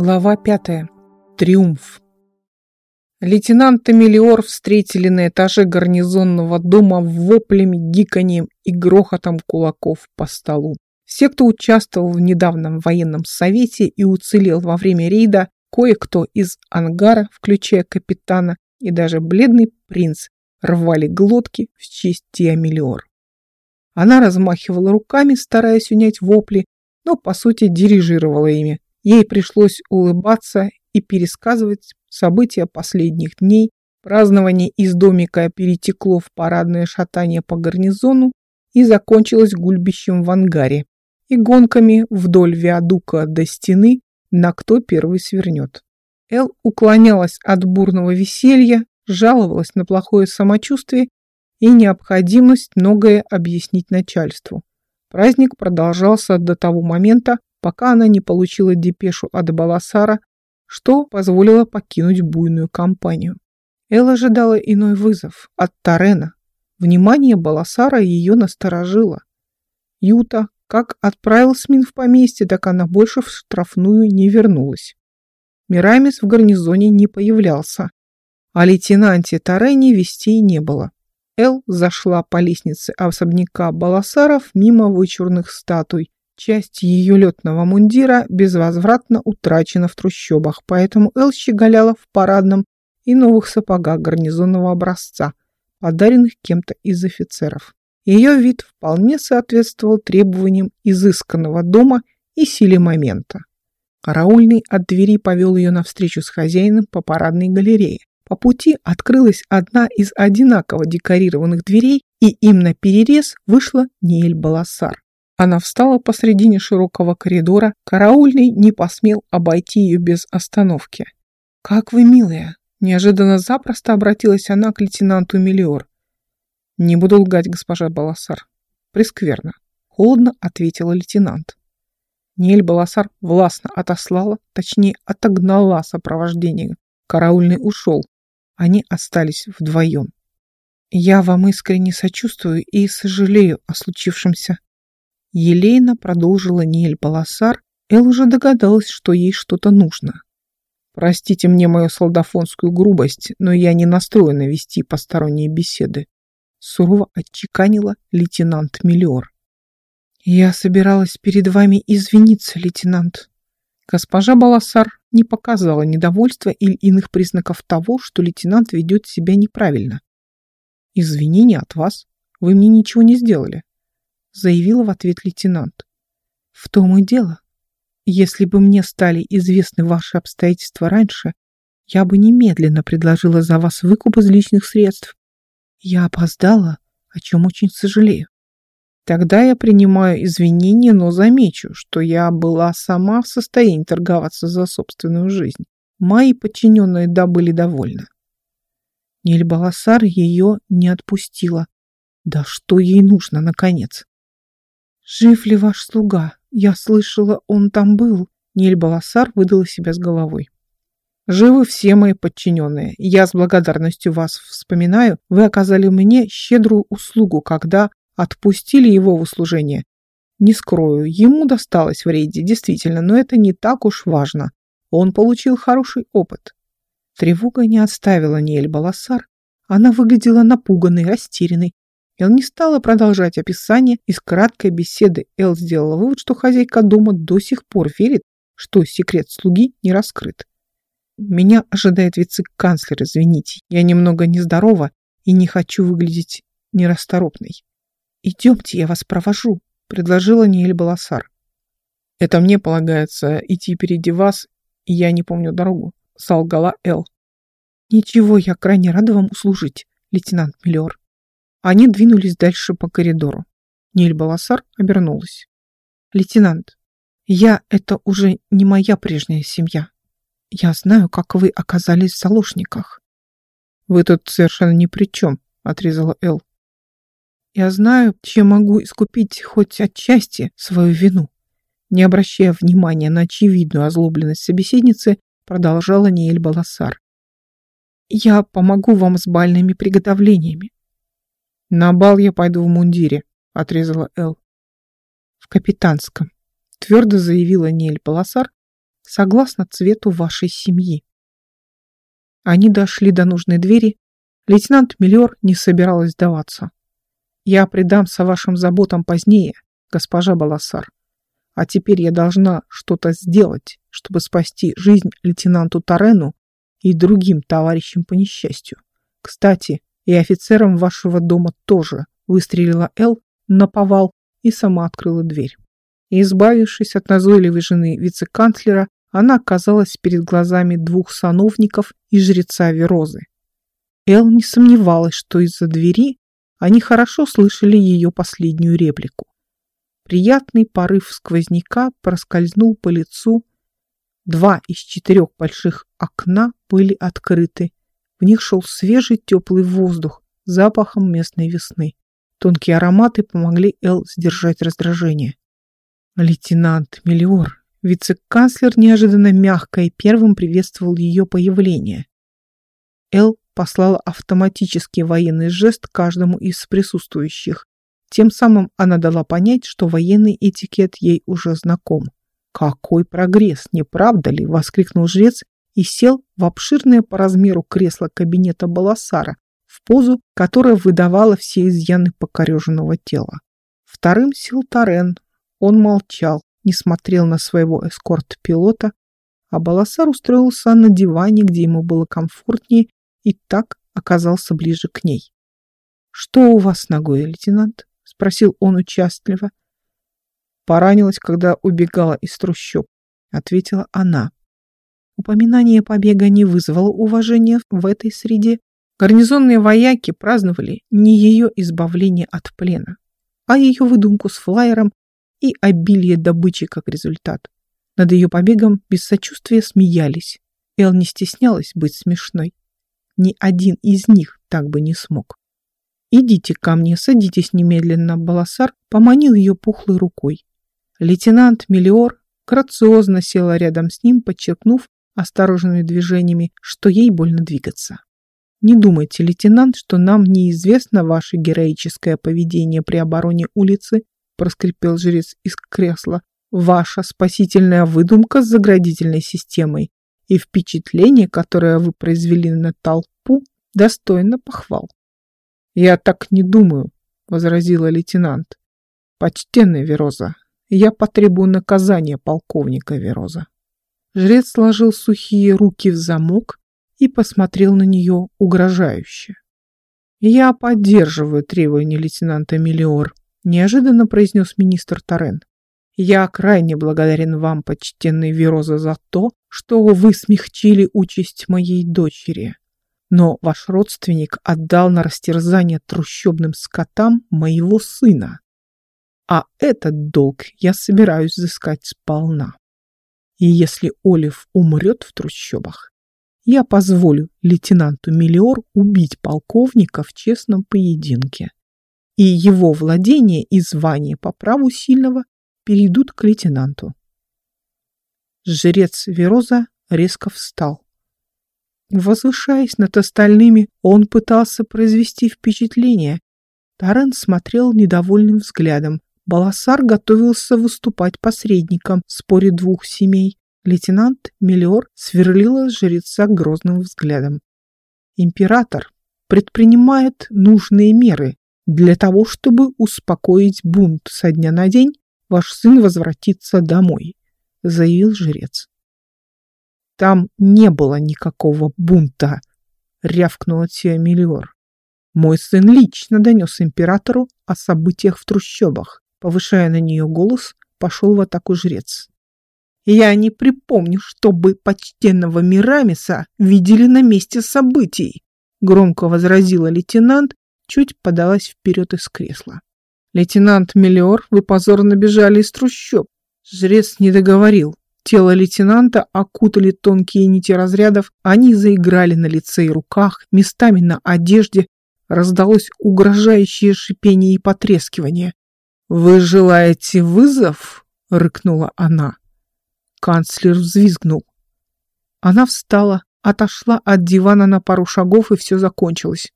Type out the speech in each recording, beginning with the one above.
Глава пятая. Триумф. Лейтенанта Мелиор встретили на этаже гарнизонного дома воплями, гиканьем и грохотом кулаков по столу. Все, кто участвовал в недавнем военном совете и уцелел во время рейда, кое-кто из ангара, включая капитана, и даже бледный принц рвали глотки в честь Тиамелиор. Она размахивала руками, стараясь унять вопли, но, по сути, дирижировала ими. Ей пришлось улыбаться и пересказывать события последних дней. Празднование из домика перетекло в парадное шатание по гарнизону и закончилось гульбищем в ангаре и гонками вдоль виадука до стены, на кто первый свернет. Эл уклонялась от бурного веселья, жаловалась на плохое самочувствие и необходимость многое объяснить начальству. Праздник продолжался до того момента, пока она не получила депешу от Баласара, что позволило покинуть буйную компанию. Эл ожидала иной вызов от Тарена. Внимание Баласара ее насторожило. Юта как отправил Смин в поместье, так она больше в штрафную не вернулась. Мирамис в гарнизоне не появлялся, а лейтенанте Тарене вестей не было. Эл зашла по лестнице особняка Баласаров мимо вычурных статуй. Часть ее летного мундира безвозвратно утрачена в трущобах, поэтому Эл щеголяла в парадном и новых сапогах гарнизонного образца, подаренных кем-то из офицеров. Ее вид вполне соответствовал требованиям изысканного дома и силе момента. Караульный от двери повел ее навстречу с хозяином по парадной галерее. По пути открылась одна из одинаково декорированных дверей, и им на перерез вышла Ниэль Баласар. Она встала посредине широкого коридора, караульный не посмел обойти ее без остановки. «Как вы, милая!» Неожиданно запросто обратилась она к лейтенанту Миллиор. «Не буду лгать, госпожа Баласар. Прескверно», — холодно ответила лейтенант. Ниэль Баласар властно отослала, точнее отогнала сопровождение. Караульный ушел, они остались вдвоем. «Я вам искренне сочувствую и сожалею о случившемся». Елейна продолжила Ниэль Баласар. Эл уже догадалась, что ей что-то нужно. «Простите мне мою солдафонскую грубость, но я не настроена вести посторонние беседы», сурово отчеканила лейтенант Миллиор. «Я собиралась перед вами извиниться, лейтенант». Госпожа Баласар не показала недовольства или иных признаков того, что лейтенант ведет себя неправильно. «Извинения от вас. Вы мне ничего не сделали», — заявила в ответ лейтенант. «В том и дело. Если бы мне стали известны ваши обстоятельства раньше, я бы немедленно предложила за вас выкуп из личных средств. Я опоздала, о чем очень сожалею. Тогда я принимаю извинения, но замечу, что я была сама в состоянии торговаться за собственную жизнь. Мои подчиненные да были довольны. Нильбаласар ее не отпустила. Да что ей нужно, наконец? Жив ли ваш слуга? Я слышала, он там был. Нильбаласар выдала себя с головой. Живы все мои подчиненные. Я с благодарностью вас вспоминаю. Вы оказали мне щедрую услугу, когда отпустили его в услужение. Не скрою, ему досталось в рейде, действительно, но это не так уж важно. Он получил хороший опыт. Тревога не отставила Ниэль Баласар. Она выглядела напуганной, растерянной. Эл не стала продолжать описание. Из краткой беседы Эл сделала вывод, что хозяйка дома до сих пор верит, что секрет слуги не раскрыт. Меня ожидает вице-канцлер, извините. Я немного нездорова и не хочу выглядеть нерасторопной. «Идемте, я вас провожу», — предложила Ниэль Баласар. «Это мне полагается идти впереди вас, и я не помню дорогу», — солгала Эл. «Ничего, я крайне рада вам услужить, лейтенант Миллиор». Они двинулись дальше по коридору. Ниэль Баласар обернулась. «Лейтенант, я — это уже не моя прежняя семья. Я знаю, как вы оказались в заложниках». «Вы тут совершенно ни при чем», — отрезала Эл. Я знаю, чем могу искупить хоть отчасти свою вину. Не обращая внимания на очевидную озлобленность собеседницы, продолжала Ниэль Баласар. Я помогу вам с бальными приготовлениями. На бал я пойду в мундире, отрезала Эл. В капитанском, твердо заявила Ниэль Баласар, согласно цвету вашей семьи. Они дошли до нужной двери. Лейтенант Миллер не собиралась сдаваться. Я предамся вашим заботам позднее, госпожа Баласар. А теперь я должна что-то сделать, чтобы спасти жизнь лейтенанту Тарену и другим товарищам по несчастью. Кстати, и офицерам вашего дома тоже, выстрелила Эл на повал и сама открыла дверь. избавившись от назойливой жены вице-канцлера, она оказалась перед глазами двух сановников и жреца Верозы. Эл не сомневалась, что из-за двери они хорошо слышали ее последнюю реплику. Приятный порыв сквозняка проскользнул по лицу. Два из четырех больших окна были открыты. В них шел свежий теплый воздух с запахом местной весны. Тонкие ароматы помогли Эл сдержать раздражение. «Лейтенант Миллиор!» Вице-канцлер неожиданно мягко и первым приветствовал ее появление. Эл послала автоматический военный жест каждому из присутствующих. Тем самым она дала понять, что военный этикет ей уже знаком. «Какой прогресс, не правда ли?» — воскликнул жрец и сел в обширное по размеру кресло кабинета Баласара, в позу, которая выдавала все изъяны покореженного тела. Вторым сел Тарен. Он молчал, не смотрел на своего эскорт-пилота, а Баласар устроился на диване, где ему было комфортнее, и так оказался ближе к ней. «Что у вас ногой, лейтенант?» — спросил он участливо. «Поранилась, когда убегала из трущоб», — ответила она. Упоминание побега не вызвало уважения в этой среде. Гарнизонные вояки праздновали не ее избавление от плена, а ее выдумку с флайером и обилие добычи как результат. Над ее побегом без сочувствия смеялись. Эл не стеснялась быть смешной. Ни один из них так бы не смог. «Идите ко мне, садитесь немедленно», — Баласар поманил ее пухлой рукой. Лейтенант Мелиор грациозно села рядом с ним, подчеркнув осторожными движениями, что ей больно двигаться. «Не думайте, лейтенант, что нам неизвестно ваше героическое поведение при обороне улицы проскрипел жрец из кресла. Ваша спасительная выдумка с заградительной системой и впечатление, которое вы произвели на толпу, достойно похвал. Я так не думаю, возразила лейтенант. Почтенный Вероза, я потребую наказания полковника Вероза. Жрец сложил сухие руки в замок и посмотрел на нее угрожающе. Я поддерживаю требования лейтенанта Миллиор, неожиданно произнес министр Торрен. Я крайне благодарен вам, почтенный Вероза, за то, что вы смягчили участь моей дочери. Но ваш родственник отдал на растерзание трущобным скотам моего сына. А этот долг я собираюсь взыскать сполна. И если Олив умрет в трущобах, я позволю лейтенанту Миллиор убить полковника в честном поединке и его владение и звание по праву сильного перейдут к лейтенанту. Жрец Вероза резко встал. Возвышаясь над остальными, он пытался произвести впечатление. Тарен смотрел недовольным взглядом. Баласар готовился выступать посредником в споре двух семей. Лейтенант Мелиор сверлила жреца грозным взглядом. Император предпринимает нужные меры, для того, чтобы успокоить бунт со дня на день, ваш сын возвратится домой, заявил жрец. Там не было никакого бунта, рявкнула Тиамелиор. Мой сын лично донес императору о событиях в трущобах. Повышая на нее голос, пошел в атаку жрец. Я не припомню, чтобы почтенного Мирамиса видели на месте событий, громко возразила лейтенант, чуть подалась вперед из кресла. «Лейтенант Мелиор, вы позорно бежали из трущоб!» Жрец не договорил. Тело лейтенанта окутали тонкие нити разрядов, они заиграли на лице и руках, местами на одежде, раздалось угрожающее шипение и потрескивание. «Вы желаете вызов?» — рыкнула она. Канцлер взвизгнул. Она встала, отошла от дивана на пару шагов, и все закончилось.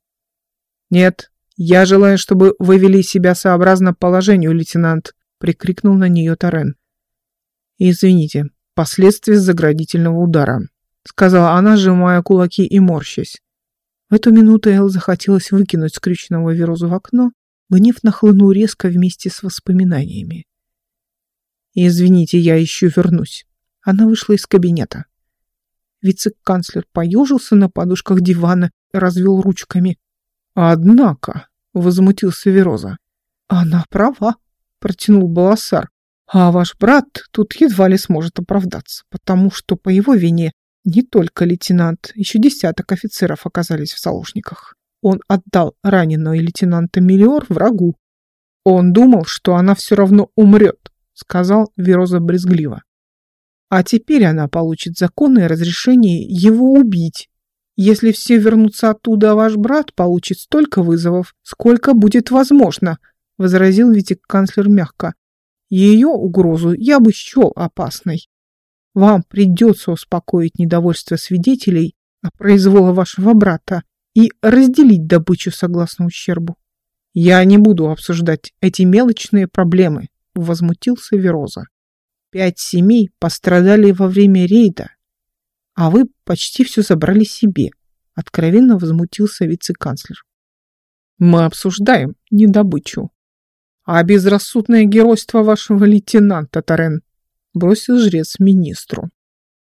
«Нет, я желаю, чтобы вы вели себя сообразно положению, лейтенант», — прикрикнул на нее Торрен. «Извините, последствия заградительного удара, сказала она, сжимая кулаки и морщась. В эту минуту Эл захотелось выкинуть скрюченного Верозу в окно, гнев нахлынул резко вместе с воспоминаниями. «Извините, я еще вернусь». Она вышла из кабинета. Вице-канцлер поежился на подушках дивана и развел ручками. «Однако», — возмутился Вероза. «Она права», — протянул Баласар. «А ваш брат тут едва ли сможет оправдаться, потому что по его вине не только лейтенант, еще десяток офицеров оказались в заложниках. Он отдал раненого лейтенанта Миллиор врагу. Он думал, что она все равно умрет, сказал Вероза брезгливо. А теперь она получит законное разрешение его убить. Если все вернутся оттуда, ваш брат получит столько вызовов, сколько будет возможно, возразил вице-канцлер мягко. Ее угрозу я бы счел опасной. Вам придется успокоить недовольство свидетелей о произвола вашего брата и разделить добычу согласно ущербу. Я не буду обсуждать эти мелочные проблемы, возмутился Вероза. Пять семей пострадали во время рейда, а вы почти все забрали себе, откровенно возмутился вице-канцлер. Мы обсуждаем не добычу, а безрассудное геройство вашего лейтенанта Тарен, бросил жрец министру,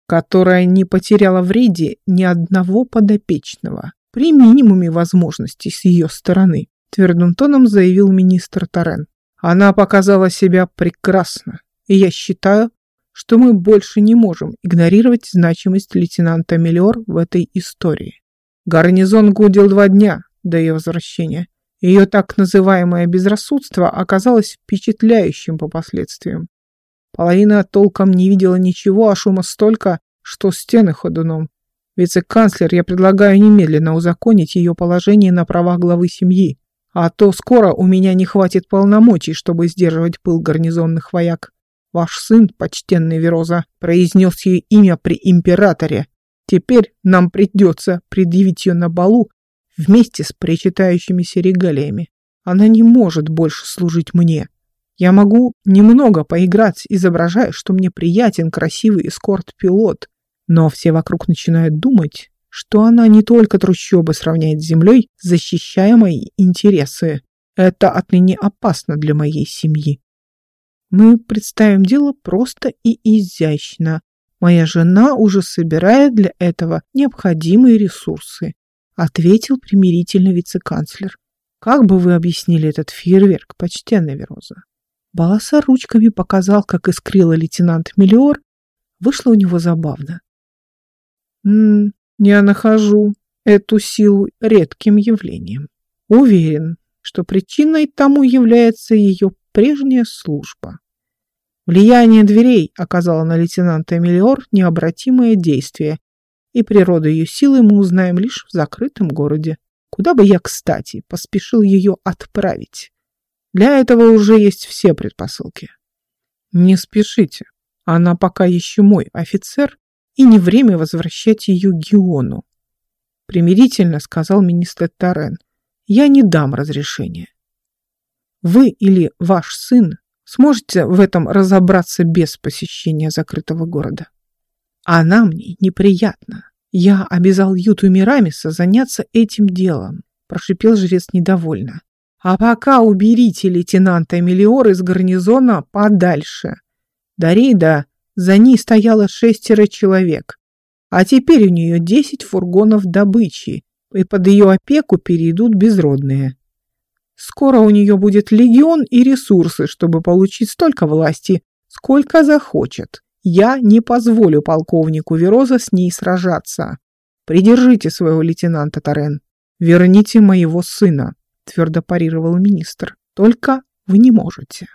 которая не потеряла в рейде ни одного подопечного при минимуме возможностей с ее стороны, твердым тоном заявил министр Тарен. Она показала себя прекрасно, и я считаю, что мы больше не можем игнорировать значимость лейтенанта Миллиор в этой истории. Гарнизон гудел два дня до ее возвращения. Ее так называемое безрассудство оказалось впечатляющим по последствиям. Половина толком не видела ничего, а шума столько, что стены ходуном. Вице-канцлер, я предлагаю немедленно узаконить ее положение на правах главы семьи, а то скоро у меня не хватит полномочий, чтобы сдерживать пыл гарнизонных вояк. Ваш сын, почтенный Вероза, произнес ее имя при императоре. Теперь нам придется предъявить ее на балу вместе с причитающимися регалиями. Она не может больше служить мне. Я могу немного поиграть, изображая, что мне приятен красивый эскорт-пилот, но все вокруг начинают думать, что она не только трущобы сравняет с землей, защищая мои интересы. Это отныне опасно для моей семьи. Мы представим дело просто и изящно. Моя жена уже собирает для этого необходимые ресурсы, ответил примирительно вице-канцлер. Как бы вы объяснили этот фейерверк, почтенная Вероза? Баласа ручками показал, как искрила лейтенант Миллиор. Вышло у него забавно. «М -м, я нахожу эту силу редким явлением. Уверен, что причиной тому является ее прежняя служба. Влияние дверей оказало на лейтенанта Миллиор необратимое действие, и природу ее силы мы узнаем лишь в закрытом городе, куда бы я, кстати, поспешил ее отправить. Для этого уже есть все предпосылки. Не спешите. Она пока еще мой офицер, и не время возвращать ее Геону. Примирительно сказал министр Тарен. Я не дам разрешения. Вы или ваш сын сможете в этом разобраться без посещения закрытого города. Она мне неприятна. Я обязал Юту Мирамиса заняться этим делом, прошипел жрец недовольно. А пока уберите лейтенанта Мелиор из гарнизона подальше. До рейда за ней стояло шестеро человек, а теперь у нее десять фургонов добычи, и под ее опеку перейдут безродные. Скоро у нее будет легион и ресурсы, чтобы получить столько власти, сколько захочет. Я не позволю полковнику Вероза с ней сражаться. Придержите своего лейтенанта Тарен. Верните моего сына твердо парировал министр. Только вы не можете.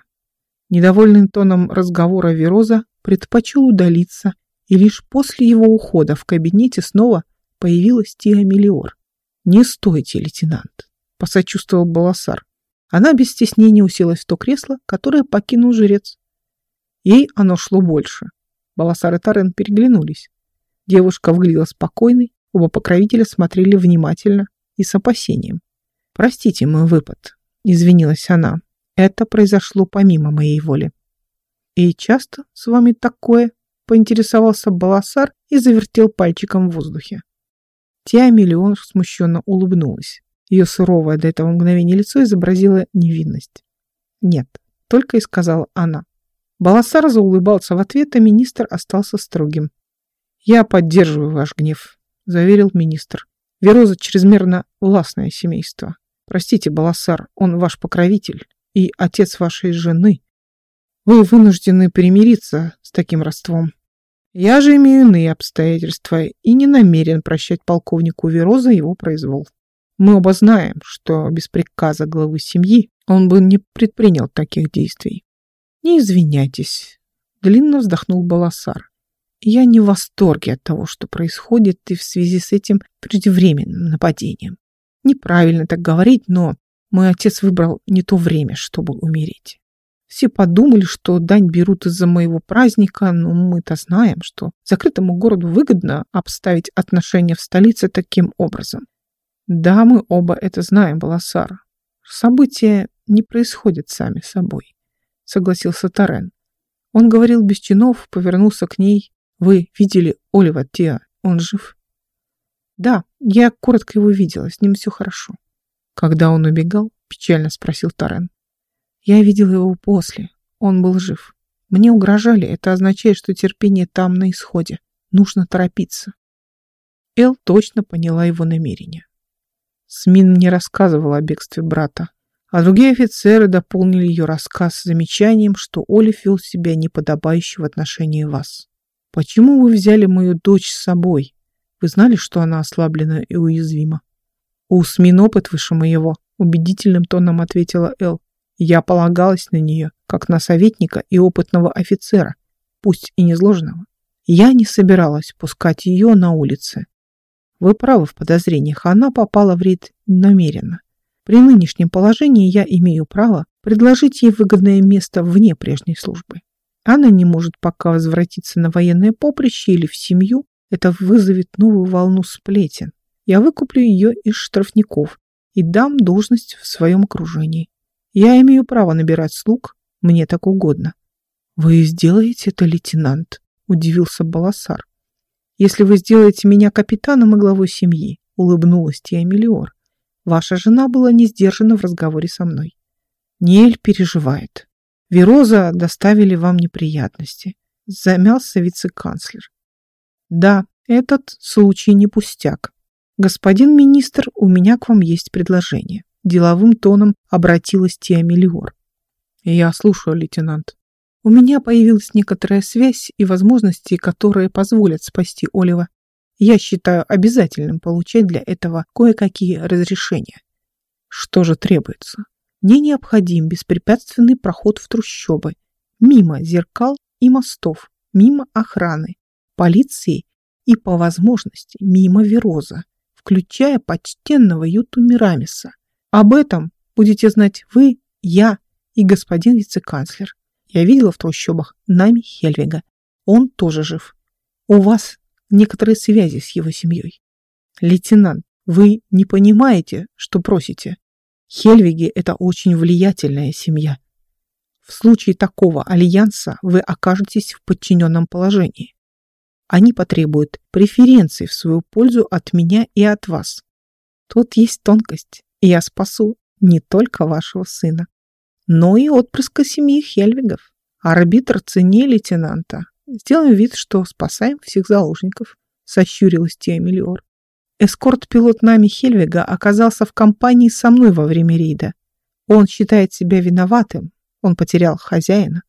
Недовольным тоном разговора Вероза предпочел удалиться, и лишь после его ухода в кабинете снова появилась Тиа Мелиор. «Не стойте, лейтенант!» — посочувствовал Баласар. Она без стеснения уселась в то кресло, которое покинул жрец. Ей оно шло больше. Баласар и Тарен переглянулись. Девушка выглядела спокойной, оба покровителя смотрели внимательно и с опасением. «Простите мой выпад», — извинилась она. «Это произошло помимо моей воли». «И часто с вами такое?» — поинтересовался Баласар и завертел пальчиком в воздухе. Тиа миллион смущенно улыбнулась. Ее суровое до этого мгновения лицо изобразило невинность. «Нет», — только и сказала она. Баласар заулыбался в ответ, а министр остался строгим. «Я поддерживаю ваш гнев», — заверил министр. «Вероза чрезмерно властное семейство. Простите, Баласар, он ваш покровитель и отец вашей жены. Вы вынуждены примириться с таким родством. Я же имею иные обстоятельства и не намерен прощать полковнику Вероза его произвол. Мы оба знаем, что без приказа главы семьи он бы не предпринял таких действий. Не извиняйтесь, длинно вздохнул Баласар. Я не в восторге от того, что происходит и в связи с этим преждевременным нападением. Неправильно так говорить, но мой отец выбрал не то время, чтобы умереть. Все подумали, что дань берут из-за моего праздника, но мы-то знаем, что закрытому городу выгодно обставить отношения в столице таким образом. Да, мы оба это знаем, Баласар. События не происходят сами собой, согласился Тарен. Он говорил без чинов, повернулся к ней. Вы видели Олива Тиа? Он жив? Да, я коротко его видела, с ним все хорошо. Когда он убегал? Печально спросил Тарен. Я видел его после. Он был жив. Мне угрожали. Это означает, что терпение там на исходе. Нужно торопиться. Эл точно поняла его намерение. Смин не рассказывала о бегстве брата, а другие офицеры дополнили ее рассказ замечанием, что Олив вел себя неподобающе в отношении вас. «Почему вы взяли мою дочь с собой? Вы знали, что она ослаблена и уязвима?» «У Смин опыт выше моего», — убедительным тоном ответила Эл. Я полагалась на нее, как на советника и опытного офицера, пусть и незложного. Я не собиралась пускать ее на улице. Вы правы в подозрениях, она попала в рейд намеренно. При нынешнем положении я имею право предложить ей выгодное место вне прежней службы. Она не может пока возвратиться на военное поприще или в семью. Это вызовет новую волну сплетен. Я выкуплю ее из штрафников и дам должность в своем окружении. Я имею право набирать слуг, мне так угодно. Вы сделаете это, лейтенант? Удивился Баласар. Если вы сделаете меня капитаном и главой семьи, улыбнулась Тиамелиор. Ваша жена была не сдержана в разговоре со мной. Нель переживает. Вероза доставили вам неприятности. Замялся вице-канцлер. Да, этот случай не пустяк. Господин министр, у меня к вам есть предложение деловым тоном обратилась Тиамелиор. Я слушаю, лейтенант. У меня появилась некоторая связь и возможности, которые позволят спасти Олива. Я считаю обязательным получать для этого кое-какие разрешения. Что же требуется? Мне необходим беспрепятственный проход в трущобы, мимо зеркал и мостов, мимо охраны, полиции и, по возможности, мимо Вероза, включая почтенного Юту Мирамиса, об этом будете знать вы, я и господин вице-канцлер. Я видела в трущобах нами Хельвига. Он тоже жив. У вас некоторые связи с его семьей. Лейтенант, вы не понимаете, что просите. Хельвиги – это очень влиятельная семья. В случае такого альянса вы окажетесь в подчиненном положении. Они потребуют преференций в свою пользу от меня и от вас. Тут есть тонкость я спасу не только вашего сына, но и отпрыска семьи Хельвигов. Арбитр цене лейтенанта. Сделаем вид, что спасаем всех заложников, сощурилась Тиамелиор. Эскорт-пилот нами Хельвига оказался в компании со мной во время рейда. Он считает себя виноватым, он потерял хозяина,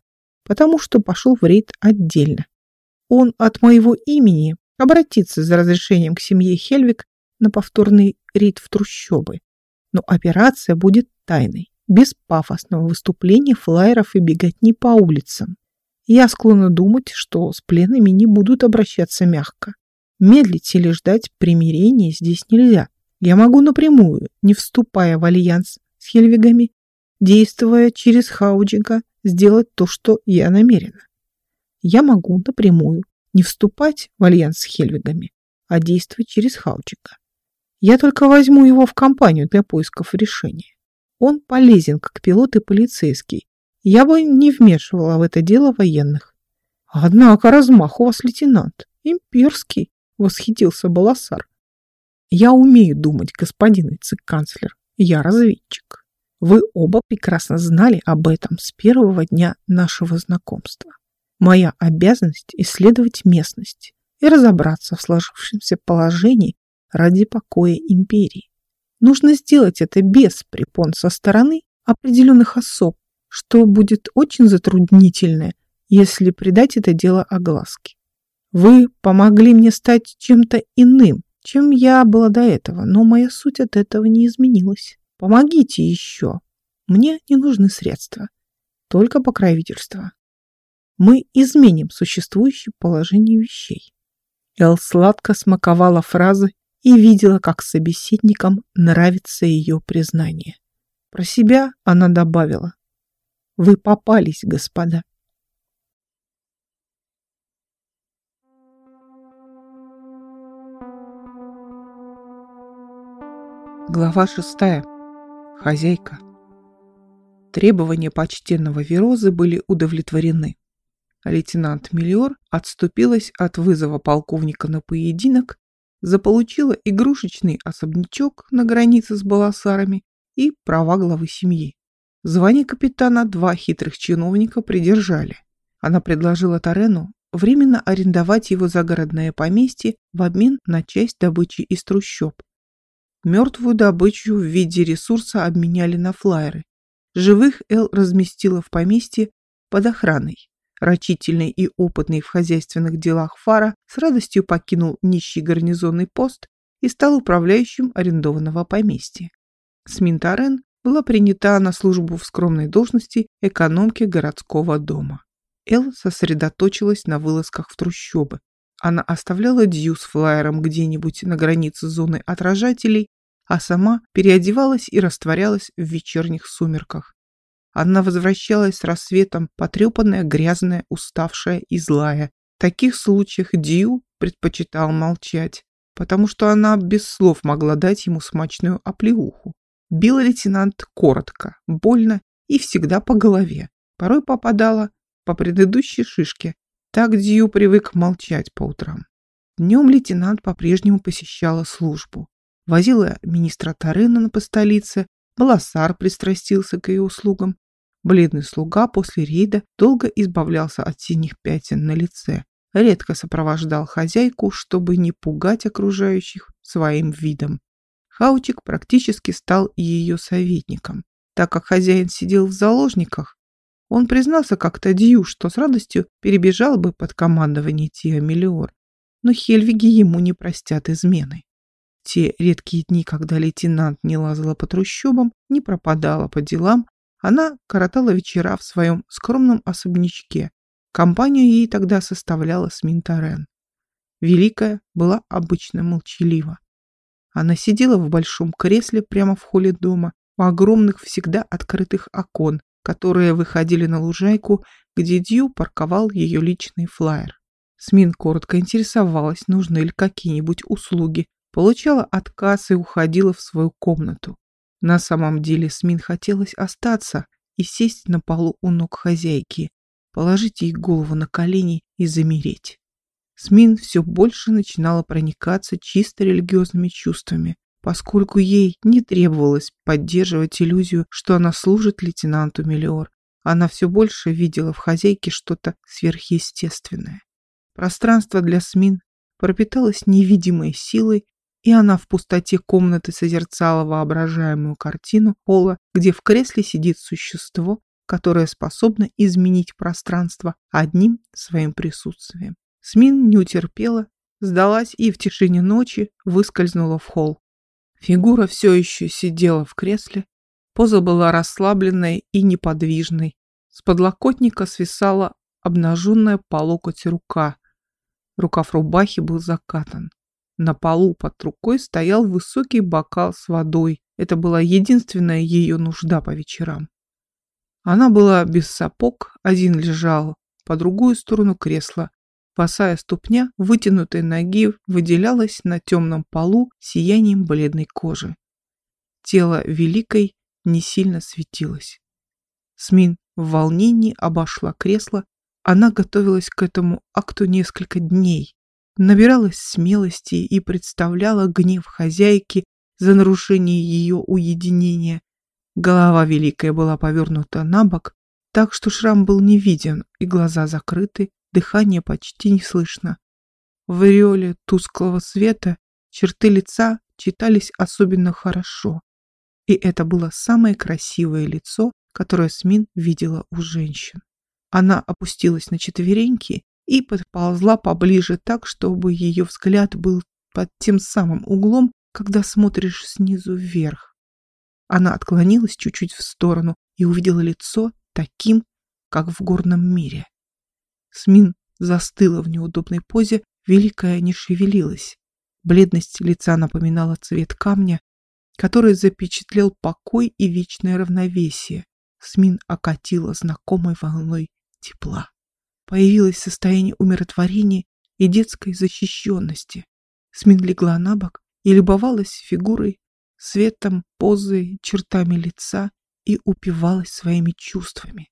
потому что пошел в рейд отдельно. Он от моего имени обратится за разрешением к семье Хельвиг на повторный рейд в трущобы но операция будет тайной, без пафосного выступления флайеров и беготни по улицам. Я склонна думать, что с пленными не будут обращаться мягко. Медлить или ждать примирения здесь нельзя. Я могу напрямую, не вступая в альянс с Хельвигами, действуя через Хауджика, сделать то, что я намерена. Я могу напрямую не вступать в альянс с Хельвигами, а действовать через Хауджика. Я только возьму его в компанию для поисков решения. Он полезен, как пилот и полицейский. Я бы не вмешивала в это дело военных. Однако размах у вас, лейтенант, имперский, восхитился Баласар. Я умею думать, господин вице-канцлер. Я разведчик. Вы оба прекрасно знали об этом с первого дня нашего знакомства. Моя обязанность исследовать местность и разобраться в сложившемся положении ради покоя империи. Нужно сделать это без препон со стороны определенных особ, что будет очень затруднительно, если придать это дело огласке. Вы помогли мне стать чем-то иным, чем я была до этого, но моя суть от этого не изменилась. Помогите еще. Мне не нужны средства, только покровительство. Мы изменим существующее положение вещей. Эл сладко смаковала фразы и видела, как собеседникам нравится ее признание. Про себя она добавила. Вы попались, господа. Глава шестая. Хозяйка. Требования почтенного Верозы были удовлетворены. Лейтенант Миллиор отступилась от вызова полковника на поединок заполучила игрушечный особнячок на границе с Баласарами и права главы семьи. Звание капитана два хитрых чиновника придержали. Она предложила Тарену временно арендовать его загородное поместье в обмен на часть добычи из трущоб. Мертвую добычу в виде ресурса обменяли на флайеры. Живых Эл разместила в поместье под охраной. Рачительный и опытный в хозяйственных делах Фара с радостью покинул нищий гарнизонный пост и стал управляющим арендованного поместья. Сминтарен была принята на службу в скромной должности экономки городского дома. Эл сосредоточилась на вылазках в трущобы. Она оставляла Дью с флайером где-нибудь на границе зоны отражателей, а сама переодевалась и растворялась в вечерних сумерках. Она возвращалась с рассветом, потрепанная, грязная, уставшая и злая. В таких случаях Дью предпочитал молчать, потому что она без слов могла дать ему смачную оплеуху. Бил лейтенант коротко, больно и всегда по голове. Порой попадала по предыдущей шишке. Так Дью привык молчать по утрам. Днем лейтенант по-прежнему посещала службу. Возила министра Тарына по столице, Баласар пристрастился к ее услугам, Бледный слуга после рейда долго избавлялся от синих пятен на лице, редко сопровождал хозяйку, чтобы не пугать окружающих своим видом. Хаучик практически стал ее советником. Так как хозяин сидел в заложниках, он признался как-то Дью, что с радостью перебежал бы под командование Тиа Мелиор, но Хельвиги ему не простят измены. Те редкие дни, когда лейтенант не лазала по трущобам, не пропадала по делам, она коротала вечера в своем скромном особнячке. Компанию ей тогда составляла Сминтарен. Великая была обычно молчалива. Она сидела в большом кресле прямо в холле дома, у огромных всегда открытых окон, которые выходили на лужайку, где Дью парковал ее личный флайер. Смин коротко интересовалась, нужны ли какие-нибудь услуги, получала отказ и уходила в свою комнату. На самом деле Смин хотелось остаться и сесть на полу у ног хозяйки, положить ей голову на колени и замереть. Смин все больше начинала проникаться чисто религиозными чувствами, поскольку ей не требовалось поддерживать иллюзию, что она служит лейтенанту Мелиор. Она все больше видела в хозяйке что-то сверхъестественное. Пространство для Смин пропиталось невидимой силой и она в пустоте комнаты созерцала воображаемую картину пола, где в кресле сидит существо, которое способно изменить пространство одним своим присутствием. Смин не утерпела, сдалась и в тишине ночи выскользнула в холл. Фигура все еще сидела в кресле, поза была расслабленной и неподвижной. С подлокотника свисала обнаженная по локоть рука. Рукав рубахи был закатан. На полу под рукой стоял высокий бокал с водой. Это была единственная ее нужда по вечерам. Она была без сапог, один лежал по другую сторону кресла. Босая ступня вытянутой ноги выделялась на темном полу сиянием бледной кожи. Тело великой не сильно светилось. Смин в волнении обошла кресло, Она готовилась к этому акту несколько дней, набиралась смелости и представляла гнев хозяйки за нарушение ее уединения. Голова великая была повернута на бок, так что шрам был не виден, и глаза закрыты, дыхание почти не слышно. В ореоле тусклого света черты лица читались особенно хорошо. И это было самое красивое лицо, которое Смин видела у женщин. Она опустилась на четвереньки и подползла поближе так, чтобы ее взгляд был под тем самым углом, когда смотришь снизу вверх. Она отклонилась чуть-чуть в сторону и увидела лицо таким, как в горном мире. Смин застыла в неудобной позе, великая не шевелилась. Бледность лица напоминала цвет камня, который запечатлел покой и вечное равновесие. Смин окатила знакомой волной тепла. Появилось состояние умиротворения и детской защищенности. Смин легла на бок и любовалась фигурой, светом, позой, чертами лица и упивалась своими чувствами.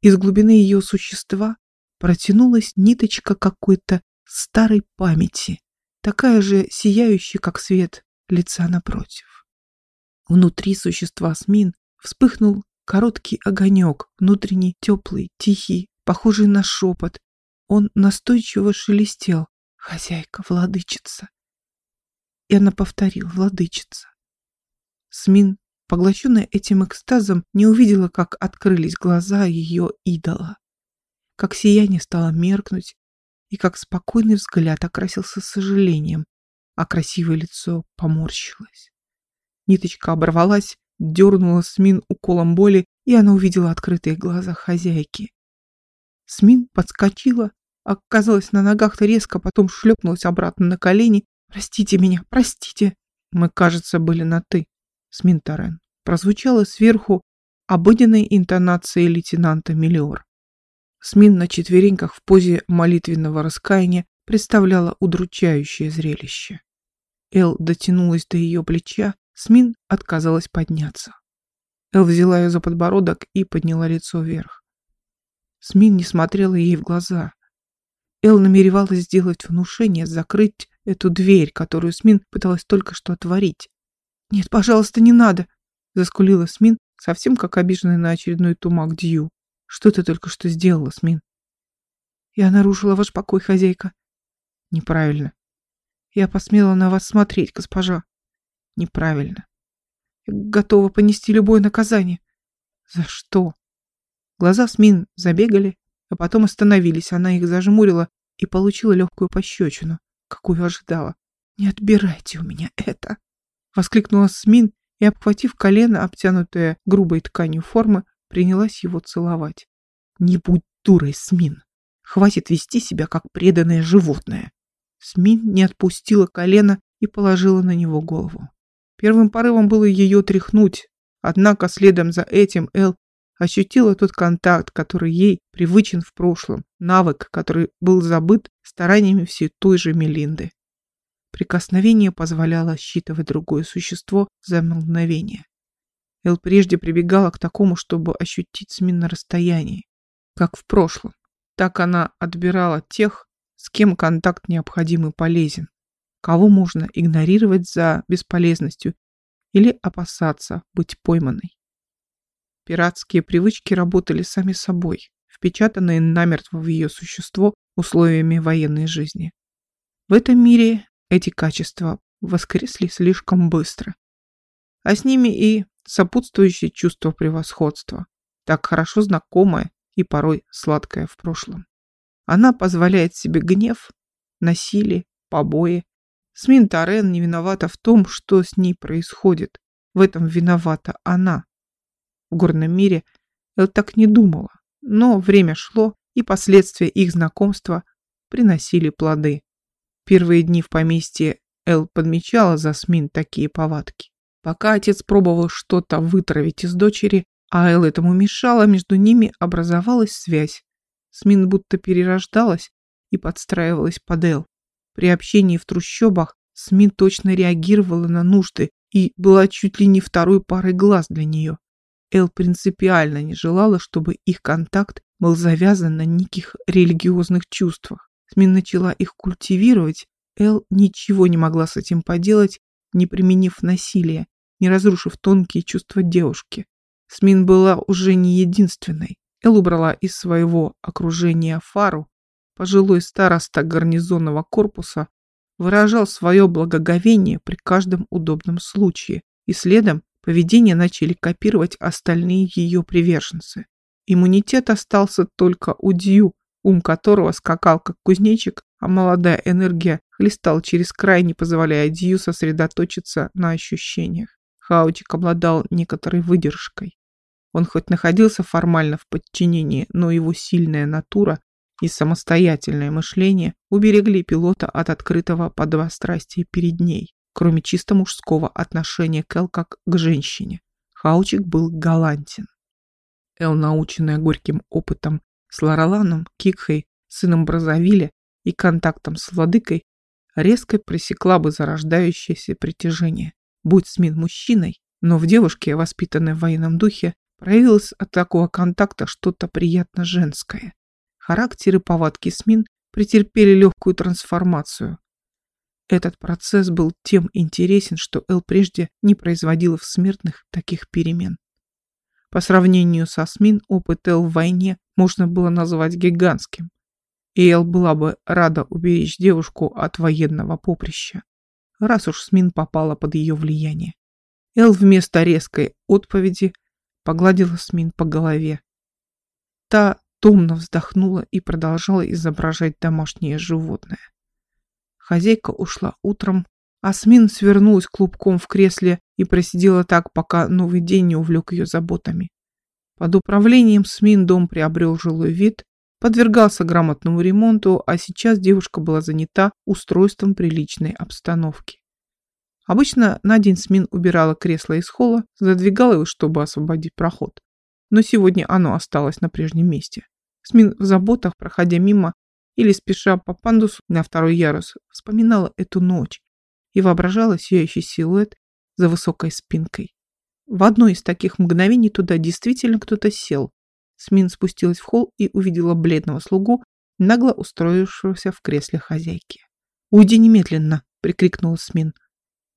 Из глубины ее существа протянулась ниточка какой-то старой памяти, такая же сияющая, как свет лица напротив. Внутри существа Смин вспыхнул короткий огонек, внутренний, теплый, тихий, похожий на шепот. Он настойчиво шелестел. «Хозяйка, владычица!» И она повторила «владычица». Смин, поглощенная этим экстазом, не увидела, как открылись глаза ее идола, как сияние стало меркнуть, и как спокойный взгляд окрасился сожалением, а красивое лицо поморщилось. Ниточка оборвалась, дернула Смин уколом боли, и она увидела открытые глаза хозяйки. Смин подскочила, оказалась на ногах-то резко, потом шлепнулась обратно на колени. «Простите меня, простите!» Мы, кажется, были на «ты», Смин Тарен. Прозвучало сверху обыденной интонацией лейтенанта Миллиор. Смин на четвереньках в позе молитвенного раскаяния представляла удручающее зрелище. Эл дотянулась до ее плеча, Смин отказалась подняться. Эл взяла ее за подбородок и подняла лицо вверх. Смин не смотрела ей в глаза. Эл намеревалась сделать внушение, закрыть эту дверь, которую Смин пыталась только что отворить. «Нет, пожалуйста, не надо!» — заскулила Смин, совсем как обиженная на очередной тумак Дью. Что ты только что сделала, Смин? Я нарушила ваш покой, хозяйка. Неправильно. Я посмела на вас смотреть, госпожа. Неправильно. Я готова понести любое наказание. За что? Глаза Смин забегали, а потом остановились. Она их зажмурила и получила легкую пощечину, какую ожидала. «Не отбирайте у меня это!» Воскликнула Смин и, обхватив колено, обтянутое грубой тканью формы, принялась его целовать. «Не будь дурой, Смин! Хватит вести себя, как преданное животное!» Смин не отпустила колено и положила на него голову. Первым порывом было ее тряхнуть, однако следом за этим Эл ощутила тот контакт, который ей привычен в прошлом, навык, который был забыт стараниями все той же Мелинды. Прикосновение позволяло считывать другое существо за мгновение. Эл прежде прибегала к такому, чтобы ощутить СМИ на расстоянии, как в прошлом. Так она отбирала тех, с кем контакт необходим и полезен, кого можно игнорировать за бесполезностью или опасаться быть пойманной. Пиратские привычки работали сами собой, впечатанные намертво в ее существо условиями военной жизни. В этом мире эти качества воскресли слишком быстро, а с ними и сопутствующее чувство превосходства, так хорошо знакомое и порой сладкое в прошлом. Она позволяет себе гнев, насилие, побои. Смин Тарен не виновата в том, что с ней происходит. В этом виновата она. В горном мире Эл так не думала, но время шло, и последствия их знакомства приносили плоды. Первые дни в поместье Эл подмечала за Смин такие повадки. Пока отец пробовал что-то вытравить из дочери, а Эл этому мешала, между ними образовалась связь. Смин будто перерождалась и подстраивалась под Эл. При общении в трущобах Смин точно реагировала на нужды и была чуть ли не второй парой глаз для нее. Эл принципиально не желала, чтобы их контакт был завязан на неких религиозных чувствах. Смин начала их культивировать, Эл ничего не могла с этим поделать, не применив насилие, не разрушив тонкие чувства девушки. Смин была уже не единственной. Эл убрала из своего окружения Фару, пожилой староста гарнизонного корпуса, выражал свое благоговение при каждом удобном случае, и следом поведение начали копировать остальные ее приверженцы. Иммунитет остался только у Дью, ум которого скакал как кузнечик, а молодая энергия хлестала через край, не позволяя Дью сосредоточиться на ощущениях. Хаутик обладал некоторой выдержкой. Он хоть находился формально в подчинении, но его сильная натура и самостоятельное мышление уберегли пилота от открытого подвострастия перед ней, кроме чисто мужского отношения к как к женщине. Хаучик был галантен. Эл, наученная горьким опытом с Лораланом, Кикхой, сыном Бразовиля и контактом с владыкой, резко пресекла бы зарождающееся притяжение. Будь Смин мужчиной, но в девушке, воспитанной в военном духе, проявилось от такого контакта что-то приятно женское. Характер и повадки Смин претерпели легкую трансформацию. Этот процесс был тем интересен, что Эл прежде не производила в смертных таких перемен. По сравнению со СМИН, опыт Эл в войне можно было назвать гигантским. И Эл была бы рада уберечь девушку от военного поприща, раз уж СМИН попала под ее влияние. Эл вместо резкой отповеди погладила СМИН по голове. Та томно вздохнула и продолжала изображать домашнее животное. Хозяйка ушла утром, а Смин свернулась клубком в кресле и просидела так, пока новый день не увлек ее заботами. Под управлением СМИН дом приобрел жилой вид, подвергался грамотному ремонту, а сейчас девушка была занята устройством приличной обстановки. Обычно на день СМИН убирала кресло из холла, задвигала его, чтобы освободить проход. Но сегодня оно осталось на прежнем месте. СМИН в заботах, проходя мимо или спеша по пандусу на второй ярус, вспоминала эту ночь, и воображала сияющий силуэт за высокой спинкой. В одно из таких мгновений туда действительно кто-то сел. Смин спустилась в холл и увидела бледного слугу, нагло устроившегося в кресле хозяйки. «Уйди немедленно!» — прикрикнула Смин.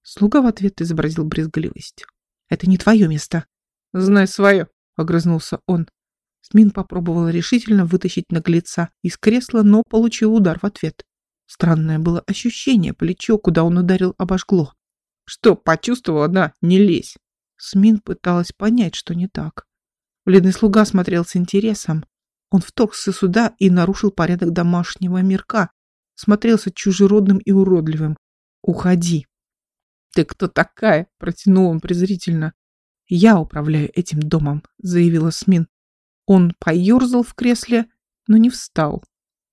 Слуга в ответ изобразил брезгливость. «Это не твое место!» «Знай свое!» — огрызнулся он. Смин попробовала решительно вытащить наглеца из кресла, но получил удар в ответ. Странное было ощущение, плечо, куда он ударил, обожгло. «Что, почувствовала? Да, не лезь!» Смин пыталась понять, что не так. Бледный слуга смотрел с интересом. Он вторгся сюда и нарушил порядок домашнего мирка. Смотрелся чужеродным и уродливым. «Уходи!» «Ты кто такая?» – протянул он презрительно. «Я управляю этим домом», – заявила Смин. Он поерзал в кресле, но не встал.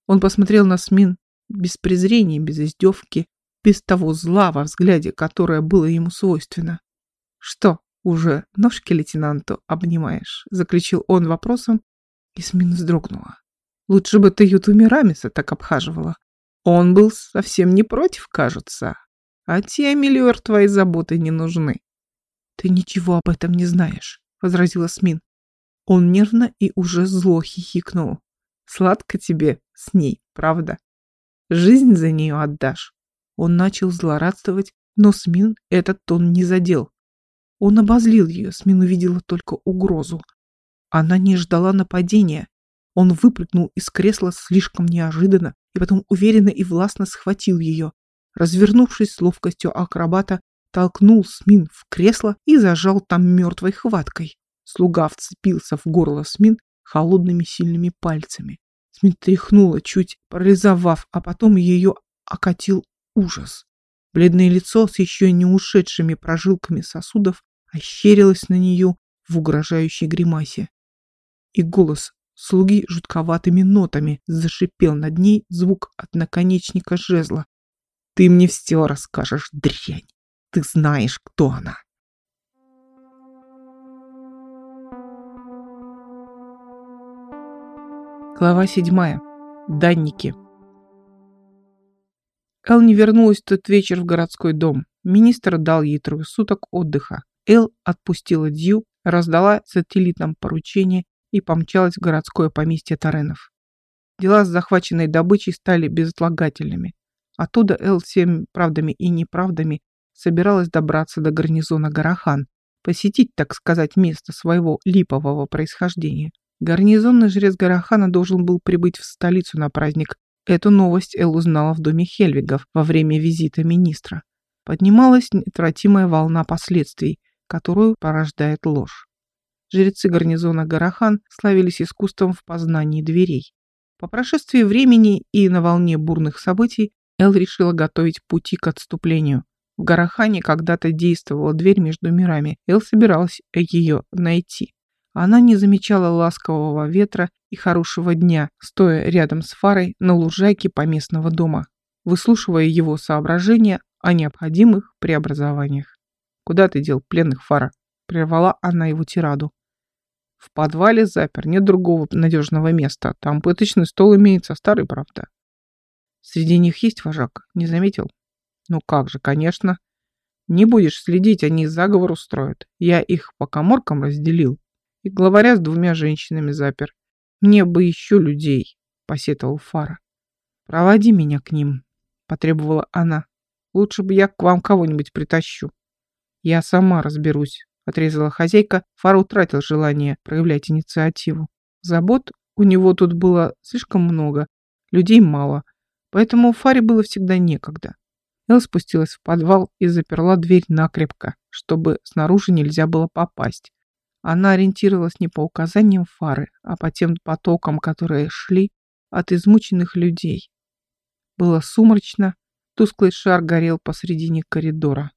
Он посмотрел на Смин без презрения, без издевки, без того зла во взгляде, которое было ему свойственно. «Что, уже ножки лейтенанту обнимаешь?» — заключил он вопросом, и Смин вздрогнула. «Лучше бы ты Ютуми Рамиса так обхаживала. Он был совсем не против, кажется. А те, Миллиор, твои заботы не нужны». «Ты ничего об этом не знаешь», — возразила Смин. Он нервно и уже зло хихикнул. «Сладко тебе с ней, правда?» Жизнь за нее отдашь. Он начал злорадствовать, но Смин этот тон не задел. Он обозлил ее, Смин увидела только угрозу. Она не ждала нападения. Он выпрыгнул из кресла слишком неожиданно и потом уверенно и властно схватил ее. Развернувшись с ловкостью акробата, толкнул Смин в кресло и зажал там мертвой хваткой. Слуга вцепился в горло Смин холодными сильными пальцами. Смит тряхнула, чуть парализовав, а потом ее окатил ужас. Бледное лицо с еще не ушедшими прожилками сосудов ощерилось на нее в угрожающей гримасе. И голос слуги жутковатыми нотами зашипел над ней звук от наконечника жезла. «Ты мне все расскажешь, дрянь! Ты знаешь, кто она!» Глава седьмая. Данники. Эл не вернулась тот вечер в городской дом. Министр дал ей трое суток отдыха. Эл отпустила Дью, раздала сателлитам поручение и помчалась в городское поместье Таренов. Дела с захваченной добычей стали безотлагательными. Оттуда Эл всеми правдами и неправдами собиралась добраться до гарнизона Гарахан, посетить, так сказать, место своего липового происхождения. Гарнизонный жрец Гарахана должен был прибыть в столицу на праздник. Эту новость Эл узнала в доме Хельвигов во время визита министра. Поднималась неотвратимая волна последствий, которую порождает ложь. Жрецы гарнизона Гарахан славились искусством в познании дверей. По прошествии времени и на волне бурных событий Эл решила готовить пути к отступлению. В Гарахане когда-то действовала дверь между мирами. Эл собиралась ее найти. Она не замечала ласкового ветра и хорошего дня, стоя рядом с Фарой на лужайке поместного дома, выслушивая его соображения о необходимых преобразованиях. «Куда ты дел пленных, Фара?» – прервала она его тираду. «В подвале запер, нет другого надежного места. Там пыточный стол имеется, старый, правда». «Среди них есть вожак? Не заметил?» «Ну как же, конечно. Не будешь следить, они заговор устроят. Я их по коморкам разделил и главаря с двумя женщинами запер. Мне бы еще людей, посетовал Фара. Проводи меня к ним, потребовала она. Лучше бы я к вам кого-нибудь притащу. Я сама разберусь, отрезала хозяйка. Фара утратил желание проявлять инициативу. Забот у него тут было слишком много, людей мало, поэтому Фаре было всегда некогда. Эл спустилась в подвал и заперла дверь накрепко, чтобы снаружи нельзя было попасть. Она ориентировалась не по указаниям фары, а по тем потокам, которые шли от измученных людей. Было сумрачно, тусклый шар горел посредине коридора.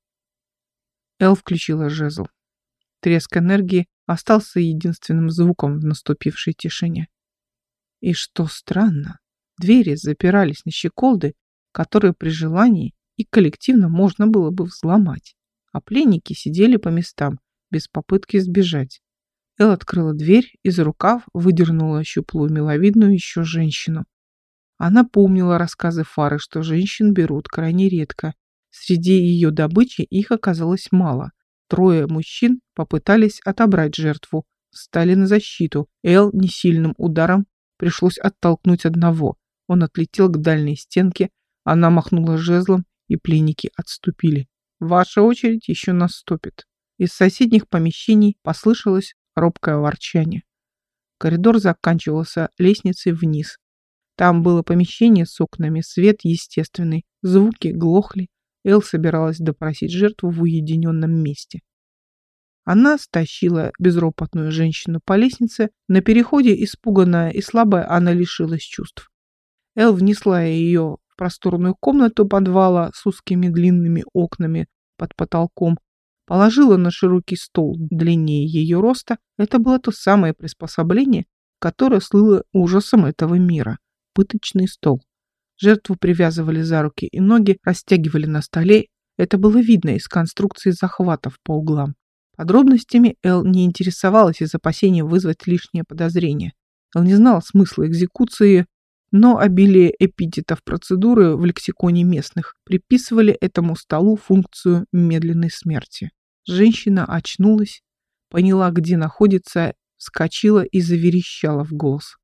Эл включила жезл. Треск энергии остался единственным звуком в наступившей тишине. И что странно, двери запирались на щеколды, которые при желании и коллективно можно было бы взломать, а пленники сидели по местам, без попытки сбежать. Эл открыла дверь и за рукав выдернула щуплую миловидную еще женщину. Она помнила рассказы Фары, что женщин берут крайне редко. Среди ее добычи их оказалось мало. Трое мужчин попытались отобрать жертву, встали на защиту. Эл несильным ударом пришлось оттолкнуть одного. Он отлетел к дальней стенке, она махнула жезлом, и пленники отступили. Ваша очередь еще наступит. Из соседних помещений послышалось робкое ворчание. Коридор заканчивался лестницей вниз. Там было помещение с окнами, свет естественный, звуки глохли. Эл собиралась допросить жертву в уединенном месте. Она стащила безропотную женщину по лестнице. На переходе, испуганная и слабая, она лишилась чувств. Эл внесла ее в просторную комнату подвала с узкими длинными окнами под потолком, положила на широкий стол длиннее ее роста. Это было то самое приспособление, которое слыло ужасом этого мира – пыточный стол. Жертву привязывали за руки и ноги, растягивали на столе. Это было видно из конструкции захватов по углам. Подробностями Эл не интересовалась из опасения вызвать лишнее подозрение. Эл не знала смысла экзекуции, но обилие эпитетов процедуры в лексиконе местных приписывали этому столу функцию медленной смерти. Женщина очнулась, поняла, где находится, вскочила и заверещала в голос.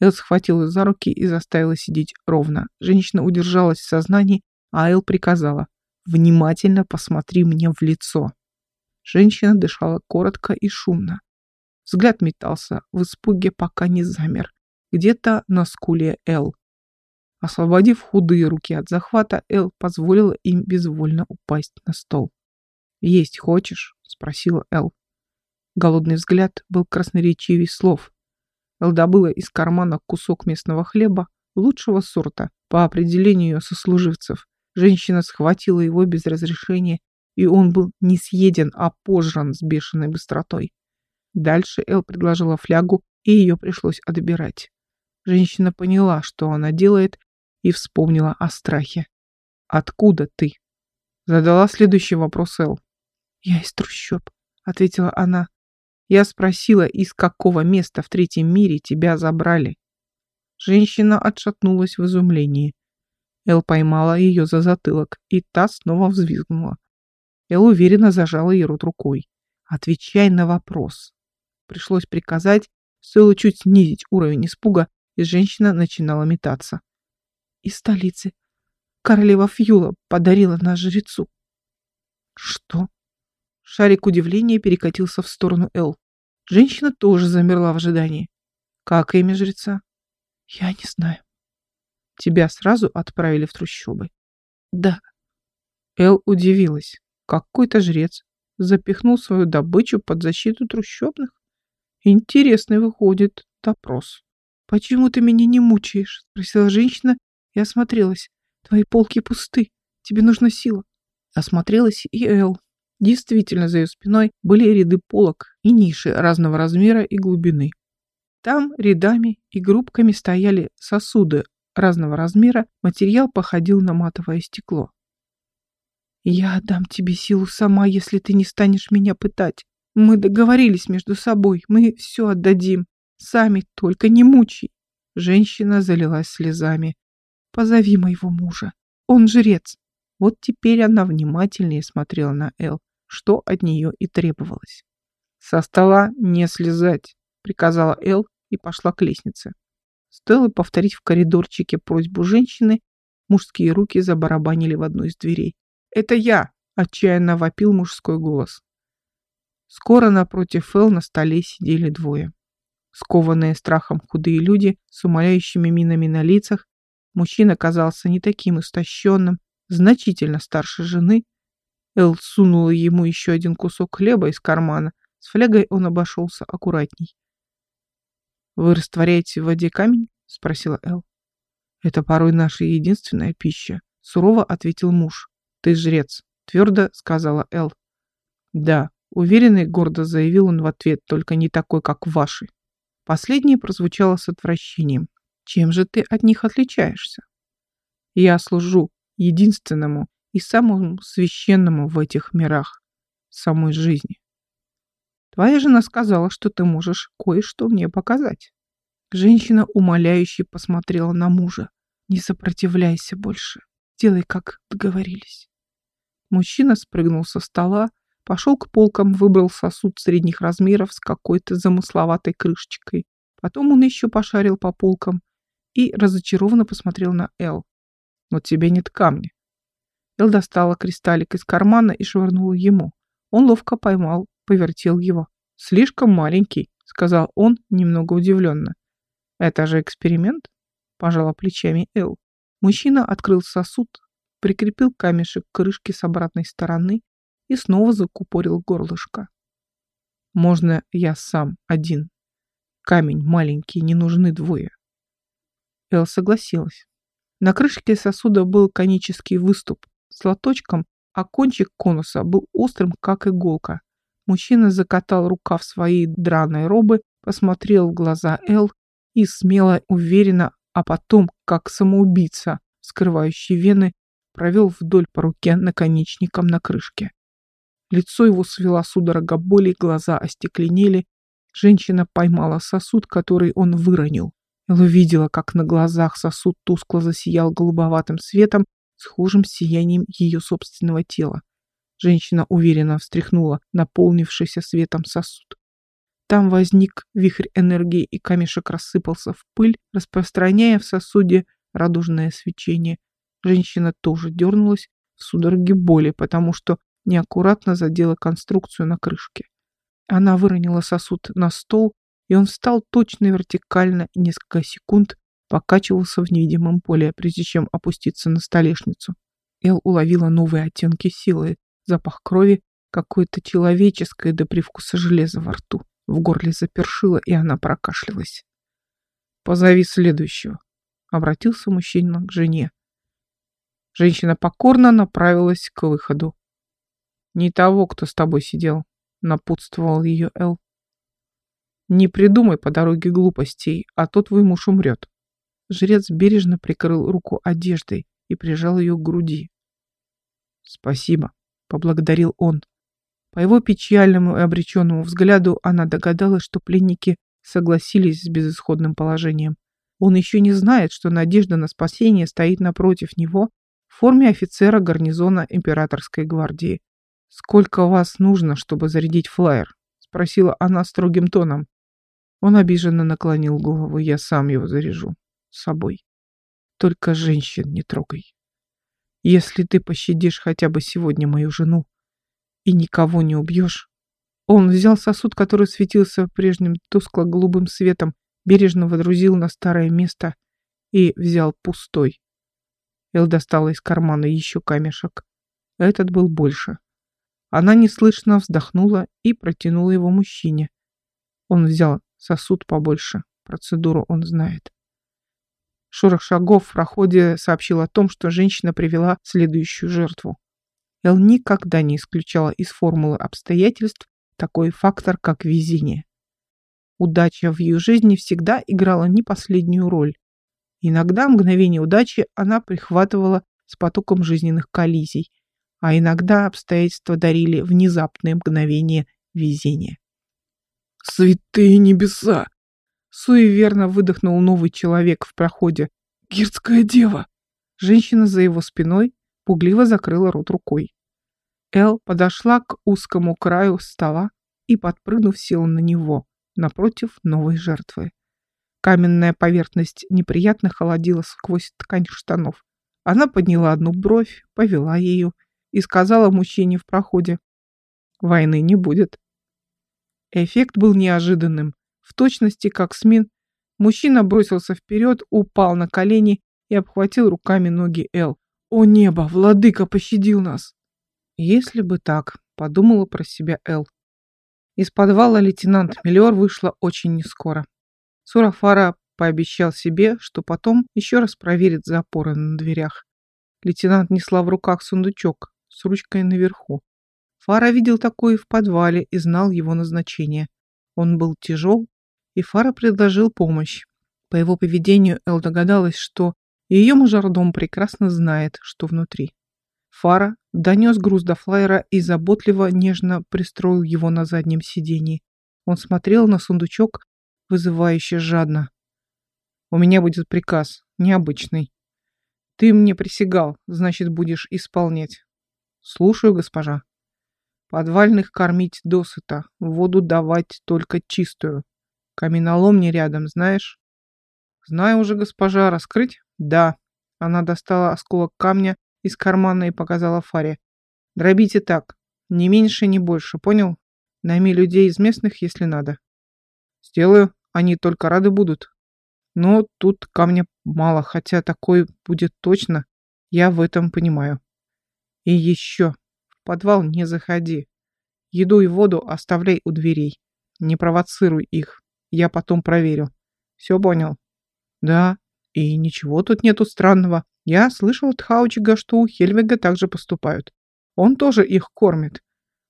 Эл схватила за руки и заставила сидеть ровно. Женщина удержалась в сознании, а Эл приказала «Внимательно посмотри мне в лицо». Женщина дышала коротко и шумно. Взгляд метался в испуге, пока не замер. Где-то на скуле Эл. Освободив худые руки от захвата, Эл позволила им безвольно упасть на стол. «Есть хочешь?» — спросила Эл. Голодный взгляд был красноречивей слов. Эл добыла из кармана кусок местного хлеба, лучшего сорта, по определению ее сослуживцев. Женщина схватила его без разрешения, и он был не съеден, а пожран с бешеной быстротой. Дальше Эл предложила флягу, и ее пришлось отбирать. Женщина поняла, что она делает, и вспомнила о страхе. «Откуда ты?» Задала следующий вопрос Эл. «Я из трущоб», — ответила она. «Я спросила, из какого места в третьем мире тебя забрали». Женщина отшатнулась в изумлении. Эл поймала ее за затылок, и та снова взвизгнула. Эл уверенно зажала ей рот рукой. «Отвечай на вопрос». Пришлось приказать, Стоило чуть снизить уровень испуга, и женщина начинала метаться. Из столицы. Королева Фьюла подарила нас жрецу. Что? Шарик удивления перекатился в сторону Эл. Женщина тоже замерла в ожидании. Как имя жреца? Я не знаю. Тебя сразу отправили в трущобы? Да. Эл удивилась. Какой-то жрец запихнул свою добычу под защиту трущобных? Интересный выходит допрос. «Почему ты меня не мучаешь?» — спросила женщина и осмотрелась. «Твои полки пусты. Тебе нужна сила». Осмотрелась и Эл. Действительно, за ее спиной были ряды полок и ниши разного размера и глубины. Там рядами и группками стояли сосуды разного размера, материал походил на матовое стекло. «Я отдам тебе силу сама, если ты не станешь меня пытать. Мы договорились между собой, мы все отдадим. Сами только не мучай. Женщина залилась слезами. Позови моего мужа. Он жрец. Вот теперь она внимательнее смотрела на Эл, что от нее и требовалось. Со стола не слезать, приказала Эл и пошла к лестнице. Стоило повторить в коридорчике просьбу женщины, мужские руки забарабанили в одну из дверей. «Это я!» – отчаянно вопил мужской голос. Скоро напротив Эл на столе сидели двое. Скованные страхом худые люди с умоляющими минами на лицах, мужчина казался не таким истощенным, значительно старше жены. Эл сунула ему еще один кусок хлеба из кармана. С флягой он обошелся аккуратней. «Вы растворяете в воде камень?» — спросила Эл. «Это порой наша единственная пища», — сурово ответил муж. «Ты жрец», — твердо сказала Эл. «Да», — уверенно и гордо заявил он в ответ, только не такой, как ваши. Последнее прозвучало с отвращением. Чем же ты от них отличаешься? Я служу единственному и самому священному в этих мирах, самой жизни. Твоя жена сказала, что ты можешь кое-что мне показать. Женщина умоляюще посмотрела на мужа. Не сопротивляйся больше. Делай, как договорились. Мужчина спрыгнул со стола, Пошел к полкам, выбрал сосуд средних размеров с какой-то замысловатой крышечкой. Потом он еще пошарил по полкам и разочарованно посмотрел на Эл. «Но тебе нет камня». Эл достала кристаллик из кармана и швырнула ему. Он ловко поймал, повертел его. «Слишком маленький», — сказал он, немного удивленно. «Это же эксперимент?» — пожала плечами Эл. Мужчина открыл сосуд, прикрепил камешек к крышке с обратной стороны и снова закупорил горлышко. Можно я сам, один. Камень маленький, не нужны двое. Эл согласилась. На крышке сосуда был конический выступ с лоточком, а кончик конуса был острым, как иголка. Мужчина закатал рукав своей драной робы, посмотрел в глаза Эл и смело, уверенно, а потом, как самоубийца, скрывающий вены, провел вдоль по руке наконечником на крышке. Лицо его свела судорога боли, глаза остекленели. Женщина поймала сосуд, который он выронил. Элла видела, как на глазах сосуд тускло засиял голубоватым светом, схожим с сиянием ее собственного тела. Женщина уверенно встряхнула наполнившийся светом сосуд. Там возник вихрь энергии, и камешек рассыпался в пыль, распространяя в сосуде радужное свечение. Женщина тоже дернулась в судороге боли, потому что неаккуратно задела конструкцию на крышке. Она выронила сосуд на стол, и он встал точно вертикально несколько секунд покачивался в невидимом поле, прежде чем опуститься на столешницу. Эл уловила новые оттенки силы, запах крови, какое-то человеческое до привкуса железа во рту. В горле запершило, и она прокашлялась. «Позови следующего», — обратился мужчина к жене. Женщина покорно направилась к выходу. «Не того, кто с тобой сидел», — напутствовал ее Эл. «Не придумай по дороге глупостей, а то твой муж умрет». Жрец бережно прикрыл руку одеждой и прижал ее к груди. «Спасибо», — поблагодарил он. По его печальному и обреченному взгляду она догадалась, что пленники согласились с безысходным положением. Он еще не знает, что надежда на спасение стоит напротив него в форме офицера гарнизона императорской гвардии. «Сколько вас нужно, чтобы зарядить флайер?» — спросила она строгим тоном. Он обиженно наклонил голову. Я сам его заряжу. С собой. Только женщин не трогай. Если ты пощадишь хотя бы сегодня мою жену и никого не убьешь... Он взял сосуд, который светился прежним тускло-голубым светом, бережно водрузил на старое место и взял пустой. Эл достала из кармана еще камешек. Этот был больше. Она неслышно вздохнула и протянула его мужчине. Он взял сосуд побольше. Процедуру он знает. Шорох шагов в проходе сообщил о том, что женщина привела следующую жертву. Эл никогда не исключала из формулы обстоятельств такой фактор, как везение. Удача в ее жизни всегда играла не последнюю роль. Иногда мгновение удачи она прихватывала с потоком жизненных коллизий, а иногда обстоятельства дарили внезапные мгновения везения. «Святые небеса!» Суеверно выдохнул новый человек в проходе. «Гирдская дева!» Женщина за его спиной пугливо закрыла рот рукой. Эл подошла к узкому краю стола и, подпрыгнув, села на него, напротив новой жертвы. Каменная поверхность неприятно холодила сквозь ткань штанов. Она подняла одну бровь, повела ею и сказала мужчине в проходе «Войны не будет». Эффект был неожиданным. В точности, как Смин, мужчина бросился вперед, упал на колени и обхватил руками ноги Эл. «О небо, владыка пощадил нас!» «Если бы так», — подумала про себя Эл. Из подвала лейтенант Миллиор вышла очень нескоро. Сурафара пообещал себе, что потом еще раз проверит запоры на дверях. Лейтенант несла в руках сундучок с ручкой наверху. Фара видел такой в подвале и знал его назначение. Он был тяжел, и Фара предложил помощь. По его поведению Эл догадалась, что ее мажордом прекрасно знает, что внутри. Фара донес груз до флайера и заботливо, нежно пристроил его на заднем сидении. Он смотрел на сундучок, вызывающе жадно. «У меня будет приказ, необычный. Ты мне присягал, значит, будешь исполнять». «Слушаю, госпожа». «Подвальных кормить досыта, воду давать только чистую. Каменолом не рядом, знаешь? Знаю уже, госпожа, раскрыть? Да. Она достала осколок камня из кармана и показала Фаре. Дробите так. Ни меньше, ни больше, понял? Найми людей из местных, если надо. Сделаю. Они только рады будут. Но тут камня мало, хотя такой будет точно. Я в этом понимаю. И еще. Подвал не заходи. Еду и воду оставляй у дверей. Не провоцируй их. Я потом проверю. Все понял? Да. И ничего тут нету странного. Я слышал от Хаучига, что у Хельвига также поступают. Он тоже их кормит.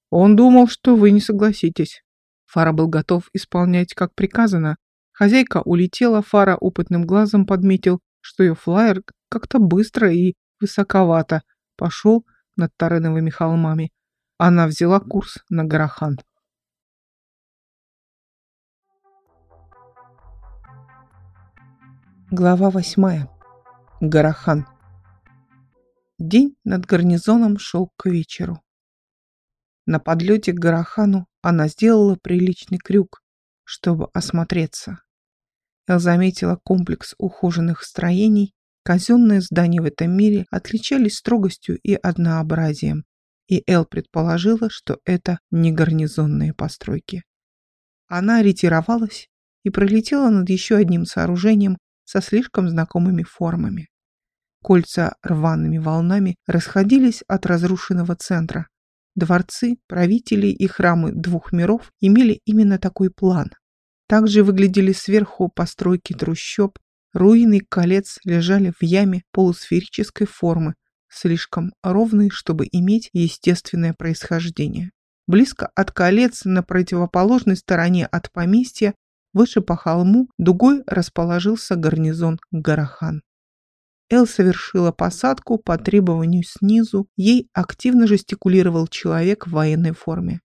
Он думал, что вы не согласитесь. Фара был готов исполнять, как приказано. Хозяйка улетела, Фара опытным глазом подметил, что ее флайер как-то быстро и высоковато пошел над Тареновыми холмами. Она взяла курс на Гарахан. Глава восьмая. Гарахан. День над гарнизоном шел к вечеру. На подлете к Гарахану она сделала приличный крюк, чтобы осмотреться. Эл заметила комплекс ухоженных строений. Казенные здания в этом мире отличались строгостью и однообразием, и Эл предположила, что это не гарнизонные постройки. Она ретировалась и пролетела над еще одним сооружением, со слишком знакомыми формами. Кольца рваными волнами расходились от разрушенного центра. Дворцы, правители и храмы двух миров имели именно такой план. Также выглядели сверху постройки трущоб, руины колец лежали в яме полусферической формы, слишком ровные, чтобы иметь естественное происхождение. Близко от колец на противоположной стороне от поместья Выше по холму дугой расположился гарнизон Гарахан. Эл совершила посадку по требованию снизу, ей активно жестикулировал человек в военной форме.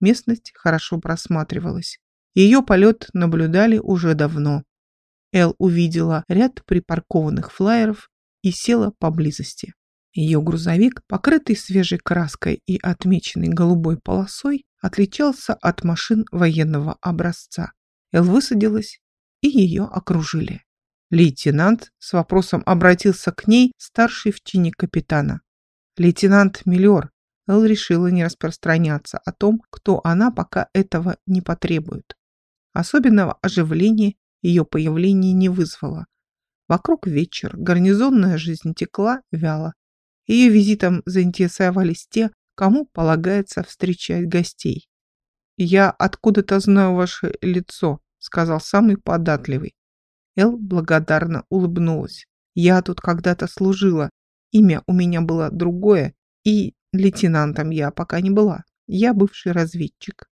Местность хорошо просматривалась. Ее полет наблюдали уже давно. Эл увидела ряд припаркованных флайеров и села поблизости. Ее грузовик, покрытый свежей краской и отмеченный голубой полосой, отличался от машин военного образца. Эл высадилась, и ее окружили. Лейтенант с вопросом обратился к ней, старший в чине капитана. Лейтенант Миллиор. Эл решила не распространяться о том, кто она, пока этого не потребует. Особенного оживления ее появление не вызвало. Вокруг вечер, гарнизонная жизнь текла вяло. Ее визитом заинтересовались те, кому полагается встречать гостей. «Я откуда-то знаю ваше лицо», — сказал самый податливый. Эл благодарно улыбнулась. «Я тут когда-то служила. Имя у меня было другое, и лейтенантом я пока не была. Я бывший разведчик».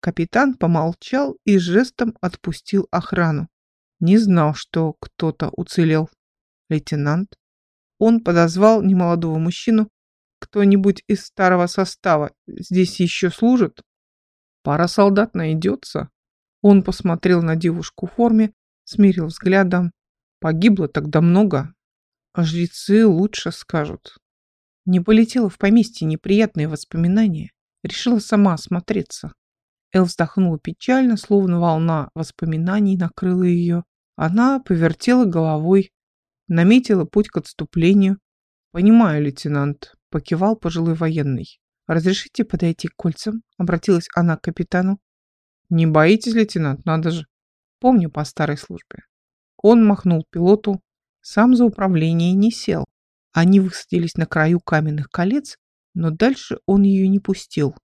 Капитан помолчал и жестом отпустил охрану. Не знал, что кто-то уцелел. Лейтенант. Он подозвал немолодого мужчину. Кто-нибудь из старого состава здесь еще служит? Пара солдат найдется. Он посмотрел на девушку в форме, смирил взглядом. Погибло тогда много. А жрецы лучше скажут. Не полетело в поместье неприятные воспоминания. Решила сама осмотреться. Эл вздохнула печально, словно волна воспоминаний накрыла ее. Она повертела головой, наметила путь к отступлению. «Понимаю, лейтенант», — покивал пожилой военный. «Разрешите подойти к кольцам?» — обратилась она к капитану. «Не боитесь, лейтенант, надо же. Помню по старой службе». Он махнул пилоту, сам за управление не сел. Они высадились на краю каменных колец, но дальше он ее не пустил.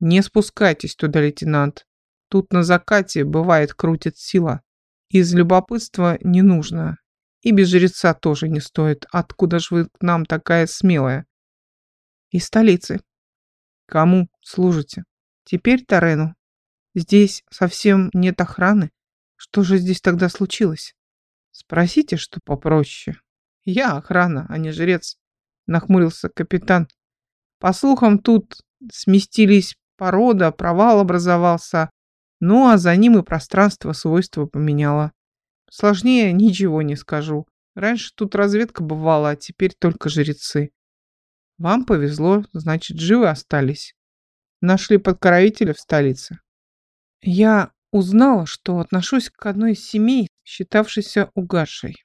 Не спускайтесь туда, лейтенант. Тут на закате, бывает, крутит сила. Из любопытства не нужно. И без жреца тоже не стоит. Откуда же вы к нам такая смелая? Из столицы. Кому служите? Теперь Тарену. Здесь совсем нет охраны. Что же здесь тогда случилось? Спросите, что попроще. Я охрана, а не жрец. Нахмурился капитан. По слухам, тут сместились порода, провал образовался, ну а за ним и пространство свойства поменяло. Сложнее ничего не скажу. Раньше тут разведка бывала, а теперь только жрецы. Вам повезло, значит, живы остались. Нашли подкоровителя в столице. Я узнала, что отношусь к одной из семей, считавшейся угасшей,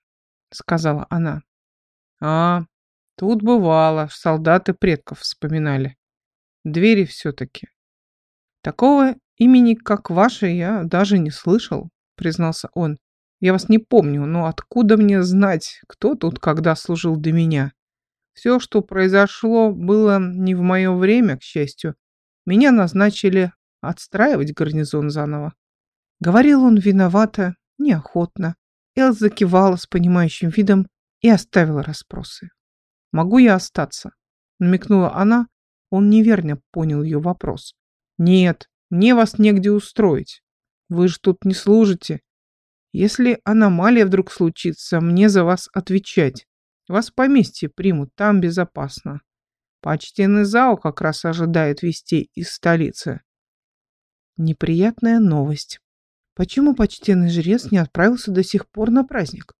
сказала она. А, тут бывало, солдаты предков вспоминали. Двери все-таки. Такого имени, как ваше, я даже не слышал, признался он. Я вас не помню, но откуда мне знать, кто тут когда служил до меня? Все, что произошло, было не в мое время, к счастью. Меня назначили отстраивать гарнизон заново. Говорил он виновато, неохотно. Элза кивала с понимающим видом и оставила расспросы. «Могу я остаться?» намекнула она. Он неверно понял ее вопрос. Нет, мне вас негде устроить. Вы же тут не служите. Если аномалия вдруг случится, мне за вас отвечать. Вас в поместье примут, там безопасно. Почтенный Зао как раз ожидает вестей из столицы. Неприятная новость. Почему почтенный жрец не отправился до сих пор на праздник?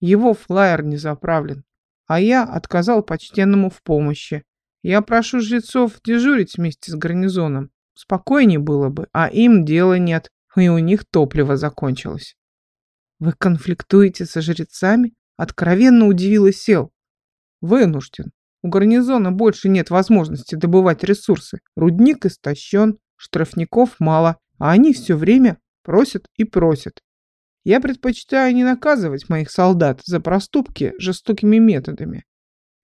Его флаер не заправлен, а я отказал почтенному в помощи. Я прошу жрецов дежурить вместе с гарнизоном. Спокойнее было бы, а им дела нет, и у них топливо закончилось. Вы конфликтуете со жрецами? Откровенно удивилась Сел. Вынужден. У гарнизона больше нет возможности добывать ресурсы. Рудник истощен, штрафников мало, а они все время просят и просят. Я предпочитаю не наказывать моих солдат за проступки жестокими методами.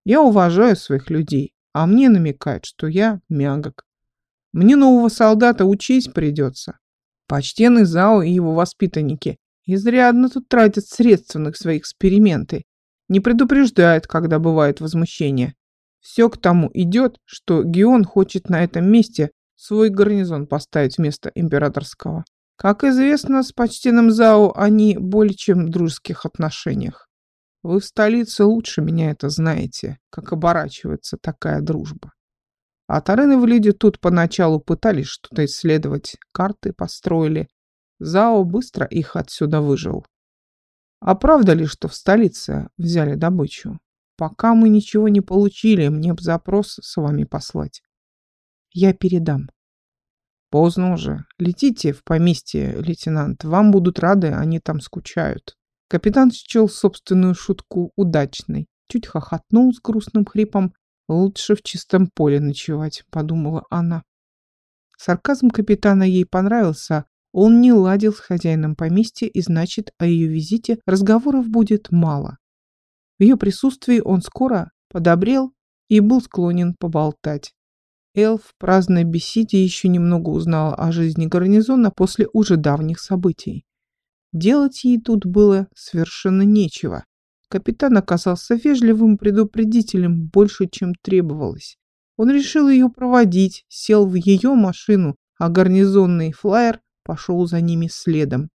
Я уважаю своих людей, а мне намекают, что я мягок. Мне нового солдата учить придется. Почтенный Зао и его воспитанники изрядно тут тратят средства на свои эксперименты. Не предупреждают, когда бывает возмущение. Все к тому идет, что Геон хочет на этом месте свой гарнизон поставить вместо императорского. Как известно, с почтенным Зао они более чем в дружеских отношениях. Вы в столице лучше меня это знаете, как оборачивается такая дружба. А Тареновы люди тут поначалу пытались что-то исследовать, карты построили. Зао быстро их отсюда выжил. А правда ли, что в столице взяли добычу? Пока мы ничего не получили, мне б запрос с вами послать. Я передам. Поздно уже. Летите в поместье, лейтенант. Вам будут рады, они там скучают. Капитан счел собственную шутку удачной. Чуть хохотнул с грустным хрипом. Лучше в чистом поле ночевать, подумала она. Сарказм капитана ей понравился. Он не ладил с хозяином поместья, и значит, о ее визите разговоров будет мало. В ее присутствии он скоро подобрел и был склонен поболтать. Эл в праздной беседе еще немного узнала о жизни гарнизона после уже давних событий. Делать ей тут было совершенно нечего. Капитан оказался вежливым предупредителем больше, чем требовалось. Он решил ее проводить, сел в ее машину, а гарнизонный флайер пошел за ними следом.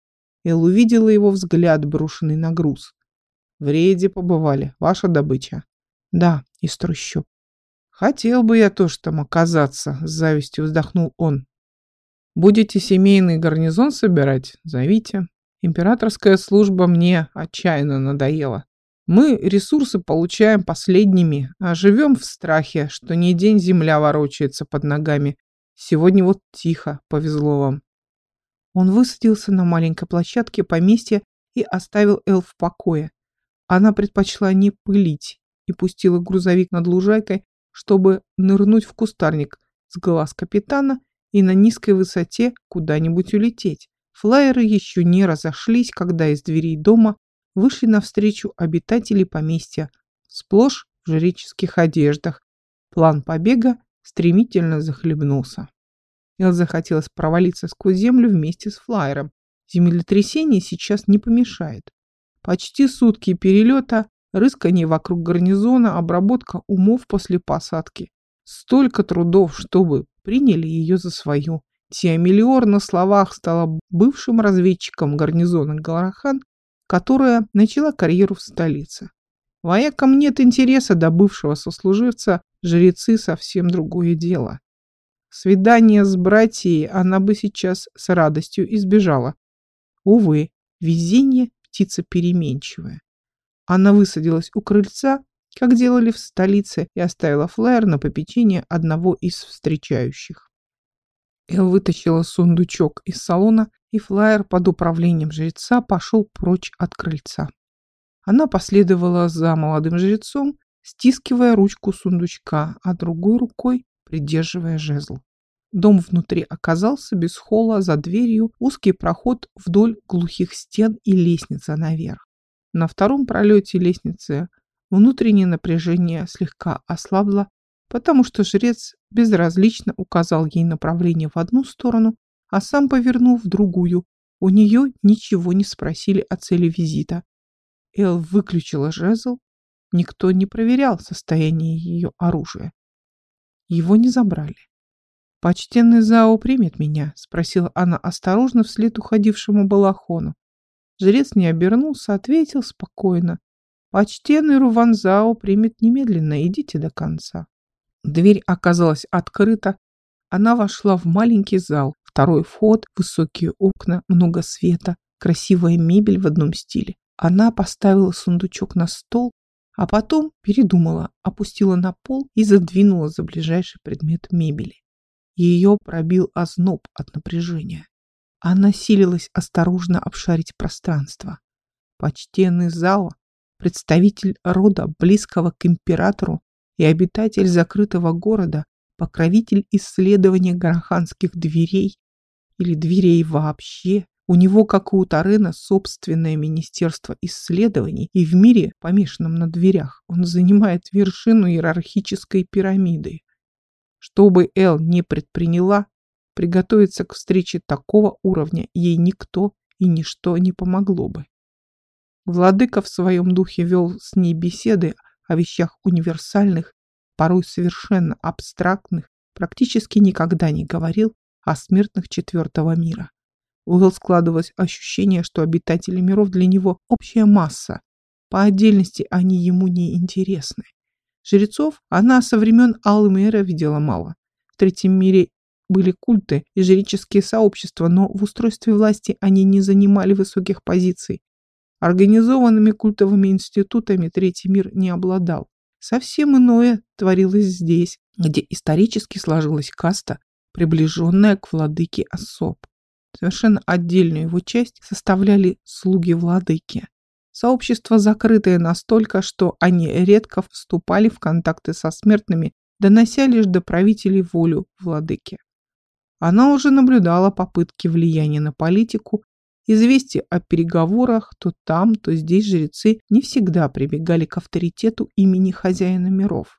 Эл увидела его взгляд, брошенный на груз. В рейде побывали. Ваша добыча. Да, из трущоб. Хотел бы я тоже там оказаться, с завистью вздохнул он. Будете семейный гарнизон собирать? Зовите. Императорская служба мне отчаянно надоела. Мы ресурсы получаем последними, а живем в страхе, что не день земля ворочается под ногами. Сегодня вот тихо, повезло вам. Он высадился на маленькой площадке поместья и оставил Эл в покое. Она предпочла не пылить и пустила грузовик над лужайкой, чтобы нырнуть в кустарник с глаз капитана и на низкой высоте куда-нибудь улететь. Флайеры еще не разошлись, когда из дверей дома вышли навстречу обитатели поместья, сплошь в жреческих одеждах. План побега стремительно захлебнулся. Эл захотелось провалиться сквозь землю вместе с флайером. Землетрясение сейчас не помешает. Почти сутки перелета, рыскание вокруг гарнизона, обработка умов после посадки. Столько трудов, чтобы приняли ее за свою. Тиамелиор на словах стала бывшим разведчиком гарнизона Галахан, которая начала карьеру в столице. Воякам нет интереса до бывшего сослуживца, жрецы совсем другое дело. Свидание с братьей она бы сейчас с радостью избежала. Увы, везение птица переменчивая. Она высадилась у крыльца, как делали в столице, и оставила флаер на попечение одного из встречающих. Эл вытащила сундучок из салона, и флаер под управлением жреца пошел прочь от крыльца. Она последовала за молодым жрецом, стискивая ручку сундучка, а другой рукой придерживая жезл. Дом внутри оказался без холла, за дверью узкий проход вдоль глухих стен и лестница наверх. На втором пролете лестницы внутреннее напряжение слегка ослабло, потому что жрец безразлично указал ей направление в одну сторону, а сам повернул в другую. У нее ничего не спросили о цели визита. Эл выключила жезл. Никто не проверял состояние ее оружия. Его не забрали. «Почтенный Зао примет меня?» — спросила она осторожно вслед уходившему балахону. Жрец не обернулся, ответил спокойно. «Почтенный Руван Зао примет немедленно, идите до конца». Дверь оказалась открыта. Она вошла в маленький зал. Второй вход, высокие окна, много света, красивая мебель в одном стиле. Она поставила сундучок на стол, а потом передумала, опустила на пол и задвинула за ближайший предмет мебели. Ее пробил озноб от напряжения. Она силилась осторожно обшарить пространство. Почтенный зал, представитель рода, близкого к императору и обитатель закрытого города, покровитель исследования гороханских дверей или дверей вообще, у него, как и у Тарена, собственное министерство исследований, и в мире, помешанном на дверях, он занимает вершину иерархической пирамиды. Что бы Эл не предприняла, приготовиться к встрече такого уровня ей никто и ничто не помогло бы. Владыка в своем духе вел с ней беседы о вещах универсальных, порой совершенно абстрактных, практически никогда не говорил о смертных четвертого мира. У складывалось ощущение, что обитатели миров для него общая масса. По отдельности они ему не интересны. Жрецов она со времен Алмера видела мало. В третьем мире были культы и жреческие сообщества, но в устройстве власти они не занимали высоких позиций. Организованными культовыми институтами третий мир не обладал. Совсем иное творилось здесь, где исторически сложилась каста, приближенная к владыке особ. Совершенно отдельную его часть составляли слуги владыки. Сообщество закрытое настолько, что они редко вступали в контакты со смертными, донося лишь до правителей волю владыки. Она уже наблюдала попытки влияния на политику, известия о переговорах, то там, то здесь жрецы не всегда прибегали к авторитету имени хозяина миров.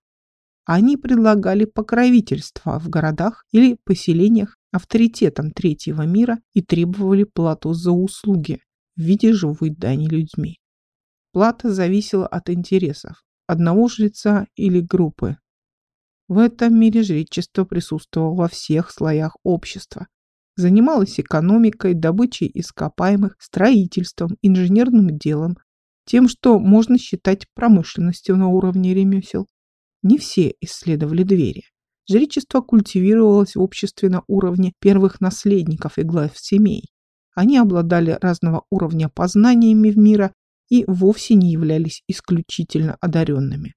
Они предлагали покровительство в городах или поселениях авторитетом третьего мира и требовали плату за услуги в виде живой дани людьми. Плата зависела от интересов одного жреца или группы. В этом мире жречество присутствовало во всех слоях общества. Занималось экономикой, добычей ископаемых, строительством, инженерным делом, тем, что можно считать промышленностью на уровне ремесел. Не все исследовали двери. Жречество культивировалось в обществе на уровне первых наследников и глав семей. Они обладали разного уровня познаниями в мира и вовсе не являлись исключительно одаренными.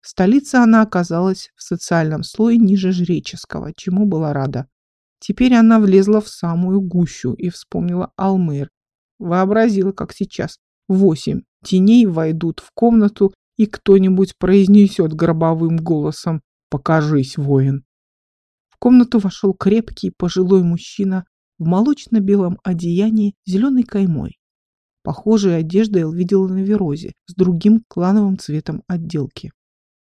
В столице она оказалась в социальном слое ниже жреческого, чему была рада. Теперь она влезла в самую гущу и вспомнила Алмейр. Вообразила, как сейчас восемь теней войдут в комнату, и кто-нибудь произнесет гробовым голосом «Покажись, воин!». В комнату вошел крепкий пожилой мужчина в молочно-белом одеянии зеленой каймой. Похожие одежды я видела на Верозе с другим клановым цветом отделки.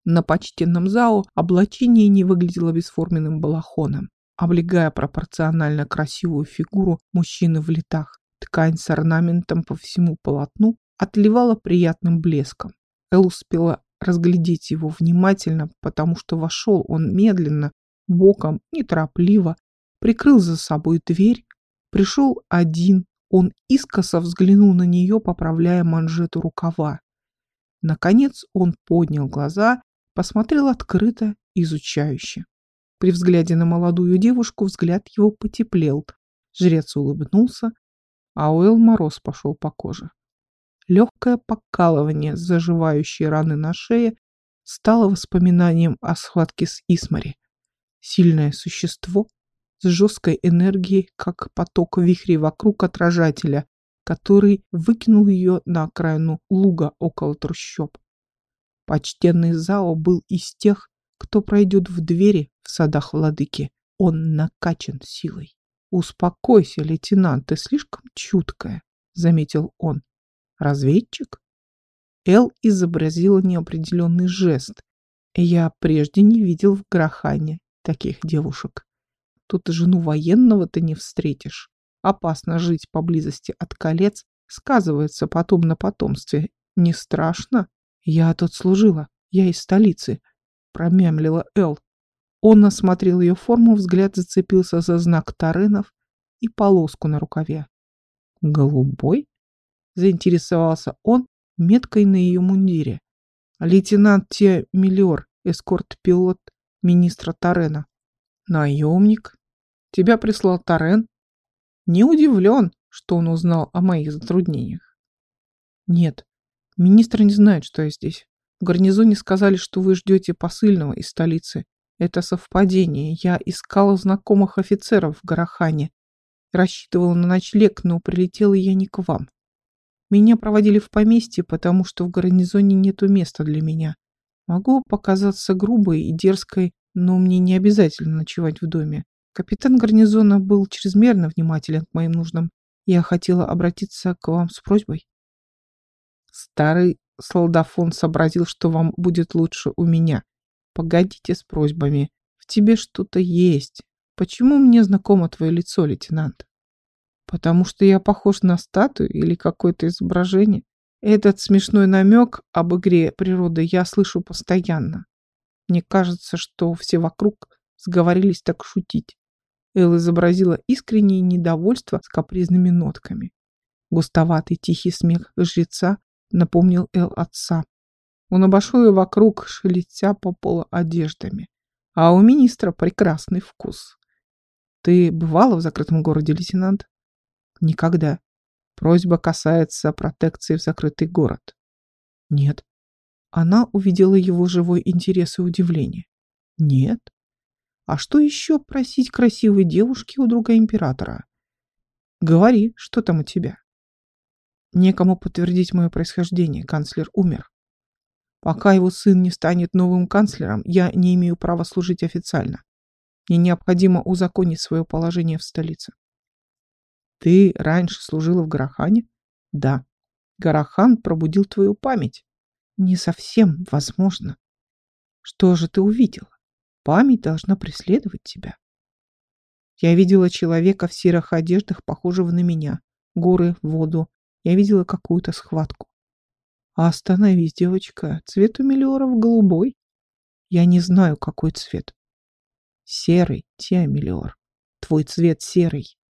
На почтенном ЗАО облачение не выглядело бесформенным балахоном. Облегая пропорционально красивую фигуру мужчины в летах, ткань с орнаментом по всему полотну отливала приятным блеском. Эл успела разглядеть его внимательно, потому что вошел он медленно, боком, неторопливо, прикрыл за собой дверь, пришел один, он искоса взглянул на нее, поправляя манжету рукава. Наконец он поднял глаза, посмотрел открыто, изучающе. При взгляде на молодую девушку взгляд его потеплел. Жрец улыбнулся, а Уэлл мороз пошел по коже. Легкое покалывание заживающей раны на шее стало воспоминанием о схватке с Исмари. Сильное существо с жесткой энергией, как поток вихрей вокруг отражателя, который выкинул ее на окраину луга около трущоб. Почтенный Зао был из тех, кто пройдет в двери в садах владыки. Он накачан силой. «Успокойся, лейтенант, ты слишком чуткая», — заметил он. «Разведчик?» Эл изобразила неопределенный жест. Я прежде не видел в Грахане таких девушек. Тут жену военного ты не встретишь. Опасно жить поблизости от колец, сказывается потом на потомстве. Не страшно? Я тут служила, я из столицы, промямлила Эл. Он осмотрел ее форму, взгляд зацепился за знак Тарынов и полоску на рукаве. «Голубой?» — заинтересовался он меткой на ее мундире. «Лейтенант Те Миллиор, эскорт-пилот министра Тарена». «Наемник?» Тебя прислал Тарен? Не удивлен, что он узнал о моих затруднениях. Нет, министр не знает, что я здесь. В гарнизоне сказали, что вы ждете посыльного из столицы. Это совпадение. Я искала знакомых офицеров в Гарахане. Рассчитывала на ночлег, но прилетела я не к вам. Меня проводили в поместье, потому что в гарнизоне нету места для меня. Могу показаться грубой и дерзкой, но мне не обязательно ночевать в доме. Капитан гарнизона был чрезмерно внимателен к моим нуждам. Я хотела обратиться к вам с просьбой. Старый солдафон сообразил, что вам будет лучше у меня. Погодите с просьбами. В тебе что-то есть. Почему мне знакомо твое лицо, лейтенант? Потому что я похож на статую или какое-то изображение. Этот смешной намек об игре природы я слышу постоянно. Мне кажется, что все вокруг сговорились так шутить. Эл изобразила искреннее недовольство с капризными нотками. Густоватый тихий смех жреца напомнил Эл отца. Он обошел ее вокруг, шелестя по полу одеждами. А у министра прекрасный вкус. Ты бывала в закрытом городе, лейтенант? Никогда. Просьба касается протекции в закрытый город. Нет. Она увидела его живой интерес и удивление. Нет. А что еще просить красивой девушки у друга императора? Говори, что там у тебя? Некому подтвердить мое происхождение, канцлер умер. Пока его сын не станет новым канцлером, я не имею права служить официально. Мне необходимо узаконить свое положение в столице. Ты раньше служила в Гарахане? Да. Гарахан пробудил твою память. Не совсем возможно. Что же ты увидела? Память должна преследовать тебя. Я видела человека в серых одеждах, похожего на меня. Горы, воду. Я видела какую-то схватку. А остановись, девочка. Цвет у Мелиоров голубой. Я не знаю, какой цвет. Серый, Тиамелиор. Твой цвет серый.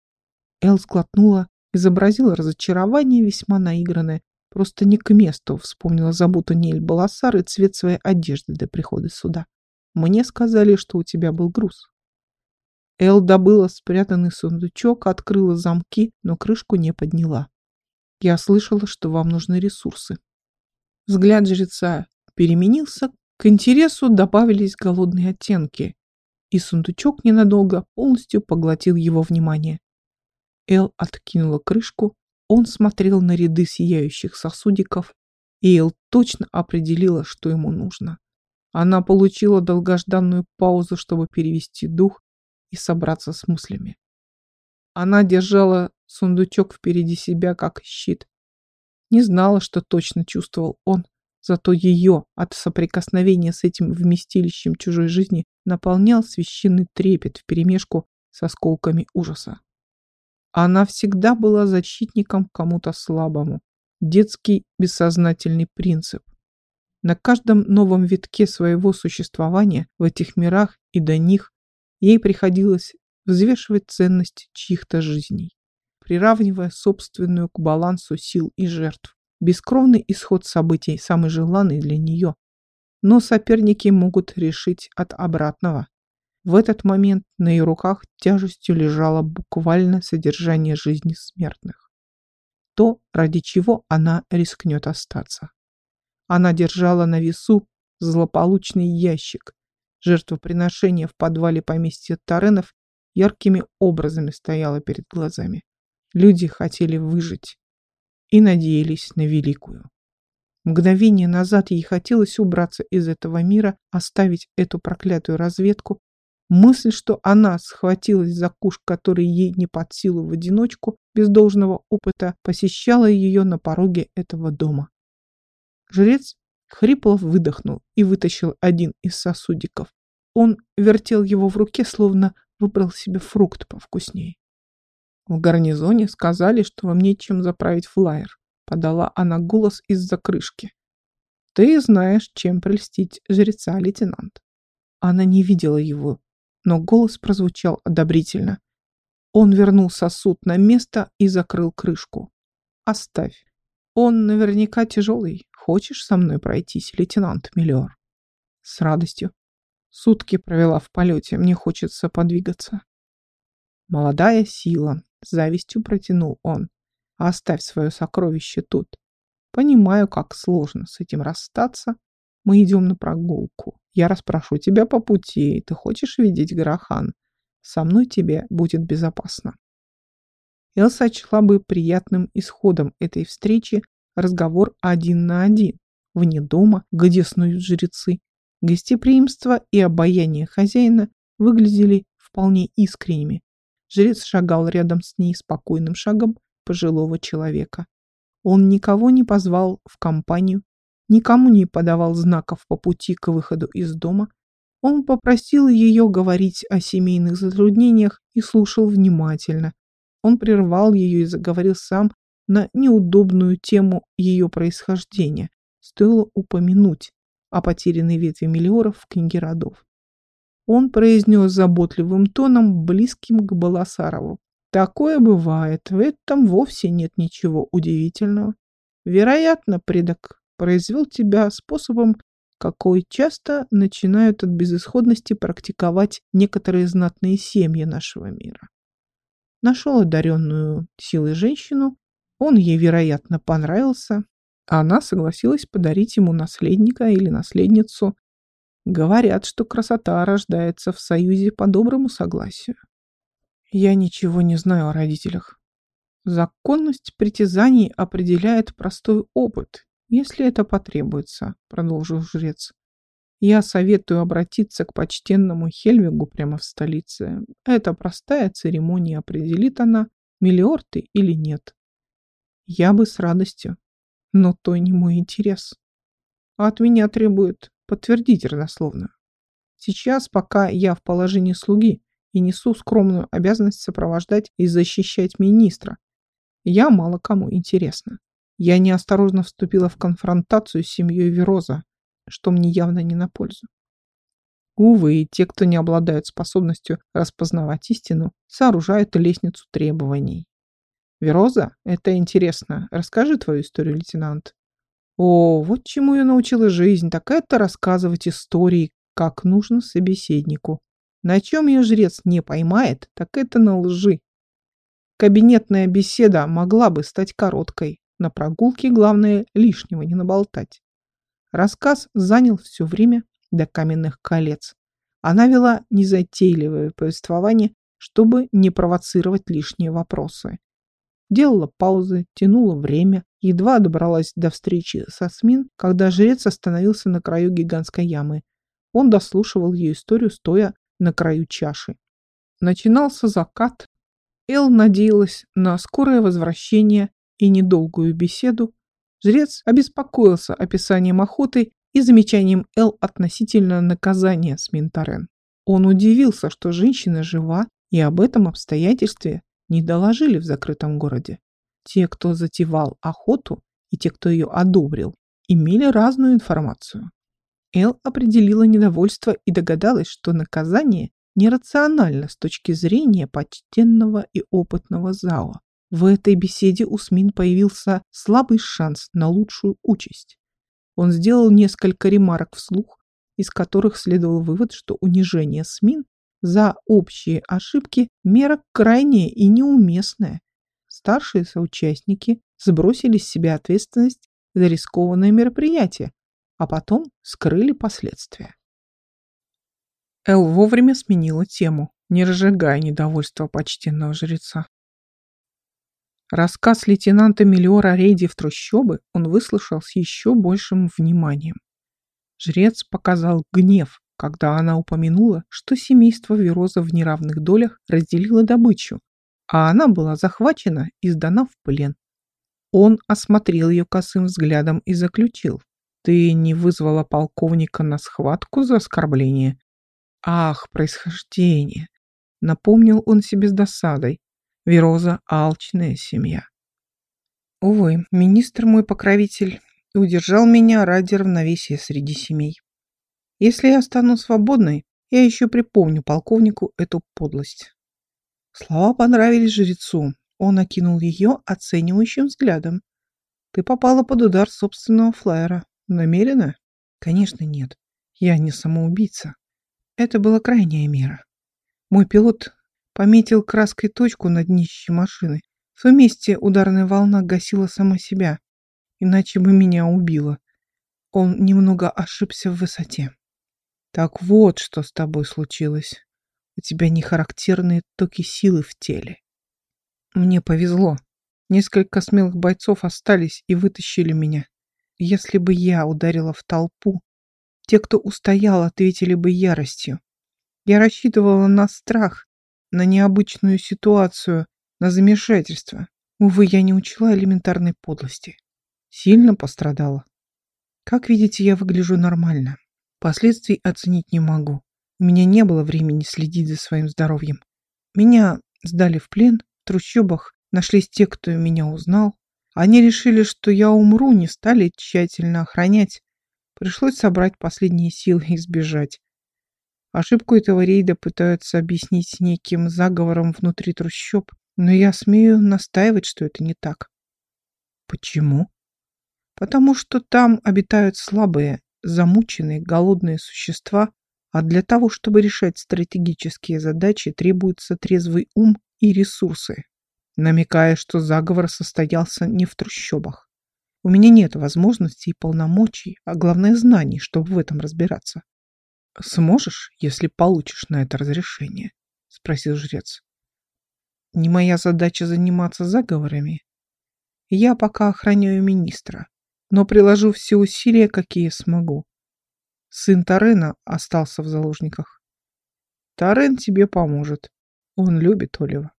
Эл сглотнула, изобразила разочарование весьма наигранное. Просто не к месту вспомнила заботу Нель Баласар и цвет своей одежды до прихода сюда. Мне сказали, что у тебя был груз. Эл добыла спрятанный сундучок, открыла замки, но крышку не подняла. Я слышала, что вам нужны ресурсы. Взгляд жреца переменился, к интересу добавились голодные оттенки, и сундучок ненадолго полностью поглотил его внимание. Эл откинула крышку, он смотрел на ряды сияющих сосудиков, и Эл точно определила, что ему нужно. Она получила долгожданную паузу, чтобы перевести дух и собраться с мыслями. Она держала сундучок впереди себя, как щит. Не знала, что точно чувствовал он, зато ее от соприкосновения с этим вместилищем чужой жизни наполнял священный трепет вперемешку с осколками ужаса. Она всегда была защитником кому-то слабому. Детский бессознательный принцип. На каждом новом витке своего существования в этих мирах и до них ей приходилось взвешивать ценность чьих-то жизней, приравнивая собственную к балансу сил и жертв. Бескровный исход событий самый желанный для нее. Но соперники могут решить от обратного. В этот момент на ее руках тяжестью лежало буквально содержание жизни смертных. То, ради чего она рискнет остаться. Она держала на весу злополучный ящик. Жертвоприношение в подвале поместья Таренов яркими образами стояло перед глазами. Люди хотели выжить и надеялись на великую. Мгновение назад ей хотелось убраться из этого мира, оставить эту проклятую разведку Мысль, что она схватилась за куш, который ей не под силу в одиночку, без должного опыта, посещала ее на пороге этого дома. Жрец хрипло выдохнул и вытащил один из сосудиков. Он вертел его в руке, словно выбрал себе фрукт повкуснее. В гарнизоне сказали, что вам нечем заправить флайер. Подала она голос из-за крышки. Ты знаешь, чем прельстить жреца, лейтенант. Она не видела его, но голос прозвучал одобрительно. Он вернул сосуд на место и закрыл крышку. «Оставь. Он наверняка тяжелый. Хочешь со мной пройтись, лейтенант Миллиор?» «С радостью. Сутки провела в полете. Мне хочется подвигаться». «Молодая сила», — завистью протянул он. «Оставь свое сокровище тут. Понимаю, как сложно с этим расстаться. Мы идем на прогулку. Я расспрошу тебя по пути. Ты хочешь видеть Гарахан? Со мной тебе будет безопасно. Эл сочла бы приятным исходом этой встречи разговор один на один, вне дома, где снуют жрецы. Гостеприимство и обаяние хозяина выглядели вполне искренними. Жрец шагал рядом с ней спокойным шагом пожилого человека. Он никого не позвал в компанию никому не подавал знаков по пути к выходу из дома. Он попросил ее говорить о семейных затруднениях и слушал внимательно. Он прервал ее и заговорил сам на неудобную тему ее происхождения. Стоило упомянуть о потерянной ветви миллиоров в книге родов. Он произнес заботливым тоном, близким к Баласарову. Такое бывает, в этом вовсе нет ничего удивительного. Вероятно, предок произвел тебя способом, какой часто начинают от безысходности практиковать некоторые знатные семьи нашего мира. Нашел одаренную силой женщину, он ей, вероятно, понравился, а она согласилась подарить ему наследника или наследницу. Говорят, что красота рождается в союзе по доброму согласию. Я ничего не знаю о родителях. Законность притязаний определяет простой опыт, если это потребуется, продолжил жрец. Я советую обратиться к почтенному Хельвигу прямо в столице. Это простая церемония определит она, миллиор ты или нет. Я бы с радостью, но то не мой интерес. А от меня требует подтвердить родословно. Сейчас, пока я в положении слуги и несу скромную обязанность сопровождать и защищать министра, я мало кому интересна. Я неосторожно вступила в конфронтацию с семьей Вероза, что мне явно не на пользу. Увы, те, кто не обладают способностью распознавать истину, сооружают лестницу требований. Вероза, это интересно. Расскажи твою историю, лейтенант. О, вот чему я научила жизнь, так это рассказывать истории, как нужно собеседнику. На чем ее жрец не поймает, так это на лжи. Кабинетная беседа могла бы стать короткой. На прогулке главное лишнего не наболтать. Рассказ занял все время до каменных колец. Она вела незатейливое повествование, чтобы не провоцировать лишние вопросы делала паузы, тянула время, едва добралась до встречи со Смин, когда жрец остановился на краю гигантской ямы. Он дослушивал ее историю, стоя на краю чаши. Начинался закат. Эл надеялась на скорое возвращение и недолгую беседу. Жрец обеспокоился описанием охоты и замечанием Эл относительно наказания Сминтарен. Он удивился, что женщина жива, и об этом обстоятельстве не доложили в закрытом городе. Те, кто затевал охоту, и те, кто ее одобрил, имели разную информацию. Эл определила недовольство и догадалась, что наказание нерационально с точки зрения почтенного и опытного зала. В этой беседе у Смин появился слабый шанс на лучшую участь. Он сделал несколько ремарок вслух, из которых следовал вывод, что унижение Смин за общие ошибки мера крайняя и неуместная. Старшие соучастники сбросили с себя ответственность за рискованное мероприятие, а потом скрыли последствия. Эл вовремя сменила тему, не разжигая недовольства почтенного жреца. Рассказ лейтенанта Миллиора о рейде в трущобы он выслушал с еще большим вниманием. Жрец показал гнев, когда она упомянула, что семейство Вероза в неравных долях разделило добычу, а она была захвачена и сдана в плен. Он осмотрел ее косым взглядом и заключил. «Ты не вызвала полковника на схватку за оскорбление?» «Ах, происхождение!» Напомнил он себе с досадой. Вероза – алчная семья. Увы, министр мой покровитель удержал меня ради равновесия среди семей. Если я стану свободной, я еще припомню полковнику эту подлость. Слова понравились жрецу. Он окинул ее оценивающим взглядом. Ты попала под удар собственного флайера. Намеренно? Конечно, нет. Я не самоубийца. Это была крайняя мера. Мой пилот пометил краской точку на днище машины. В том месте ударная волна гасила сама себя, иначе бы меня убило. Он немного ошибся в высоте. Так вот, что с тобой случилось. У тебя нехарактерные токи силы в теле. Мне повезло. Несколько смелых бойцов остались и вытащили меня. Если бы я ударила в толпу, те, кто устоял, ответили бы яростью. Я рассчитывала на страх, на необычную ситуацию, на замешательство. Увы, я не учла элементарной подлости. Сильно пострадала. Как видите, я выгляжу нормально. Последствий оценить не могу. У меня не было времени следить за своим здоровьем. Меня сдали в плен, в трущобах нашлись те, кто меня узнал. Они решили, что я умру, не стали тщательно охранять. Пришлось собрать последние силы и сбежать. Ошибку этого рейда пытаются объяснить неким заговором внутри трущоб, но я смею настаивать, что это не так. Почему? Потому что там обитают слабые, замученные, голодные существа, а для того, чтобы решать стратегические задачи, требуется трезвый ум и ресурсы, намекая, что заговор состоялся не в трущобах. У меня нет возможностей и полномочий, а главное знаний, чтобы в этом разбираться. Сможешь, если получишь на это разрешение? Спросил жрец. Не моя задача заниматься заговорами. Я пока охраняю министра, но приложу все усилия, какие смогу. Сын Тарена остался в заложниках. Тарен тебе поможет. Он любит Олива.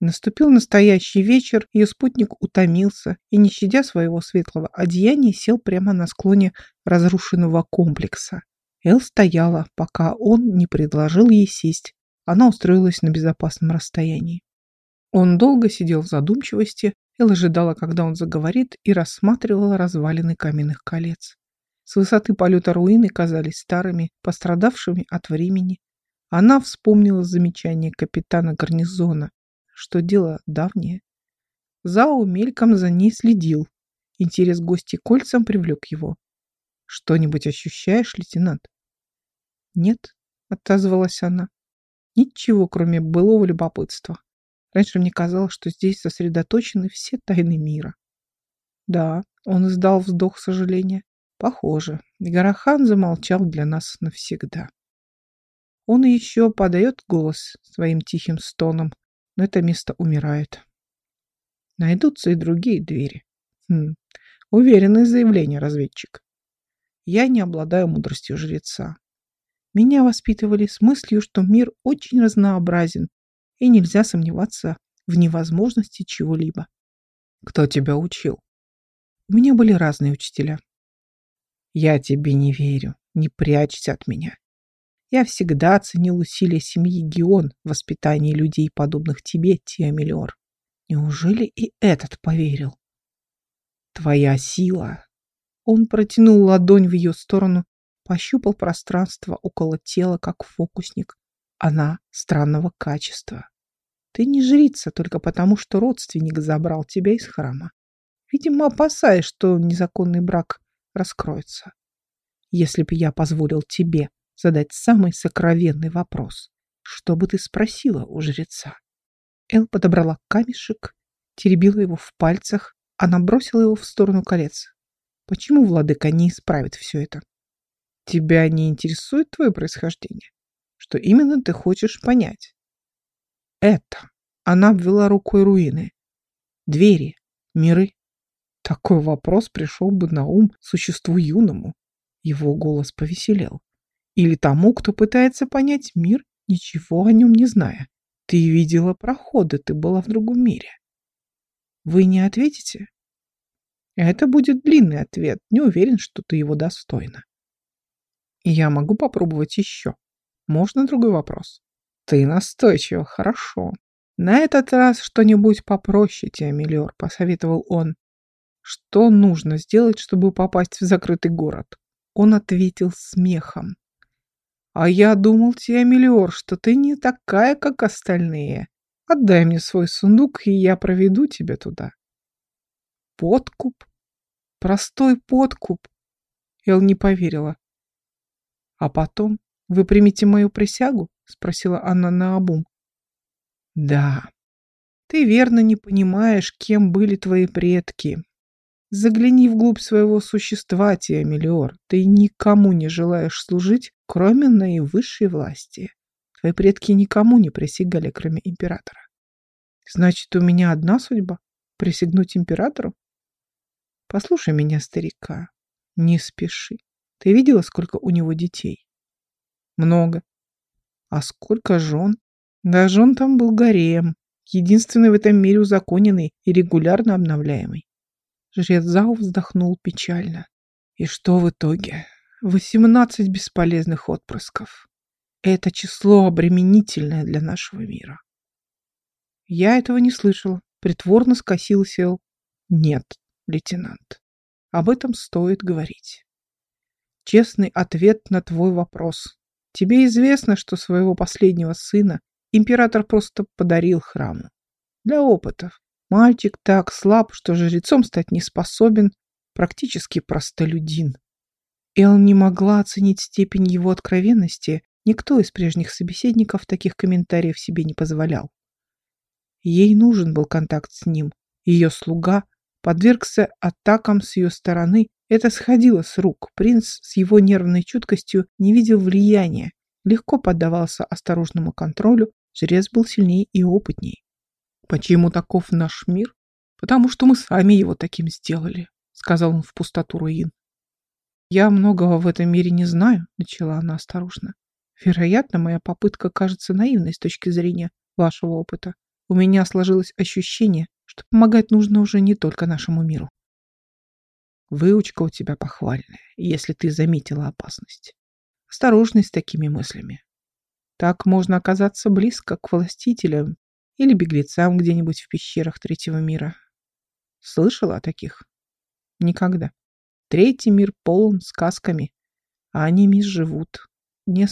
Наступил настоящий вечер, ее спутник утомился и, не щадя своего светлого одеяния, сел прямо на склоне разрушенного комплекса. Эл стояла, пока он не предложил ей сесть. Она устроилась на безопасном расстоянии. Он долго сидел в задумчивости, Эл ожидала, когда он заговорит, и рассматривала развалины каменных колец. С высоты полета руины казались старыми, пострадавшими от времени. Она вспомнила замечание капитана гарнизона, что дело давнее. Зао мельком за ней следил. Интерес гостей кольцам привлек его. «Что-нибудь ощущаешь, лейтенант?» «Нет», — отозвалась она. «Ничего, кроме былого любопытства. Раньше мне казалось, что здесь сосредоточены все тайны мира». «Да», — он издал вздох сожаления. «Похоже, Гарахан замолчал для нас навсегда». Он еще подает голос своим тихим стоном, но это место умирает. Найдутся и другие двери. Хм, уверенное заявление, разведчик. Я не обладаю мудростью жреца. Меня воспитывали с мыслью, что мир очень разнообразен, и нельзя сомневаться в невозможности чего-либо. Кто тебя учил? У меня были разные учителя. Я тебе не верю. Не прячься от меня. Я всегда ценил усилия семьи Геон в воспитании людей, подобных тебе, Тиамелиор. Неужели и этот поверил? Твоя сила. Он протянул ладонь в ее сторону, пощупал пространство около тела, как фокусник. Она странного качества. Ты не жрица только потому, что родственник забрал тебя из храма. Видимо, опасаясь, что незаконный брак раскроется. Если бы я позволил тебе задать самый сокровенный вопрос. Что бы ты спросила у жреца? Эл подобрала камешек, теребила его в пальцах, она бросила его в сторону колец. Почему владыка не исправит все это? Тебя не интересует твое происхождение? Что именно ты хочешь понять? Это. Она обвела рукой руины. Двери, миры. Такой вопрос пришел бы на ум существу юному. Его голос повеселел. Или тому, кто пытается понять мир, ничего о нем не зная. Ты видела проходы, ты была в другом мире. Вы не ответите? Это будет длинный ответ, не уверен, что ты его достойна. Я могу попробовать еще. Можно другой вопрос? Ты настойчиво, хорошо. На этот раз что-нибудь попроще, Тиамелиор, посоветовал он. Что нужно сделать, чтобы попасть в закрытый город? Он ответил смехом. А я думал, Тиамелиор, что ты не такая, как остальные. Отдай мне свой сундук, и я проведу тебя туда. Подкуп? Простой подкуп? Эл не поверила. А потом вы примете мою присягу? Спросила она наобум. Да. Ты верно не понимаешь, кем были твои предки. Загляни вглубь своего существа, Тиамелиор. Ты никому не желаешь служить, кроме наивысшей власти. Твои предки никому не присягали, кроме императора. Значит, у меня одна судьба — присягнуть императору? Послушай меня, старика, не спеши. Ты видела, сколько у него детей? Много. А сколько жен? Да жен там был гарем, единственный в этом мире узаконенный и регулярно обновляемый. Жрец Зау вздохнул печально. И что в итоге? Восемнадцать бесполезных отпрысков. Это число обременительное для нашего мира. Я этого не слышала. Притворно скосил сел. Нет, лейтенант. Об этом стоит говорить. Честный ответ на твой вопрос. Тебе известно, что своего последнего сына император просто подарил храму. Для опытов. Мальчик так слаб, что жрецом стать не способен, практически простолюдин. Эл не могла оценить степень его откровенности, никто из прежних собеседников таких комментариев себе не позволял. Ей нужен был контакт с ним. Ее слуга подвергся атакам с ее стороны, Это сходило с рук. Принц с его нервной чуткостью не видел влияния, легко поддавался осторожному контролю, жрец был сильнее и опытней. «Почему таков наш мир? Потому что мы сами его таким сделали», — сказал он в пустоту руин. «Я многого в этом мире не знаю», — начала она осторожно. «Вероятно, моя попытка кажется наивной с точки зрения вашего опыта. У меня сложилось ощущение, что помогать нужно уже не только нашему миру. Выучка у тебя похвальная, если ты заметила опасность. Осторожней с такими мыслями. Так можно оказаться близко к властителям или беглецам где-нибудь в пещерах третьего мира. Слышала о таких? Никогда. Третий мир полон сказками, а они мисс живут. Не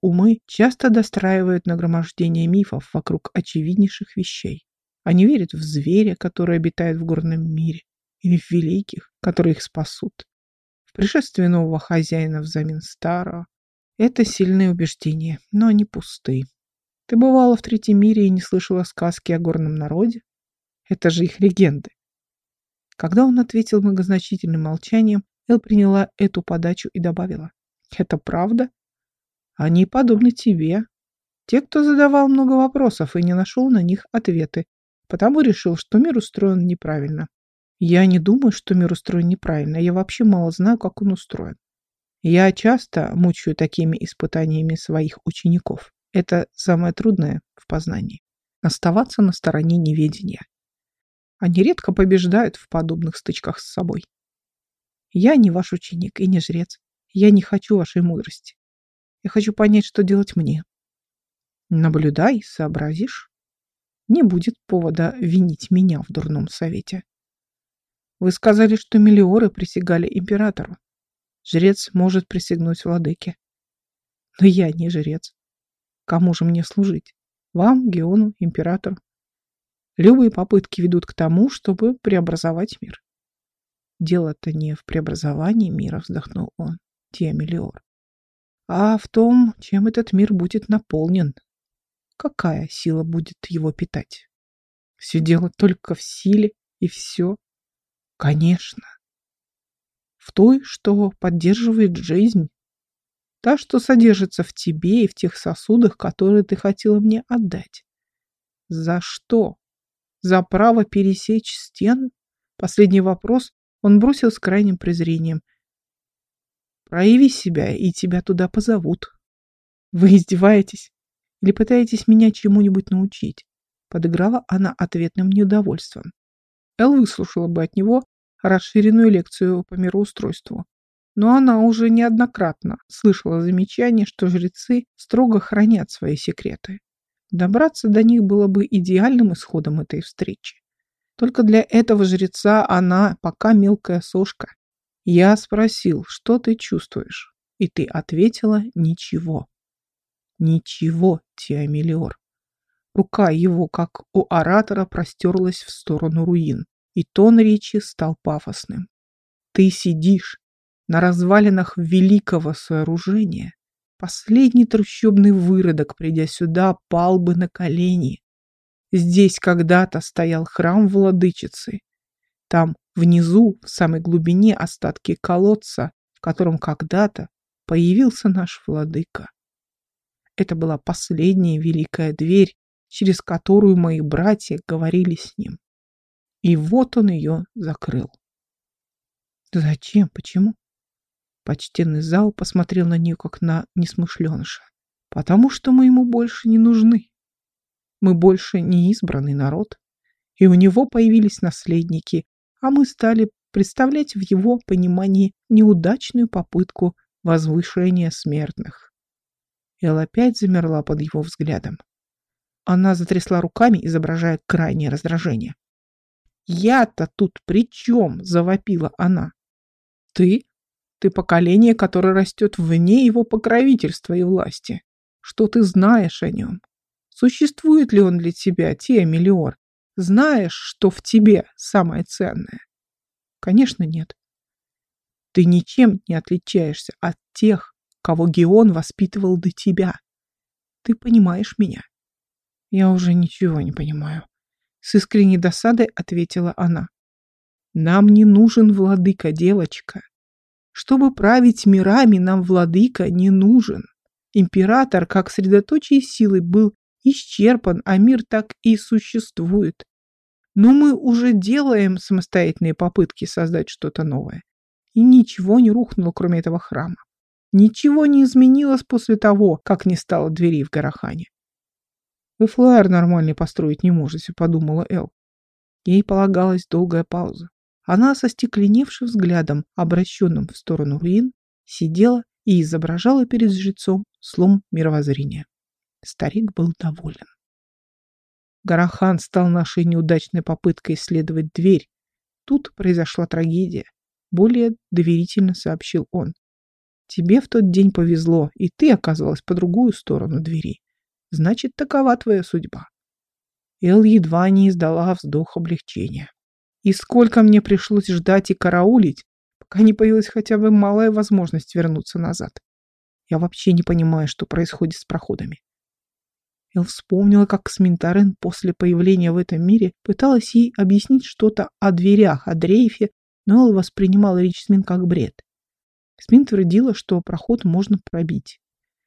умы часто достраивают нагромождение мифов вокруг очевиднейших вещей. Они верят в зверя, который обитает в горном мире, или в великих, которые их спасут. В пришествие нового хозяина взамен старого. Это сильные убеждения, но они пусты. Ты бывала в третьем мире и не слышала сказки о горном народе? Это же их легенды. Когда он ответил многозначительным молчанием, Эл приняла эту подачу и добавила. Это правда? Они подобны тебе. Те, кто задавал много вопросов и не нашел на них ответы, потому решил, что мир устроен неправильно. Я не думаю, что мир устроен неправильно. Я вообще мало знаю, как он устроен. Я часто мучаю такими испытаниями своих учеников. Это самое трудное в познании. Оставаться на стороне неведения. Они редко побеждают в подобных стычках с собой. Я не ваш ученик и не жрец. Я не хочу вашей мудрости. Я хочу понять, что делать мне. Наблюдай, сообразишь. Не будет повода винить меня в дурном совете. Вы сказали, что миллиоры присягали императору. Жрец может присягнуть владыке. Но я не жрец. Кому же мне служить? Вам, Геону, императору. Любые попытки ведут к тому, чтобы преобразовать мир. Дело-то не в преобразовании мира, вздохнул он. Тиамелиор, а в том, чем этот мир будет наполнен. Какая сила будет его питать? Все дело только в силе и все. Конечно. В той, что поддерживает жизнь. Та, что содержится в тебе и в тех сосудах, которые ты хотела мне отдать. За что? За право пересечь стену? Последний вопрос он бросил с крайним презрением. Прояви себя, и тебя туда позовут. Вы издеваетесь? Или пытаетесь меня чему-нибудь научить? Подыграла она ответным неудовольствием. Эл выслушала бы от него расширенную лекцию по мироустройству. Но она уже неоднократно слышала замечание, что жрецы строго хранят свои секреты. Добраться до них было бы идеальным исходом этой встречи. Только для этого жреца она пока мелкая сошка, я спросил, что ты чувствуешь? И ты ответила ничего. Ничего, Тиамелиор. Рука его, как у оратора, простерлась в сторону руин, и тон речи стал пафосным. Ты сидишь на развалинах великого сооружения. Последний трущобный выродок, придя сюда, пал бы на колени. Здесь когда-то стоял храм владычицы. Там Внизу, в самой глубине, остатки колодца, в котором когда-то появился наш владыка. Это была последняя великая дверь, через которую мои братья говорили с ним. И вот он ее закрыл. Зачем? Почему? Почтенный зал посмотрел на нее, как на несмышленыша. Потому что мы ему больше не нужны. Мы больше не избранный народ. И у него появились наследники, а мы стали представлять в его понимании неудачную попытку возвышения смертных. Эл опять замерла под его взглядом. Она затрясла руками, изображая крайнее раздражение. «Я-то тут при чем?» – завопила она. «Ты? Ты поколение, которое растет вне его покровительства и власти. Что ты знаешь о нем? Существует ли он для тебя, Тия Мелиор? Знаешь, что в тебе самое ценное? Конечно, нет. Ты ничем не отличаешься от тех, кого Геон воспитывал до тебя. Ты понимаешь меня? Я уже ничего не понимаю. С искренней досадой ответила она. Нам не нужен владыка, девочка. Чтобы править мирами, нам владыка не нужен. Император, как средоточие силы, был исчерпан, а мир так и существует. Но мы уже делаем самостоятельные попытки создать что-то новое. И ничего не рухнуло, кроме этого храма. Ничего не изменилось после того, как не стало дверей в Гарахане. «Вы флайер нормальный построить не можете», — подумала Эл. Ей полагалась долгая пауза. Она со стекленевшим взглядом, обращенным в сторону руин, сидела и изображала перед жрецом слом мировоззрения. Старик был доволен. Гарахан стал нашей неудачной попыткой исследовать дверь. Тут произошла трагедия. Более доверительно сообщил он. Тебе в тот день повезло, и ты оказалась по другую сторону двери. Значит, такова твоя судьба. Эл едва не издала вздох облегчения. И сколько мне пришлось ждать и караулить, пока не появилась хотя бы малая возможность вернуться назад. Я вообще не понимаю, что происходит с проходами. Эл вспомнила, как Сминтарен после появления в этом мире пыталась ей объяснить что-то о дверях, о дрейфе, но Эл воспринимала речь Смин как бред. Смин твердила, что проход можно пробить.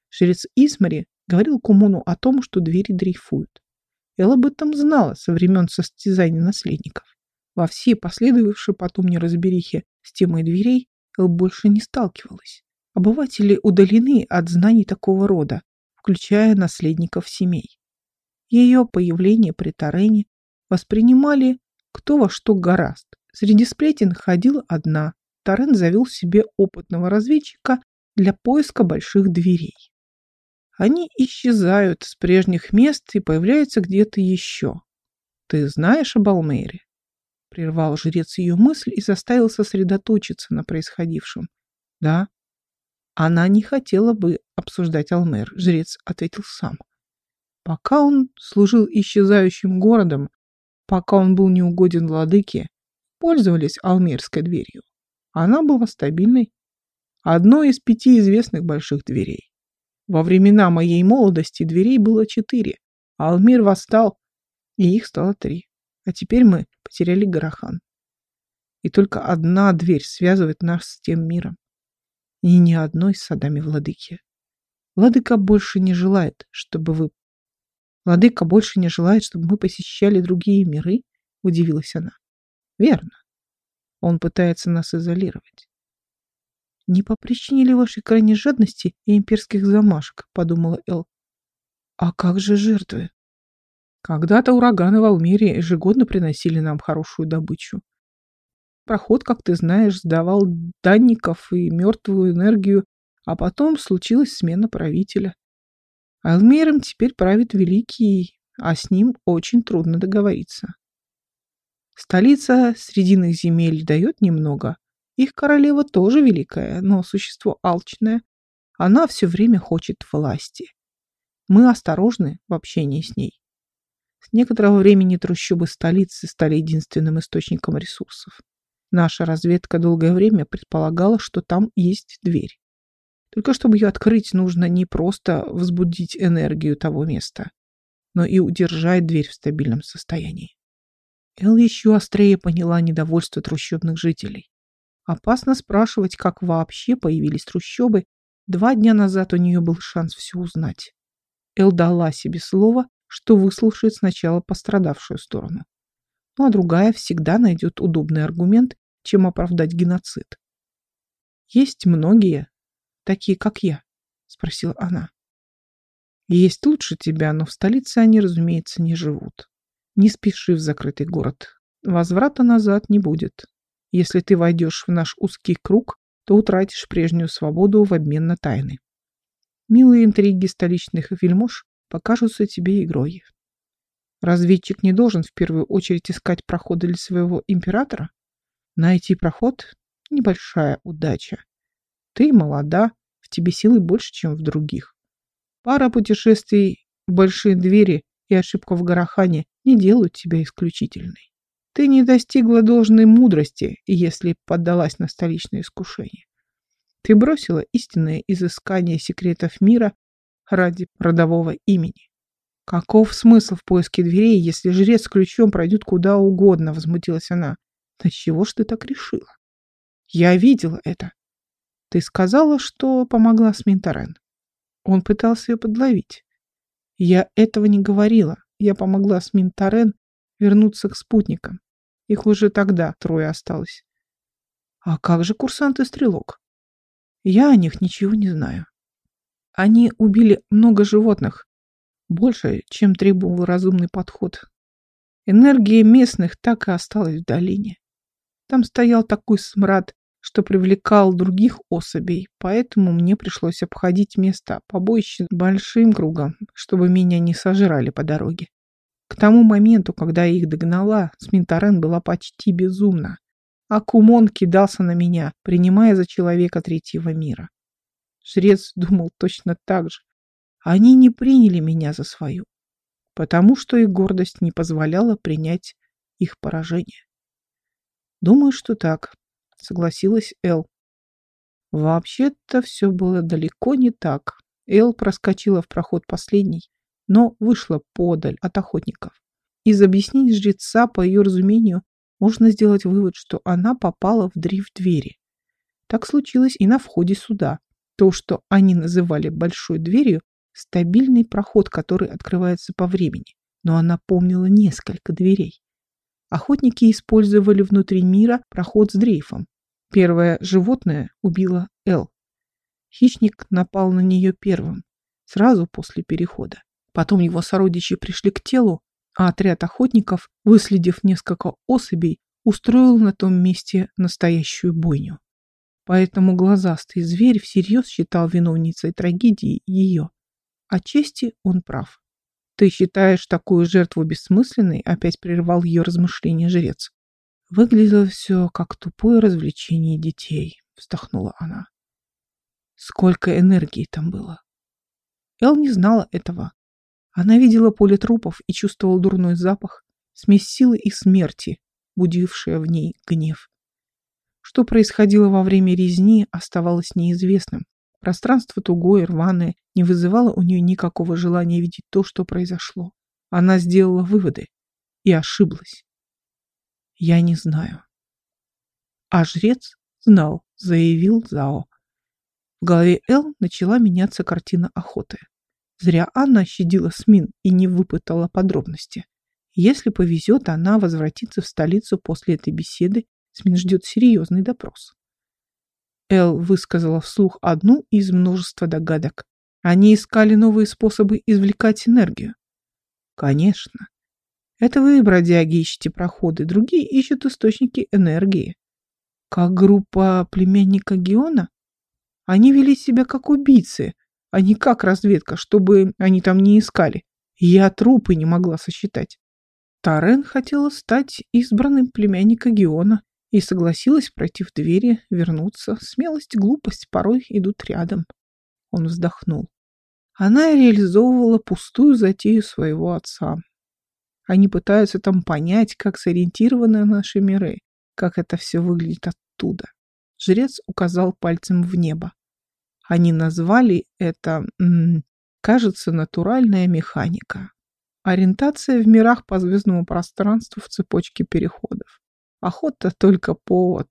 Жрец Исмари говорил Кумуну о том, что двери дрейфуют. Эл об этом знала со времен состязаний наследников. Во все последовавшие потом неразберихи с темой дверей Эл больше не сталкивалась. Обыватели удалены от знаний такого рода, включая наследников семей. Ее появление при Тарене воспринимали кто во что гораст. Среди сплетен ходила одна. Тарен завел себе опытного разведчика для поиска больших дверей. Они исчезают с прежних мест и появляются где-то еще. Ты знаешь об Алмейре? Прервал жрец ее мысль и заставил сосредоточиться на происходившем. Да. Она не хотела бы обсуждать Алмейр, жрец ответил сам. Пока он служил исчезающим городом, пока он был неугоден владыке, пользовались Алмейрской дверью. Она была стабильной, одной из пяти известных больших дверей. Во времена моей молодости дверей было четыре, а Алмир восстал, и их стало три. А теперь мы потеряли Гарахан. И только одна дверь связывает нас с тем миром. И ни одной с садами владыки. Владыка больше не желает, чтобы вы... Владыка больше не желает, чтобы мы посещали другие миры, удивилась она. Верно. Он пытается нас изолировать. Не по причине ли вашей крайней жадности и имперских замашек, подумала Эл. А как же жертвы? Когда-то ураганы в Алмире ежегодно приносили нам хорошую добычу. Проход, как ты знаешь, сдавал данников и мертвую энергию, а потом случилась смена правителя. Алмиром теперь правит Великий, а с ним очень трудно договориться. Столица Срединных земель дает немного, их королева тоже великая, но существо алчное. Она все время хочет власти. Мы осторожны в общении с ней. С некоторого времени трущобы столицы стали единственным источником ресурсов. Наша разведка долгое время предполагала, что там есть дверь. Только чтобы ее открыть, нужно не просто возбудить энергию того места, но и удержать дверь в стабильном состоянии. Эл еще острее поняла недовольство трущобных жителей. Опасно спрашивать, как вообще появились трущобы. Два дня назад у нее был шанс все узнать. Эл дала себе слово, что выслушает сначала пострадавшую сторону. Ну а другая всегда найдет удобный аргумент, чем оправдать геноцид. «Есть многие, такие как я?» – спросила она. «Есть лучше тебя, но в столице они, разумеется, не живут. Не спеши в закрытый город. Возврата назад не будет. Если ты войдешь в наш узкий круг, то утратишь прежнюю свободу в обмен на тайны. Милые интриги столичных вельмож покажутся тебе игрой. Разведчик не должен в первую очередь искать проходы для своего императора. Найти проход — небольшая удача. Ты молода, в тебе силы больше, чем в других. Пара путешествий в большие двери и ошибка в Гарахане не делают тебя исключительной. Ты не достигла должной мудрости, если поддалась на столичное искушение. Ты бросила истинное изыскание секретов мира ради родового имени. Каков смысл в поиске дверей, если жрец с ключом пройдет куда угодно, возмутилась она. Да чего ж ты так решила? Я видела это. Ты сказала, что помогла с. Он пытался ее подловить. Я этого не говорила. Я помогла с вернуться к спутникам. Их уже тогда трое осталось. А как же курсант и стрелок? Я о них ничего не знаю. Они убили много животных. Больше, чем требовал разумный подход. Энергия местных так и осталась в долине. Там стоял такой смрад, что привлекал других особей, поэтому мне пришлось обходить место побоище большим кругом, чтобы меня не сожрали по дороге. К тому моменту, когда я их догнала, Сминтарен была почти безумна, а Кумон кидался на меня, принимая за человека третьего мира. Жрец думал точно так же. Они не приняли меня за свою, потому что их гордость не позволяла принять их поражение. Думаю, что так, согласилась Эл. Вообще-то все было далеко не так. Эл проскочила в проход последний, но вышла подаль от охотников. Из объяснений жреца, по ее разумению, можно сделать вывод, что она попала в дрейф двери. Так случилось и на входе сюда. То, что они называли большой дверью, стабильный проход, который открывается по времени. Но она помнила несколько дверей. Охотники использовали внутри мира проход с дрейфом. Первое животное убило Эл. Хищник напал на нее первым, сразу после перехода. Потом его сородичи пришли к телу, а отряд охотников, выследив несколько особей, устроил на том месте настоящую бойню. Поэтому глазастый зверь всерьез считал виновницей трагедии ее. О чести он прав. «Ты считаешь такую жертву бессмысленной?» — опять прервал ее размышление жрец. Выглядело все как тупое развлечение детей, вздохнула она. Сколько энергии там было. Эл не знала этого. Она видела поле трупов и чувствовала дурной запах, смесь силы и смерти, будившая в ней гнев. Что происходило во время резни, оставалось неизвестным. Пространство тугое, рваное, не вызывало у нее никакого желания видеть то, что произошло. Она сделала выводы и ошиблась. Я не знаю. А жрец знал, заявил Зао. В голове Эл начала меняться картина охоты. Зря Анна щадила Смин и не выпытала подробности. Если повезет, она возвратится в столицу после этой беседы. Смин ждет серьезный допрос. Эл высказала вслух одну из множества догадок. Они искали новые способы извлекать энергию. Конечно, это вы, бродяги, ищете проходы, другие ищут источники энергии. Как группа племянника Геона? Они вели себя как убийцы, а не как разведка, чтобы они там не искали. Я трупы не могла сосчитать. Тарен хотела стать избранным племянника Геона и согласилась пройти в двери, вернуться. Смелость и глупость порой идут рядом. Он вздохнул. Она реализовывала пустую затею своего отца. Они пытаются там понять, как сориентированы наши миры, как это все выглядит оттуда. Жрец указал пальцем в небо. Они назвали это, кажется, натуральная механика. Ориентация в мирах по звездному пространству в цепочке переходов. Охота только повод.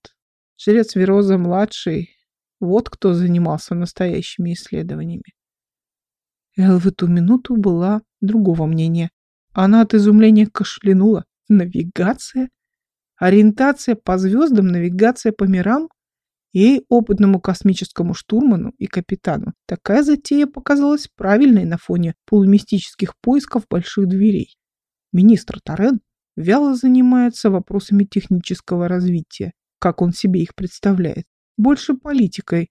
Жрец Вероза-младший, вот кто занимался настоящими исследованиями. Эл в эту минуту была другого мнения. Она от изумления кашлянула. Навигация? Ориентация по звездам, навигация по мирам? Ей, опытному космическому штурману и капитану, такая затея показалась правильной на фоне полумистических поисков больших дверей. Министр Торрен вяло занимается вопросами технического развития, как он себе их представляет, больше политикой.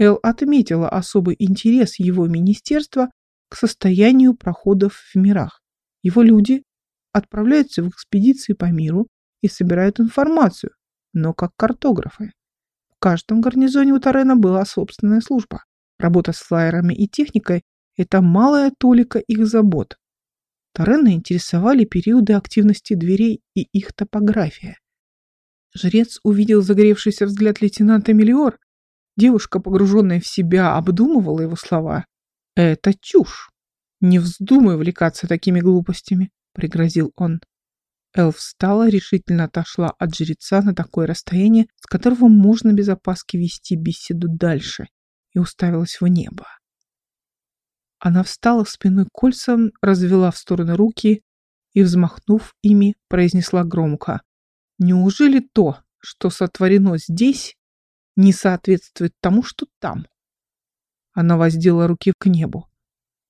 Эл отметила особый интерес его министерства к состоянию проходов в мирах. Его люди отправляются в экспедиции по миру и собирают информацию, но как картографы. Каждом гарнизоне у Тарена была собственная служба. Работа с флайерами и техникой – это малая толика их забот. Тарена интересовали периоды активности дверей и их топография. Жрец увидел загоревшийся взгляд лейтенанта Мелиор. Девушка, погруженная в себя, обдумывала его слова. «Это чушь. «Не вздумай увлекаться такими глупостями», — пригрозил он. Эл встала, решительно отошла от жреца на такое расстояние, с которого можно без опаски вести беседу дальше, и уставилась в небо. Она встала спиной к кольцам, развела в стороны руки и, взмахнув ими, произнесла громко. «Неужели то, что сотворено здесь, не соответствует тому, что там?» Она воздела руки к небу.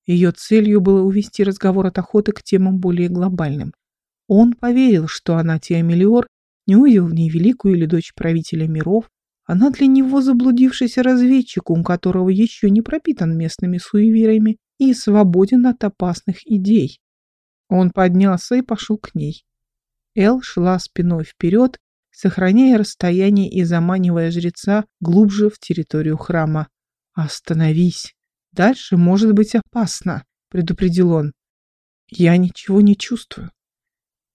Ее целью было увести разговор от охоты к темам более глобальным. Он поверил, что она Тиамелиор не увидел в ней великую или дочь правителя миров, она для него заблудившийся разведчик, у которого еще не пропитан местными суевериями и свободен от опасных идей. Он поднялся и пошел к ней. Эл шла спиной вперед, сохраняя расстояние и заманивая жреца глубже в территорию храма. «Остановись! Дальше может быть опасно», — предупредил он. «Я ничего не чувствую.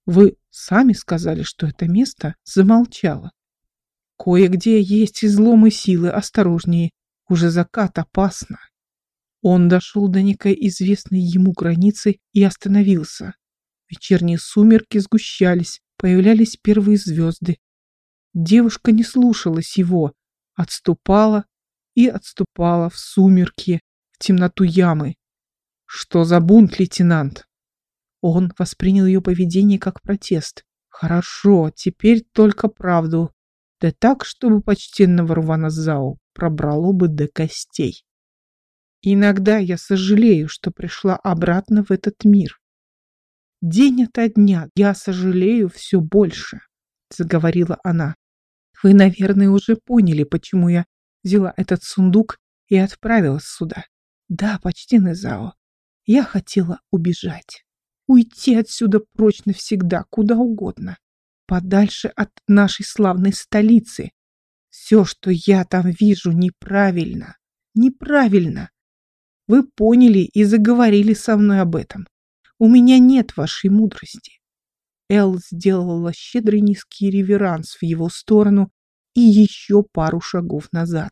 Вы сами сказали, что это место замолчало. Кое-где есть изломы силы, осторожнее. Уже закат опасно. Он дошел до некой известной ему границы и остановился. Вечерние сумерки сгущались, появлялись первые звезды. Девушка не слушалась его, отступала и отступала в сумерки, в темноту ямы. Что за бунт, лейтенант? Он воспринял ее поведение как протест. Хорошо, теперь только правду. Да так, чтобы почтенного Рвана Зау пробрало бы до костей. Иногда я сожалею, что пришла обратно в этот мир. День ото дня я сожалею все больше, заговорила она. Вы, наверное, уже поняли, почему я взяла этот сундук и отправилась сюда. Да, почтенный Зао, я хотела убежать уйти отсюда прочь навсегда, куда угодно, подальше от нашей славной столицы. Все, что я там вижу, неправильно, неправильно. Вы поняли и заговорили со мной об этом. У меня нет вашей мудрости. Эл сделала щедрый низкий реверанс в его сторону и еще пару шагов назад.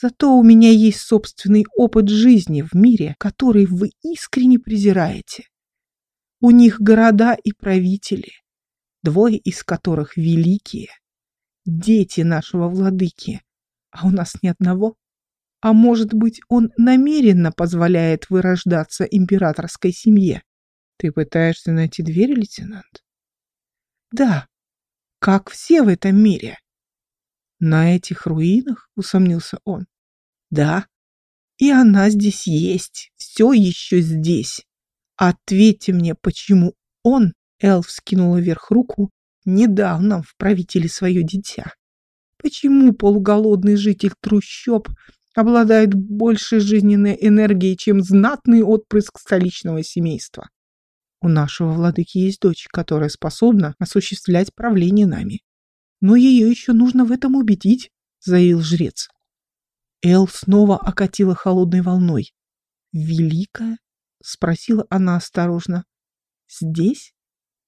Зато у меня есть собственный опыт жизни в мире, который вы искренне презираете. У них города и правители, двое из которых великие, дети нашего владыки, а у нас ни одного. А может быть, он намеренно позволяет вырождаться императорской семье? Ты пытаешься найти дверь, лейтенант? Да, как все в этом мире. На этих руинах, усомнился он. Да, и она здесь есть, все еще здесь. Ответьте мне, почему он, Эл вскинула вверх руку, не дал нам в правители свое дитя? Почему полуголодный житель трущоб обладает большей жизненной энергией, чем знатный отпрыск столичного семейства? У нашего владыки есть дочь, которая способна осуществлять правление нами. Но ее еще нужно в этом убедить, заявил жрец. Эл снова окатила холодной волной. Великая — спросила она осторожно. «Здесь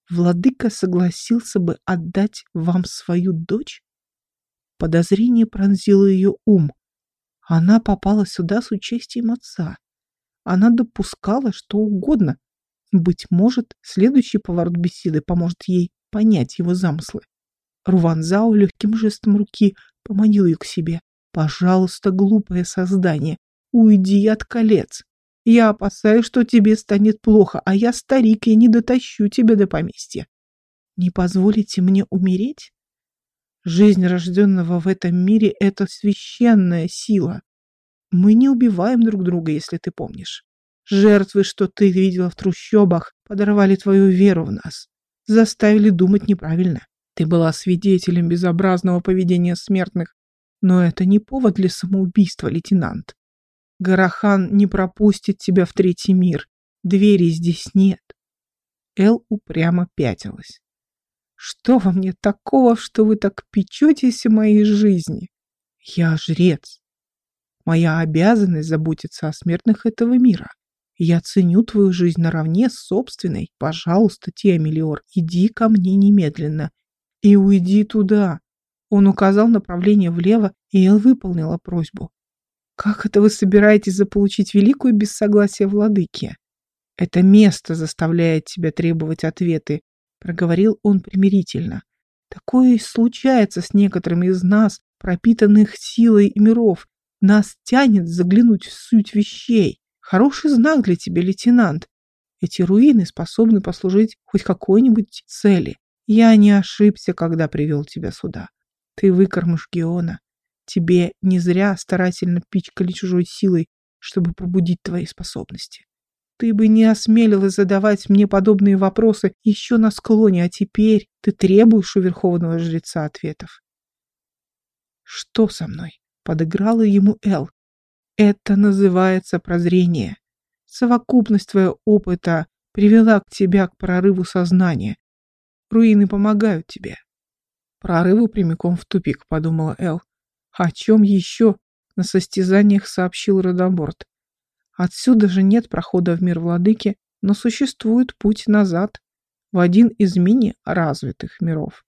владыка согласился бы отдать вам свою дочь?» Подозрение пронзило ее ум. Она попала сюда с участием отца. Она допускала что угодно. Быть может, следующий поворот беседы поможет ей понять его замыслы. Руванзао легким жестом руки поманил ее к себе. «Пожалуйста, глупое создание, уйди от колец. Я опасаюсь, что тебе станет плохо, а я старик и не дотащу тебя до поместья. Не позволите мне умереть? Жизнь рожденного в этом мире — это священная сила. Мы не убиваем друг друга, если ты помнишь. Жертвы, что ты видела в трущобах, подорвали твою веру в нас, заставили думать неправильно. Ты была свидетелем безобразного поведения смертных, но это не повод для самоубийства, лейтенант. Гарахан не пропустит тебя в третий мир. Двери здесь нет. Эл упрямо пятилась. Что во мне такого, что вы так печетесь о моей жизни? Я жрец. Моя обязанность заботиться о смертных этого мира. Я ценю твою жизнь наравне с собственной. Пожалуйста, Тиамелиор, иди ко мне немедленно. И уйди туда. Он указал направление влево, и Эл выполнила просьбу. Как это вы собираетесь заполучить великую без согласия владыки? Это место заставляет тебя требовать ответы. проговорил он примирительно. Такое случается с некоторыми из нас, пропитанных силой миров. Нас тянет заглянуть в суть вещей. Хороший знак для тебя, лейтенант. Эти руины способны послужить хоть какой-нибудь цели. Я не ошибся, когда привел тебя сюда. Ты выкормыш Геона. Тебе не зря старательно пичкали чужой силой, чтобы пробудить твои способности. Ты бы не осмелилась задавать мне подобные вопросы еще на склоне, а теперь ты требуешь у верховного жреца ответов. Что со мной? Подыграла ему Эл. Это называется прозрение. Совокупность твоего опыта привела к тебя к прорыву сознания. Руины помогают тебе. Прорыву прямиком в тупик, подумала Эл. О чем еще на состязаниях сообщил Родоборд? Отсюда же нет прохода в мир владыки, но существует путь назад, в один из мини-развитых миров.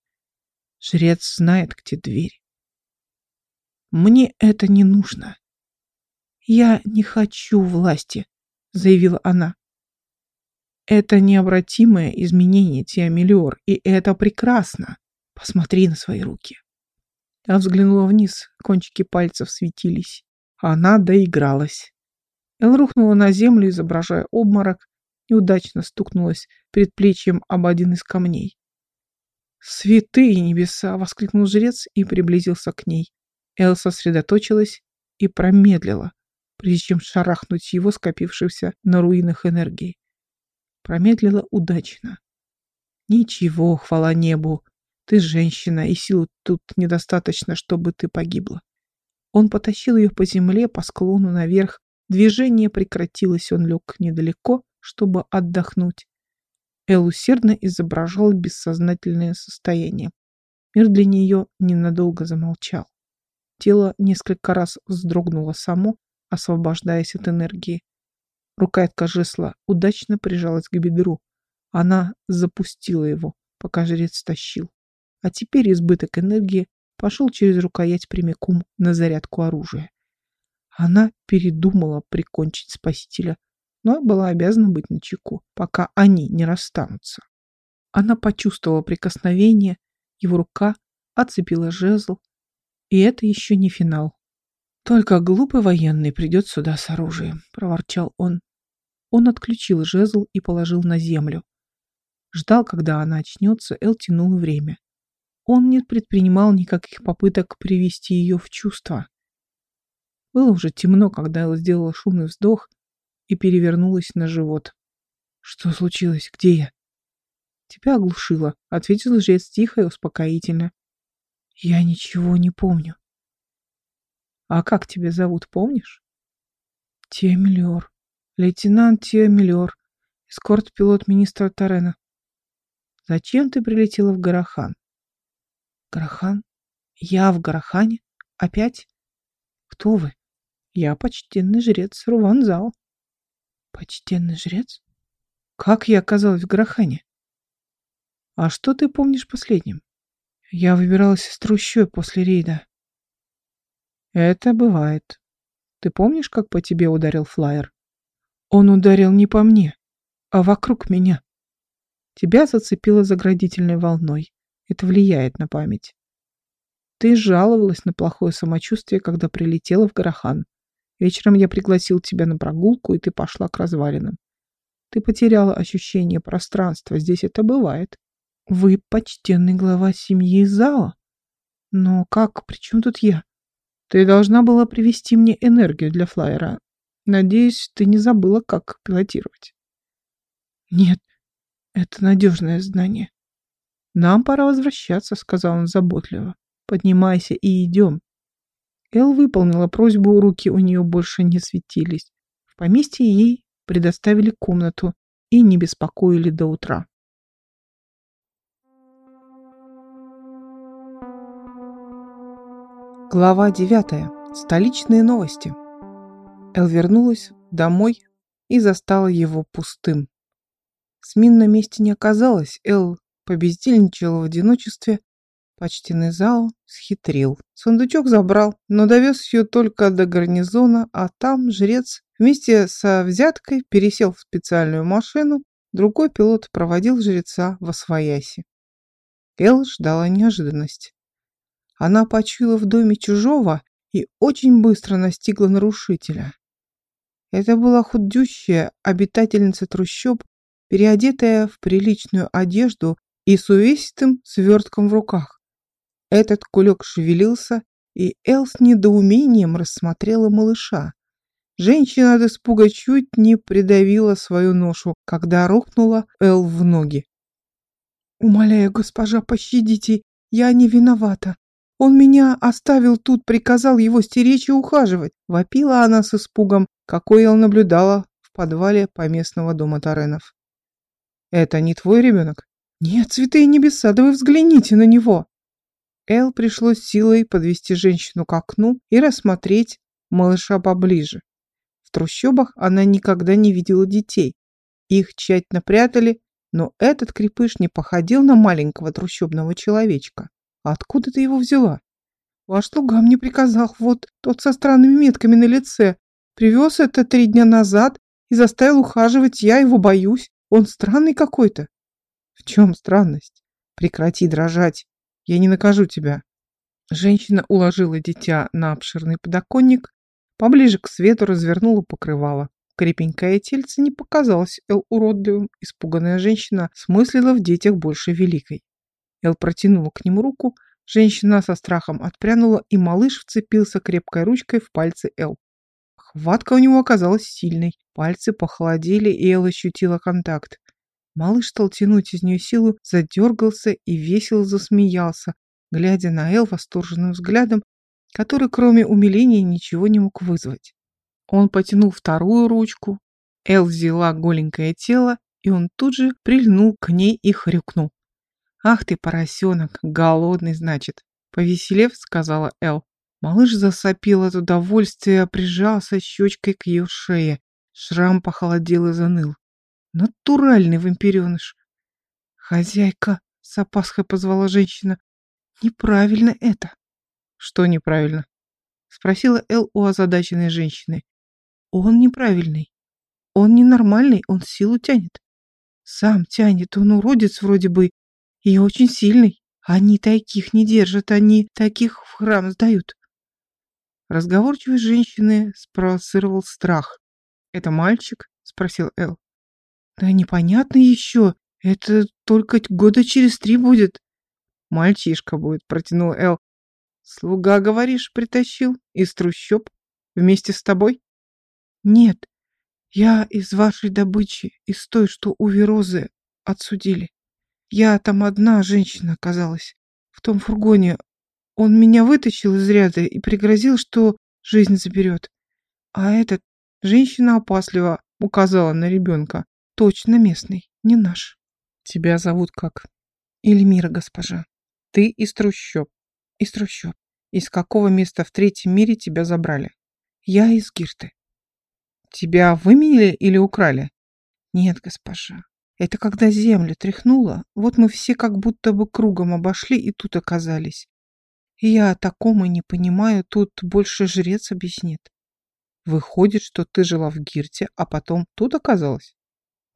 Жрец знает, где дверь. Мне это не нужно. Я не хочу власти, заявила она. Это необратимое изменение, Тиамелиор, и это прекрасно. Посмотри на свои руки. Я взглянула вниз, кончики пальцев светились. Она доигралась. Эл рухнула на землю, изображая обморок, неудачно стукнулась предплечьем об один из камней. «Святые небеса!» — воскликнул жрец и приблизился к ней. Эл сосредоточилась и промедлила, прежде чем шарахнуть его скопившимся на руинах энергии. Промедлила удачно. «Ничего, хвала небу! Ты женщина, и сил тут недостаточно, чтобы ты погибла». Он потащил ее по земле, по склону наверх, Движение прекратилось, он лег недалеко, чтобы отдохнуть. Эл усердно изображал бессознательное состояние. Мир для нее ненадолго замолчал. Тело несколько раз вздрогнуло само, освобождаясь от энергии. Рукоятка жесла удачно прижалась к бедру. Она запустила его, пока жрец тащил. А теперь избыток энергии пошел через рукоять прямиком на зарядку оружия. Она передумала прикончить спасителя, но была обязана быть начеку, пока они не расстанутся. Она почувствовала прикосновение, его рука отцепила жезл, и это еще не финал. «Только глупый военный придет сюда с оружием», — проворчал он. Он отключил жезл и положил на землю. Ждал, когда она очнется, Эл тянул время. Он не предпринимал никаких попыток привести ее в чувство. Было уже темно, когда Элла сделала шумный вздох и перевернулась на живот. «Что случилось? Где я?» «Тебя оглушило», — ответил жрец тихо и успокоительно. «Я ничего не помню». «А как тебя зовут, помнишь?» «Тиамелиор. Лейтенант Тиамелиор. Эскорт-пилот министра Тарена». «Зачем ты прилетела в Гарахан?» «Гарахан? Я в Гарахане? Опять?» «Кто вы?» Я почтенный жрец Руванзал. Почтенный жрец? Как я оказалась в Грохане? А что ты помнишь последним? Я выбиралась из трущоб после рейда. Это бывает. Ты помнишь, как по тебе ударил флайер? Он ударил не по мне, а вокруг меня. Тебя зацепило заградительной волной. Это влияет на память. Ты жаловалась на плохое самочувствие, когда прилетела в Горохан. Вечером я пригласил тебя на прогулку, и ты пошла к развалинам. Ты потеряла ощущение пространства. Здесь это бывает. Вы почтенный глава семьи Зала. Но как? При чем тут я? Ты должна была привести мне энергию для флайера. Надеюсь, ты не забыла, как пилотировать. Нет, это надежное знание. Нам пора возвращаться, сказал он заботливо. Поднимайся и идем. Эл выполнила просьбу, руки у нее больше не светились. В поместье ей предоставили комнату и не беспокоили до утра. Глава 9. Столичные новости. Эл вернулась домой и застала его пустым. Смин на месте не оказалось. Эл побездельничала в одиночестве, Почтенный зал схитрил. Сундучок забрал, но довез ее только до гарнизона, а там жрец вместе со взяткой пересел в специальную машину Другой пилот проводил жреца во свояси. Эл ждала неожиданность. Она почуяла в доме чужого и очень быстро настигла нарушителя. Это была худющая обитательница трущоб, переодетая в приличную одежду и с увесистым свертком в руках. Этот кулек шевелился, и Эл с недоумением рассмотрела малыша. Женщина от испуга чуть не придавила свою ношу, когда рухнула Эл в ноги. «Умоляю, госпожа, пощадите, я не виновата. Он меня оставил тут, приказал его стеречь и ухаживать», — вопила она с испугом, какой Эл наблюдала в подвале поместного дома Таренов. «Это не твой ребенок?» «Нет, святые небеса, да вы взгляните на него!» Эл пришлось силой подвести женщину к окну и рассмотреть малыша поближе трущобах она никогда не видела детей. Их тщательно прятали, но этот крепыш не походил на маленького трущобного человечка. Откуда ты его взяла? Ваш слуга мне приказал, вот тот со странными метками на лице. Привез это три дня назад и заставил ухаживать, я его боюсь. Он странный какой-то. В чем странность? Прекрати дрожать. Я не накажу тебя. Женщина уложила дитя на обширный подоконник Поближе к свету развернула покрывало. Крепенькое тельце не показалось Эл уродливым. Испуганная женщина смыслила в детях больше великой. Эл протянула к нему руку, женщина со страхом отпрянула, и малыш вцепился крепкой ручкой в пальцы Эл. Хватка у него оказалась сильной. Пальцы похолодели, и Эл ощутила контакт. Малыш стал тянуть из нее силу, задергался и весело засмеялся, глядя на Эл восторженным взглядом, который кроме умиления ничего не мог вызвать. Он потянул вторую ручку, Эл взяла голенькое тело, и он тут же прильнул к ней и хрюкнул. «Ах ты, поросенок, голодный, значит!» Повеселев, сказала Эл. Малыш засопил от удовольствия, прижался щечкой к ее шее. Шрам похолодел и заныл. Натуральный вампиреныш. «Хозяйка!» — с опаской позвала женщина. «Неправильно это!» «Что неправильно?» — спросила Эл у озадаченной женщины. «Он неправильный. Он ненормальный, он силу тянет. Сам тянет, он уродец вроде бы и очень сильный. Они таких не держат, они таких в храм сдают». Разговорчивость женщины спровоцировал страх. «Это мальчик?» — спросил Эл. «Да непонятно еще. Это только года через три будет». «Мальчишка будет», — протянул Эл. Слуга, говоришь, притащил? Из трущоб? Вместе с тобой? Нет, я из вашей добычи, из той, что у Верозы отсудили. Я там одна женщина оказалась. В том фургоне. Он меня вытащил из ряда и пригрозил, что жизнь заберет. А этот женщина опасливо указала на ребенка. Точно местный, не наш. Тебя зовут как? Эльмира, госпожа. Ты из трущоб. Из трущоб. Из какого места в третьем мире тебя забрали? Я из Гирты. Тебя выменили или украли? Нет, госпожа. Это когда землю тряхнуло, вот мы все как будто бы кругом обошли и тут оказались. И я о таком и не понимаю, тут больше жрец объяснит. Выходит, что ты жила в Гирте, а потом тут оказалась?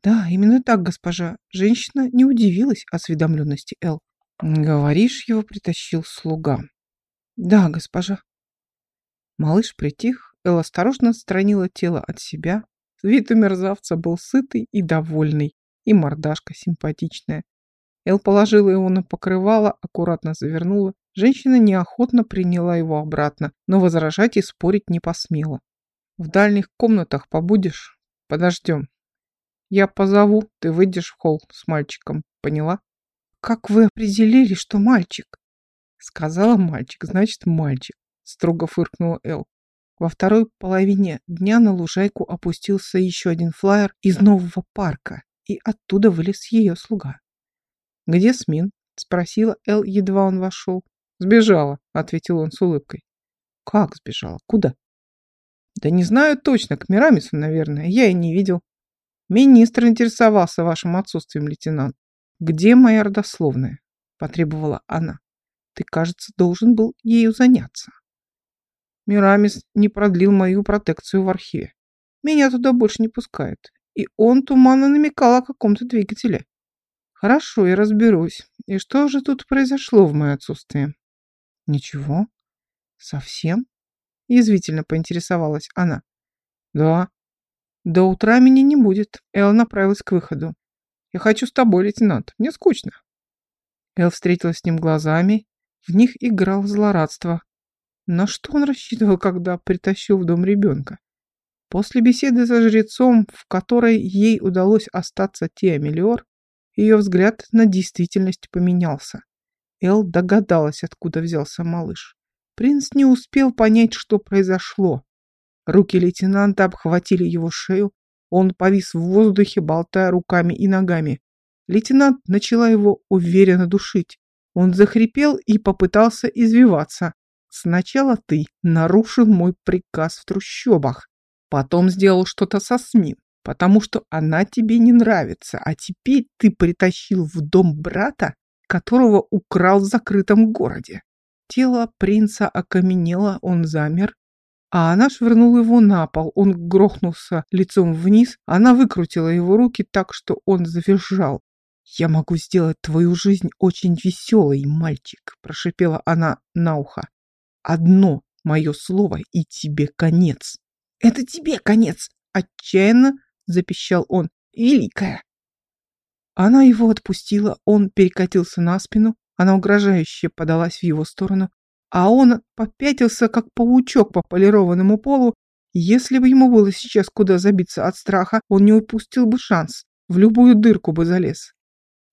Да, именно так, госпожа. Женщина не удивилась осведомленности Эл. Говоришь, его притащил слуга. Да, госпожа. Малыш притих, Эл осторожно отстранила тело от себя. Вид у мерзавца был сытый и довольный, и мордашка симпатичная. Эл положила его на покрывало, аккуратно завернула. Женщина неохотно приняла его обратно, но возражать и спорить не посмела. «В дальних комнатах побудешь? Подождем. Я позову, ты выйдешь в холл с мальчиком, поняла?» «Как вы определили, что мальчик?» Сказала мальчик, значит мальчик, строго фыркнула Эл. Во второй половине дня на лужайку опустился еще один флайер из нового парка, и оттуда вылез ее слуга. «Где Смин?» — спросила Эл, едва он вошел. «Сбежала», — ответил он с улыбкой. «Как сбежала? Куда?» «Да не знаю точно, к Мирамису, наверное. Я и не видел. Министр интересовался вашим отсутствием, лейтенант. «Где моя родословная?» – потребовала она. «Ты, кажется, должен был ею заняться». Мирамис не продлил мою протекцию в архиве. Меня туда больше не пускают. и он туманно намекал о каком-то двигателе. Хорошо, я разберусь. И что же тут произошло в мое отсутствие? Ничего. Совсем? Язвительно поинтересовалась она. Да. До утра меня не будет. Эл направилась к выходу. Я хочу с тобой, лейтенант. Мне скучно. Эл встретилась с ним глазами. В них играл злорадство. На что он рассчитывал, когда притащил в дом ребенка? После беседы со жрецом, в которой ей удалось остаться Теомелиор, ее взгляд на действительность поменялся. Эл догадалась, откуда взялся малыш. Принц не успел понять, что произошло. Руки лейтенанта обхватили его шею, он повис в воздухе, болтая руками и ногами. Лейтенант начала его уверенно душить. Он захрипел и попытался извиваться. «Сначала ты нарушил мой приказ в трущобах, потом сделал что-то со СМИ, потому что она тебе не нравится, а теперь ты притащил в дом брата, которого украл в закрытом городе». Тело принца окаменело, он замер, а она швырнула его на пол. Он грохнулся лицом вниз. Она выкрутила его руки так, что он завизжал. «Я могу сделать твою жизнь очень веселой, мальчик», – прошипела она на ухо. «Одно мое слово, и тебе конец». «Это тебе конец!» – отчаянно запищал он. «Великая!» Она его отпустила, он перекатился на спину, она угрожающе подалась в его сторону, а он попятился, как паучок по полированному полу. Если бы ему было сейчас куда забиться от страха, он не упустил бы шанс, в любую дырку бы залез.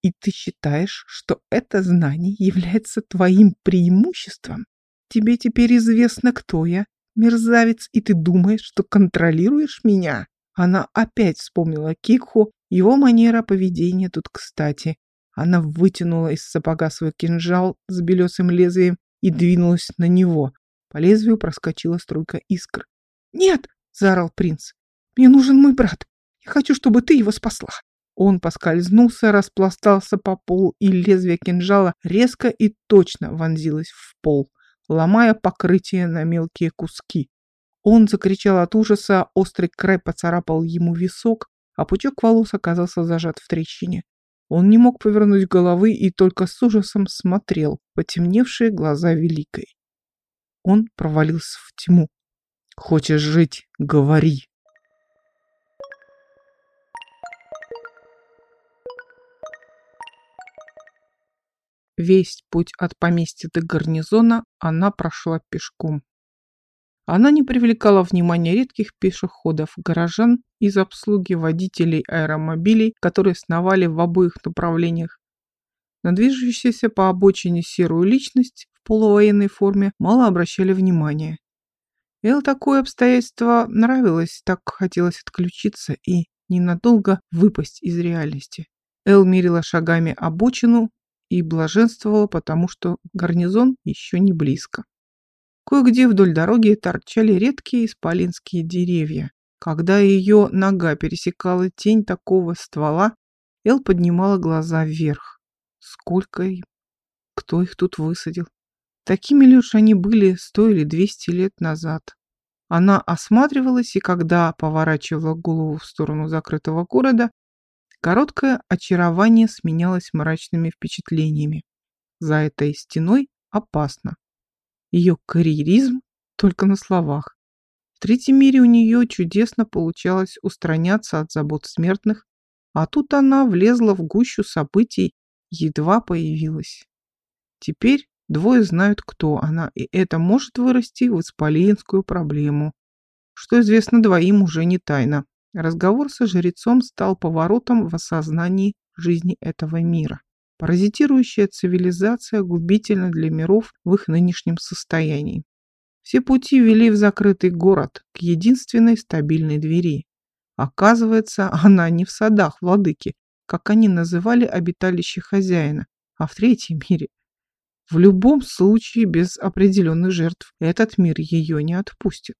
И ты считаешь, что это знание является твоим преимуществом? Тебе теперь известно, кто я, мерзавец, и ты думаешь, что контролируешь меня? Она опять вспомнила Кикху, его манера поведения тут кстати. Она вытянула из сапога свой кинжал с белесым лезвием и двинулась на него. По лезвию проскочила струйка искр. «Нет!» — заорал принц. «Мне нужен мой брат. Я хочу, чтобы ты его спасла». Он поскользнулся, распластался по полу, и лезвие кинжала резко и точно вонзилось в пол, ломая покрытие на мелкие куски. Он закричал от ужаса, острый край поцарапал ему висок, а пучок волос оказался зажат в трещине. Он не мог повернуть головы и только с ужасом смотрел потемневшие глаза Великой. Он провалился в тьму. «Хочешь жить? Говори!» Весь путь от поместья до гарнизона она прошла пешком. Она не привлекала внимания редких пешеходов, горожан из обслуги водителей аэромобилей, которые сновали в обоих направлениях. На движущуюся по обочине серую личность в полувоенной форме мало обращали внимания. Эл такое обстоятельство нравилось, так хотелось отключиться и ненадолго выпасть из реальности. Эл мерила шагами обочину и блаженствовала, потому что гарнизон еще не близко. Кое-где вдоль дороги торчали редкие исполинские деревья. Когда ее нога пересекала тень такого ствола, Эл поднимала глаза вверх. Сколько им? Кто их тут высадил? Такими ли они были сто или двести лет назад? Она осматривалась, и когда поворачивала голову в сторону закрытого города, короткое очарование сменялось мрачными впечатлениями. За этой стеной опасно. Ее карьеризм только на словах. В третьем мире у нее чудесно получалось устраняться от забот смертных, а тут она влезла в гущу событий, едва появилась. Теперь двое знают, кто она, и это может вырасти в исполинскую проблему. Что известно двоим уже не тайна. Разговор со жрецом стал поворотом в осознании жизни этого мира. Паразитирующая цивилизация губительна для миров в их нынешнем состоянии. Все пути вели в закрытый город, к единственной стабильной двери. Оказывается, она не в садах владыки, как они называли обиталище хозяина, а в третьем мире. В любом случае, без определенных жертв, этот мир ее не отпустит.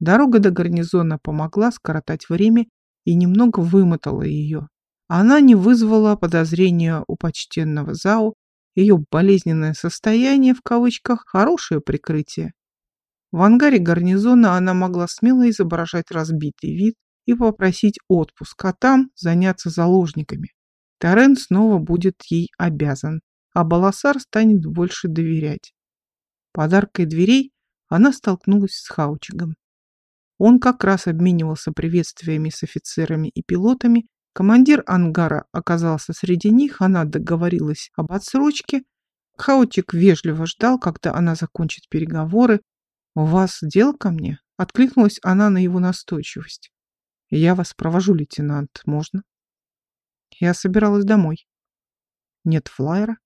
Дорога до гарнизона помогла скоротать время и немного вымотала ее. Она не вызвала подозрения у почтенного ЗАО, ее болезненное состояние, в кавычках, хорошее прикрытие. В ангаре гарнизона она могла смело изображать разбитый вид, и попросить отпуск, а там заняться заложниками. Тарен снова будет ей обязан, а Баласар станет больше доверять. Подаркой дверей она столкнулась с Хаучигом. Он как раз обменивался приветствиями с офицерами и пилотами. Командир ангара оказался среди них, она договорилась об отсрочке. Хаутик вежливо ждал, когда она закончит переговоры. «У вас дело ко мне?» Откликнулась она на его настойчивость. «Я вас провожу, лейтенант. Можно?» Я собиралась домой. Нет флайера.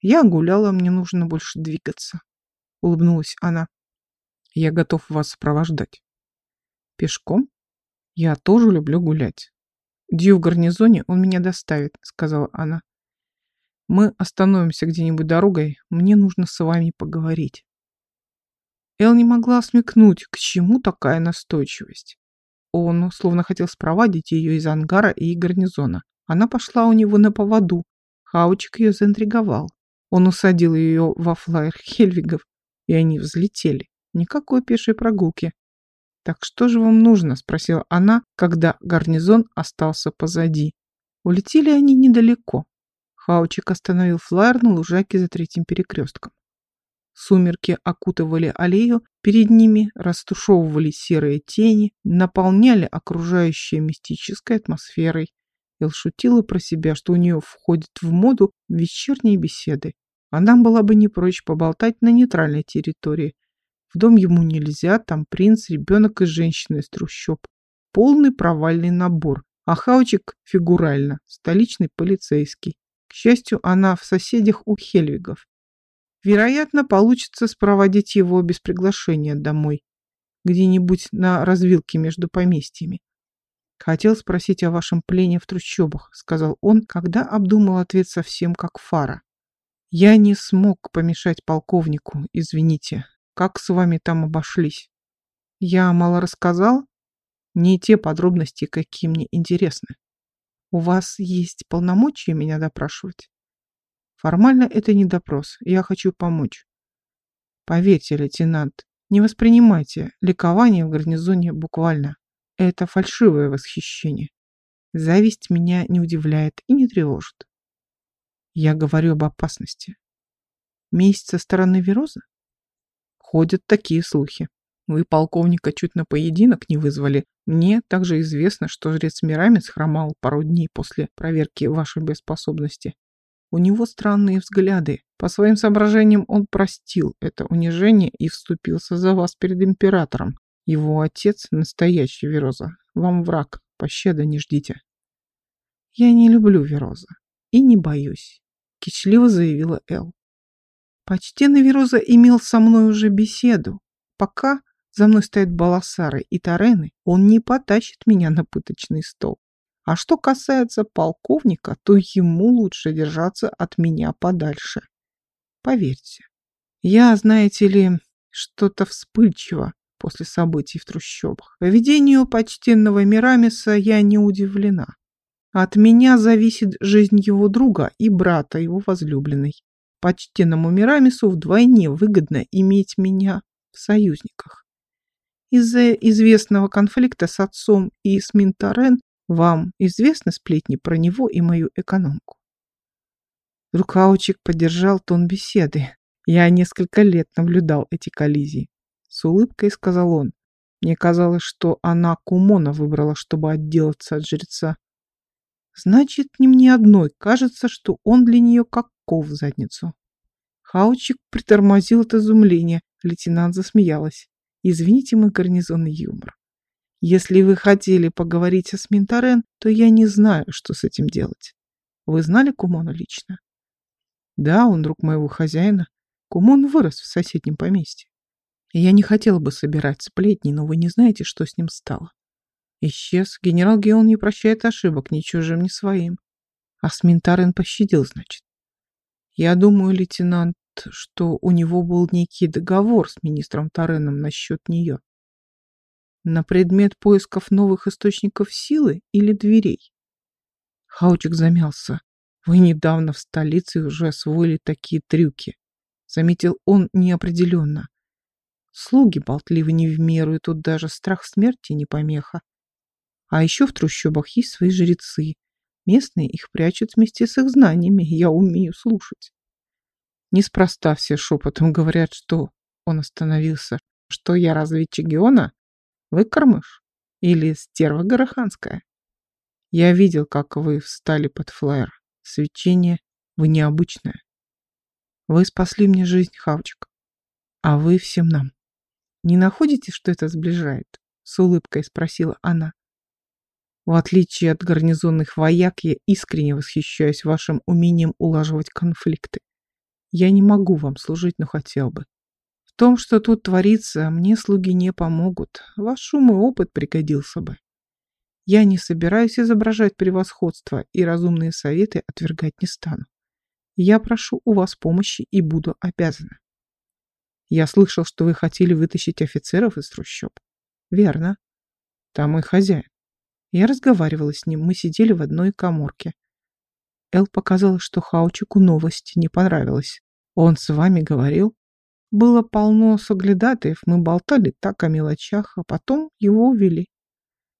Я гуляла, мне нужно больше двигаться. Улыбнулась она. Я готов вас сопровождать. Пешком? Я тоже люблю гулять. Дью в гарнизоне, он меня доставит, сказала она. Мы остановимся где-нибудь дорогой, мне нужно с вами поговорить. Эл не могла смекнуть, к чему такая настойчивость. Он словно хотел спровадить ее из ангара и гарнизона. Она пошла у него на поводу. Хаучик ее заинтриговал. Он усадил ее во флайер Хельвигов, и они взлетели. Никакой пешей прогулки. «Так что же вам нужно?» – спросила она, когда гарнизон остался позади. Улетели они недалеко. Хаучик остановил флайер на лужайке за третьим перекрестком. Сумерки окутывали аллею, перед ними растушевывали серые тени, наполняли окружающее мистической атмосферой. Эл шутила про себя, что у нее входит в моду вечерние беседы. Она была бы не прочь поболтать на нейтральной территории, в дом ему нельзя, там принц, ребенок и женщина из трущоб. Полный провальный набор. А Хаучик фигурально, столичный полицейский. К счастью, она в соседях у Хельвигов. Вероятно, получится спроводить его без приглашения домой. Где-нибудь на развилке между поместьями. «Хотел спросить о вашем плене в трущобах», — сказал он, когда обдумал ответ совсем как фара. «Я не смог помешать полковнику, извините. Как с вами там обошлись? Я мало рассказал? Не те подробности, какие мне интересны. У вас есть полномочия меня допрашивать? Формально это не допрос. Я хочу помочь. Поверьте, лейтенант, не воспринимайте ликование в гарнизоне буквально. Это фальшивое восхищение. Зависть меня не удивляет и не тревожит. Я говорю об опасности. Месть со стороны Вероза? Ходят такие слухи. Вы полковника чуть на поединок не вызвали. Мне также известно, что жрец Мирамец хромал пару дней после проверки вашей боеспособности. У него странные взгляды. По своим соображениям он простил это унижение и вступился за вас перед императором. Его отец – настоящий Вероза. Вам враг. Пощады не ждите. Я не люблю Вероза. И не боюсь. Кичливо заявила Эл. Почтенный Вероза имел со мной уже беседу. Пока за мной стоят баласары и тарены, он не потащит меня на пыточный стол. А что касается полковника, то ему лучше держаться от меня подальше. Поверьте, я, знаете ли, что-то вспыльчиво после событий в трущобах. Поведению почтенного Мирамиса я не удивлена. От меня зависит жизнь его друга и брата его возлюбленной почтенному Мирамису вдвойне выгодно иметь меня в союзниках. Из-за известного конфликта с отцом и с Минтарен вам известны сплетни про него и мою экономку. Рукаучик поддержал тон беседы. Я несколько лет наблюдал эти коллизии. С улыбкой сказал он. Мне казалось, что она Кумона выбрала, чтобы отделаться от жреца. Значит, не мне одной кажется, что он для нее как кол в задницу. Хаучик притормозил от изумления. Лейтенант засмеялась. Извините мой гарнизонный юмор. Если вы хотели поговорить с Минтарен, то я не знаю, что с этим делать. Вы знали Кумона лично? Да, он друг моего хозяина. Кумон вырос в соседнем поместье. Я не хотела бы собирать сплетни, но вы не знаете, что с ним стало. Исчез. Генерал Геон не прощает ошибок ни чужим, ни своим. А Сминтарен пощадил, значит. Я думаю, лейтенант, что у него был некий договор с министром Тареном насчет нее. На предмет поисков новых источников силы или дверей? Хаучик замялся. Вы недавно в столице уже освоили такие трюки. Заметил он неопределенно. Слуги болтливы не в меру, и тут даже страх смерти не помеха. А еще в трущобах есть свои жрецы. Местные их прячут вместе с их знаниями. Я умею слушать. Неспроста все шепотом говорят, что он остановился. Что я разведчик Геона? Выкормыш? Или стерва Гороханская? Я видел, как вы встали под флайер. Свечение вы необычное. Вы спасли мне жизнь, Хавчик. А вы всем нам. Не находите, что это сближает? С улыбкой спросила она. В отличие от гарнизонных вояк, я искренне восхищаюсь вашим умением улаживать конфликты. Я не могу вам служить, но хотел бы. В том, что тут творится, мне слуги не помогут. Ваш шум и опыт пригодился бы. Я не собираюсь изображать превосходство и разумные советы отвергать не стану. Я прошу у вас помощи и буду обязана. Я слышал, что вы хотели вытащить офицеров из трущоб. Верно. Там мой хозяин. Я разговаривала с ним, мы сидели в одной коморке. Эл показала, что Хаучику новость не понравилась. Он с вами говорил? Было полно соглядатаев, мы болтали так о мелочах, а потом его увели.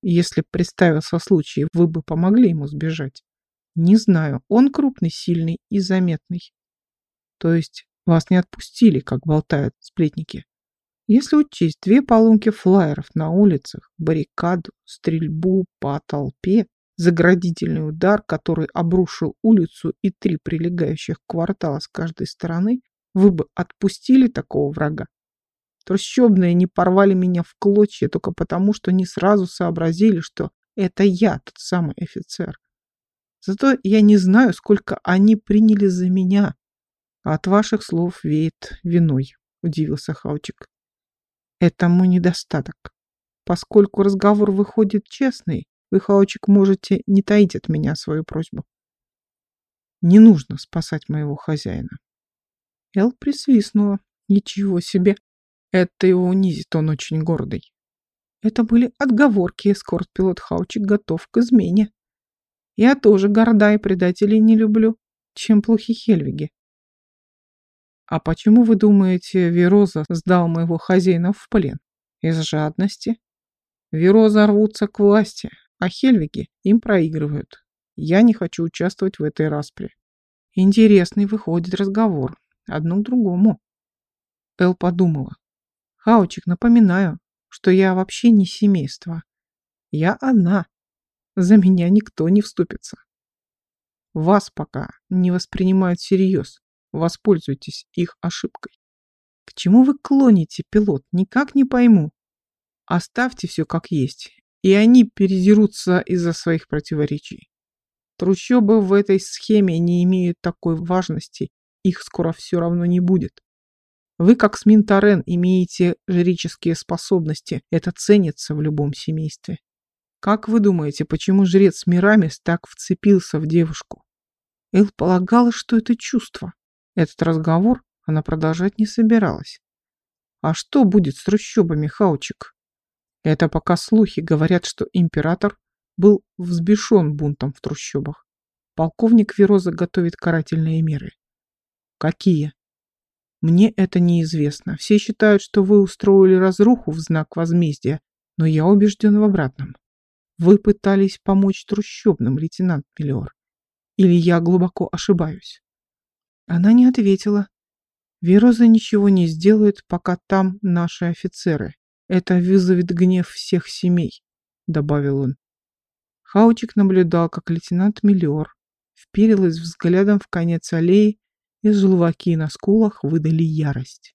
Если б представился случай, вы бы помогли ему сбежать. Не знаю, он крупный, сильный и заметный. То есть вас не отпустили, как болтают сплетники. Если учесть две поломки флайеров на улицах, баррикаду, стрельбу по толпе, заградительный удар, который обрушил улицу и три прилегающих квартала с каждой стороны, вы бы отпустили такого врага? Трущобные не порвали меня в клочья только потому, что не сразу сообразили, что это я, тот самый офицер. Зато я не знаю, сколько они приняли за меня. А от ваших слов веет виной, удивился Хаучик. Это мой недостаток. Поскольку разговор выходит честный, вы, Хаучик, можете не таить от меня свою просьбу. Не нужно спасать моего хозяина. Эл присвистнула. Ничего себе. Это его унизит, он очень гордый. Это были отговорки, эскорт-пилот Хаучик готов к измене. Я тоже горда и предателей не люблю, чем плохи Хельвиги. А почему вы думаете, Вероза сдал моего хозяина в плен? Из жадности? Вероза рвутся к власти, а Хельвиги им проигрывают. Я не хочу участвовать в этой распре. Интересный выходит разговор. Одно к другому. Эл подумала. Хаучик, напоминаю, что я вообще не семейство. Я одна. За меня никто не вступится. Вас пока не воспринимают всерьез. Воспользуйтесь их ошибкой. К чему вы клоните, пилот? Никак не пойму. Оставьте все как есть, и они передерутся из-за своих противоречий. Трущобы в этой схеме не имеют такой важности, их скоро все равно не будет. Вы, как Сминтарен, имеете жреческие способности. Это ценится в любом семействе. Как вы думаете, почему жрец Мирамис так вцепился в девушку? Эл полагала, что это чувство. Этот разговор она продолжать не собиралась. А что будет с трущобами, Хаучик? Это пока слухи говорят, что император был взбешен бунтом в трущобах. Полковник Вероза готовит карательные меры. Какие? Мне это неизвестно. Все считают, что вы устроили разруху в знак возмездия, но я убежден в обратном. Вы пытались помочь трущобным, лейтенант Миллиор. Или я глубоко ошибаюсь? Она не ответила. Вероза ничего не сделает, пока там наши офицеры. Это вызовет гнев всех семей, добавил он. Хаучик наблюдал, как лейтенант Миллиор вперилась взглядом в конец аллеи и желваки на скулах выдали ярость.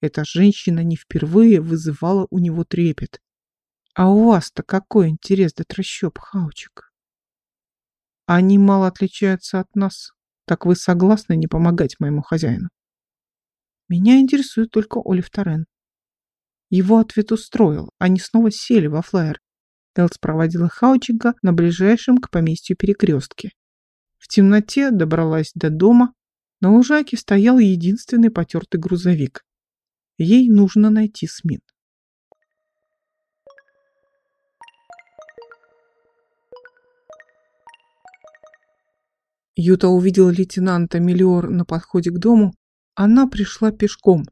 Эта женщина не впервые вызывала у него трепет. А у вас-то какой интерес до трущоб, Хаучик? Они мало отличаются от нас. Так вы согласны не помогать моему хозяину? Меня интересует только Олив Торрен. Его ответ устроил. Они снова сели во флайер. Телс проводила Хаучика на ближайшем к поместью перекрестке. В темноте добралась до дома, на лужайке стоял единственный потертый грузовик. Ей нужно найти Смин. Юта увидела лейтенанта Миллиор на подходе к дому. Она пришла пешком.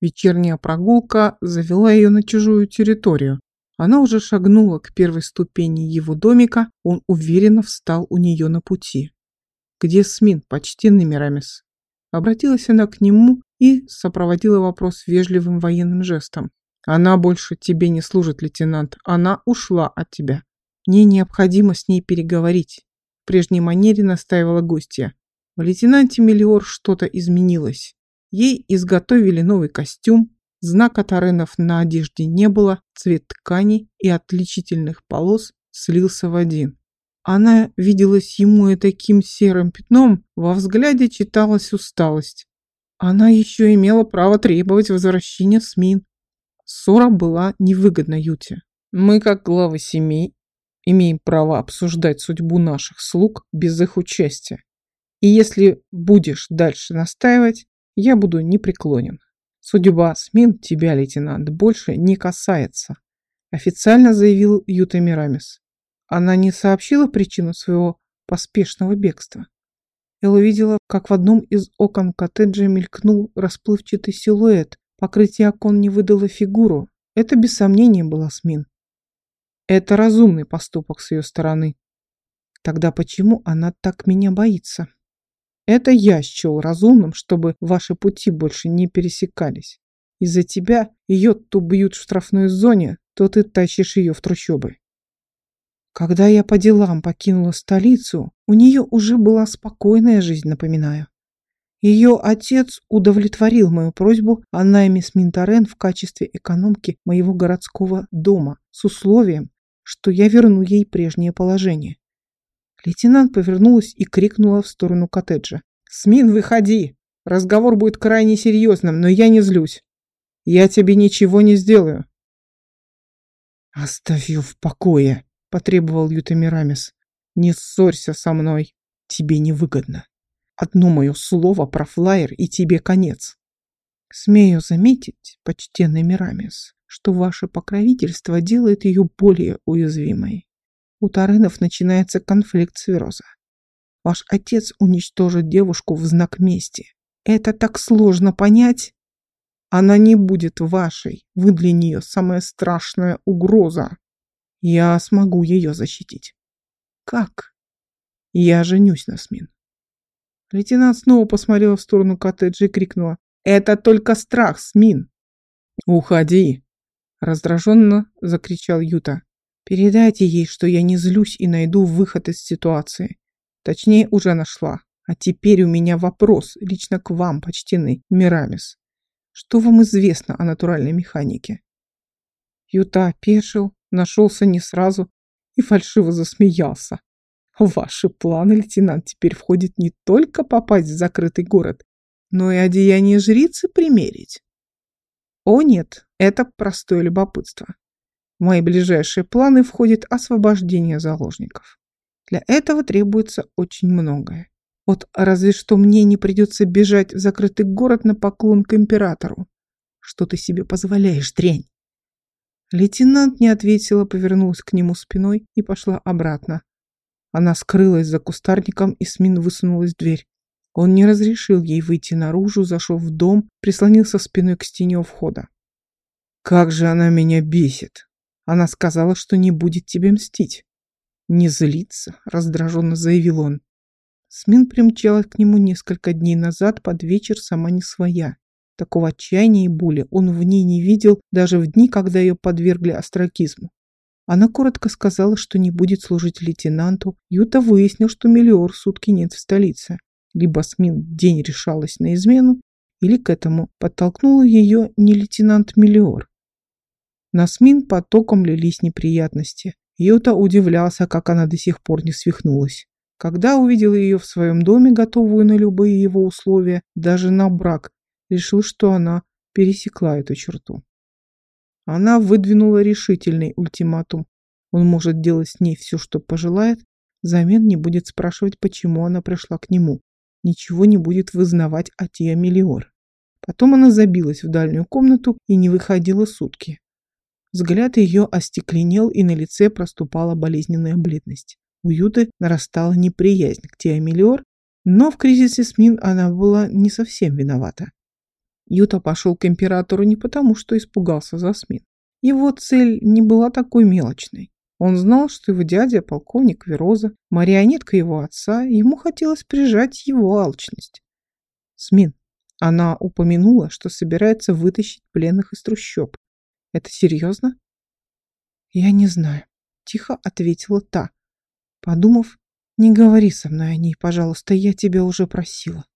Вечерняя прогулка завела ее на чужую территорию. Она уже шагнула к первой ступени его домика, он уверенно встал у нее на пути. «Где Смин, почтенный Мирамис?» Обратилась она к нему и сопроводила вопрос вежливым военным жестом. «Она больше тебе не служит, лейтенант. Она ушла от тебя. Мне необходимо с ней переговорить», прежней манере настаивала гостья. В лейтенанте Мелиор что-то изменилось. Ей изготовили новый костюм, знака таренов на одежде не было, цвет ткани и отличительных полос слился в один. Она виделась ему и таким серым пятном, во взгляде читалась усталость. Она еще имела право требовать возвращения СМИН. Ссора была невыгодна Юте. Мы, как главы семей, имеем право обсуждать судьбу наших слуг без их участия. И если будешь дальше настаивать, я буду непреклонен. Судьба СМИН тебя, лейтенант, больше не касается, официально заявил Юта Мирамис. Она не сообщила причину своего поспешного бегства. Эл увидела, как в одном из окон коттеджа мелькнул расплывчатый силуэт. Покрытие окон не выдало фигуру. Это без сомнения была Смин. Это разумный поступок с ее стороны. Тогда почему она так меня боится? Это я счел разумным, чтобы ваши пути больше не пересекались. Из-за тебя ее то бьют в штрафной зоне, то ты тащишь ее в трущобы. Когда я по делам покинула столицу, у нее уже была спокойная жизнь, напоминаю. Ее отец удовлетворил мою просьбу о найме с Минтарен в качестве экономки моего городского дома с условием, что я верну ей прежнее положение. Лейтенант повернулась и крикнула в сторону коттеджа. «Смин, выходи! Разговор будет крайне серьезным, но я не злюсь. Я тебе ничего не сделаю». «Оставь ее в покое!» — потребовал Ютамирамис. «Не ссорься со мной. Тебе невыгодно. Одно мое слово про флайер, и тебе конец». «Смею заметить, почтенный Мирамис, что ваше покровительство делает ее более уязвимой. У Тарынов начинается конфликт с Вероза. Ваш отец уничтожит девушку в знак мести. Это так сложно понять. Она не будет вашей. Вы для нее самая страшная угроза. Я смогу ее защитить. Как? Я женюсь на Смин. Лейтенант снова посмотрела в сторону коттеджа и крикнула. Это только страх, Смин. Уходи. Раздраженно закричал Юта. Передайте ей, что я не злюсь и найду выход из ситуации. Точнее, уже нашла. А теперь у меня вопрос лично к вам, почтенный Мирамис. Что вам известно о натуральной механике? Юта опешил, нашелся не сразу и фальшиво засмеялся. Ваши планы, лейтенант, теперь входит не только попасть в закрытый город, но и одеяние жрицы примерить. О нет, это простое любопытство. В мои ближайшие планы входит освобождение заложников. Для этого требуется очень многое. Вот разве что мне не придется бежать в закрытый город на поклон к императору. Что ты себе позволяешь, дрянь? Лейтенант не ответила, повернулась к нему спиной и пошла обратно. Она скрылась за кустарником, и Смин высунулась в дверь. Он не разрешил ей выйти наружу, зашел в дом, прислонился спиной к стене у входа. «Как же она меня бесит!» Она сказала, что не будет тебе мстить. «Не злиться», — раздраженно заявил он. Смин примчалась к нему несколько дней назад под вечер сама не своя. Такого отчаяния и боли он в ней не видел даже в дни, когда ее подвергли астракизму. Она коротко сказала, что не будет служить лейтенанту. Юта выяснил, что Мелиор сутки нет в столице. Либо Смин день решалась на измену, или к этому подтолкнула ее не лейтенант Мелиор. На Смин потоком лились неприятности. Юта удивлялся, как она до сих пор не свихнулась. Когда увидел ее в своем доме, готовую на любые его условия, даже на брак, решил, что она пересекла эту черту. Она выдвинула решительный ультиматум. Он может делать с ней все, что пожелает, взамен не будет спрашивать, почему она пришла к нему. Ничего не будет вызнавать от Тия Мелиор. Потом она забилась в дальнюю комнату и не выходила сутки. Взгляд ее остекленел, и на лице проступала болезненная бледность. У Юты нарастала неприязнь к Тиамелиор, но в кризисе СМИН она была не совсем виновата. Юта пошел к императору не потому, что испугался за СМИН. Его цель не была такой мелочной. Он знал, что его дядя, полковник Вероза, марионетка его отца, ему хотелось прижать его алчность. Смин. Она упомянула, что собирается вытащить пленных из трущоб. Это серьезно? Я не знаю. Тихо ответила та. Подумав, не говори со мной о ней, пожалуйста, я тебя уже просила.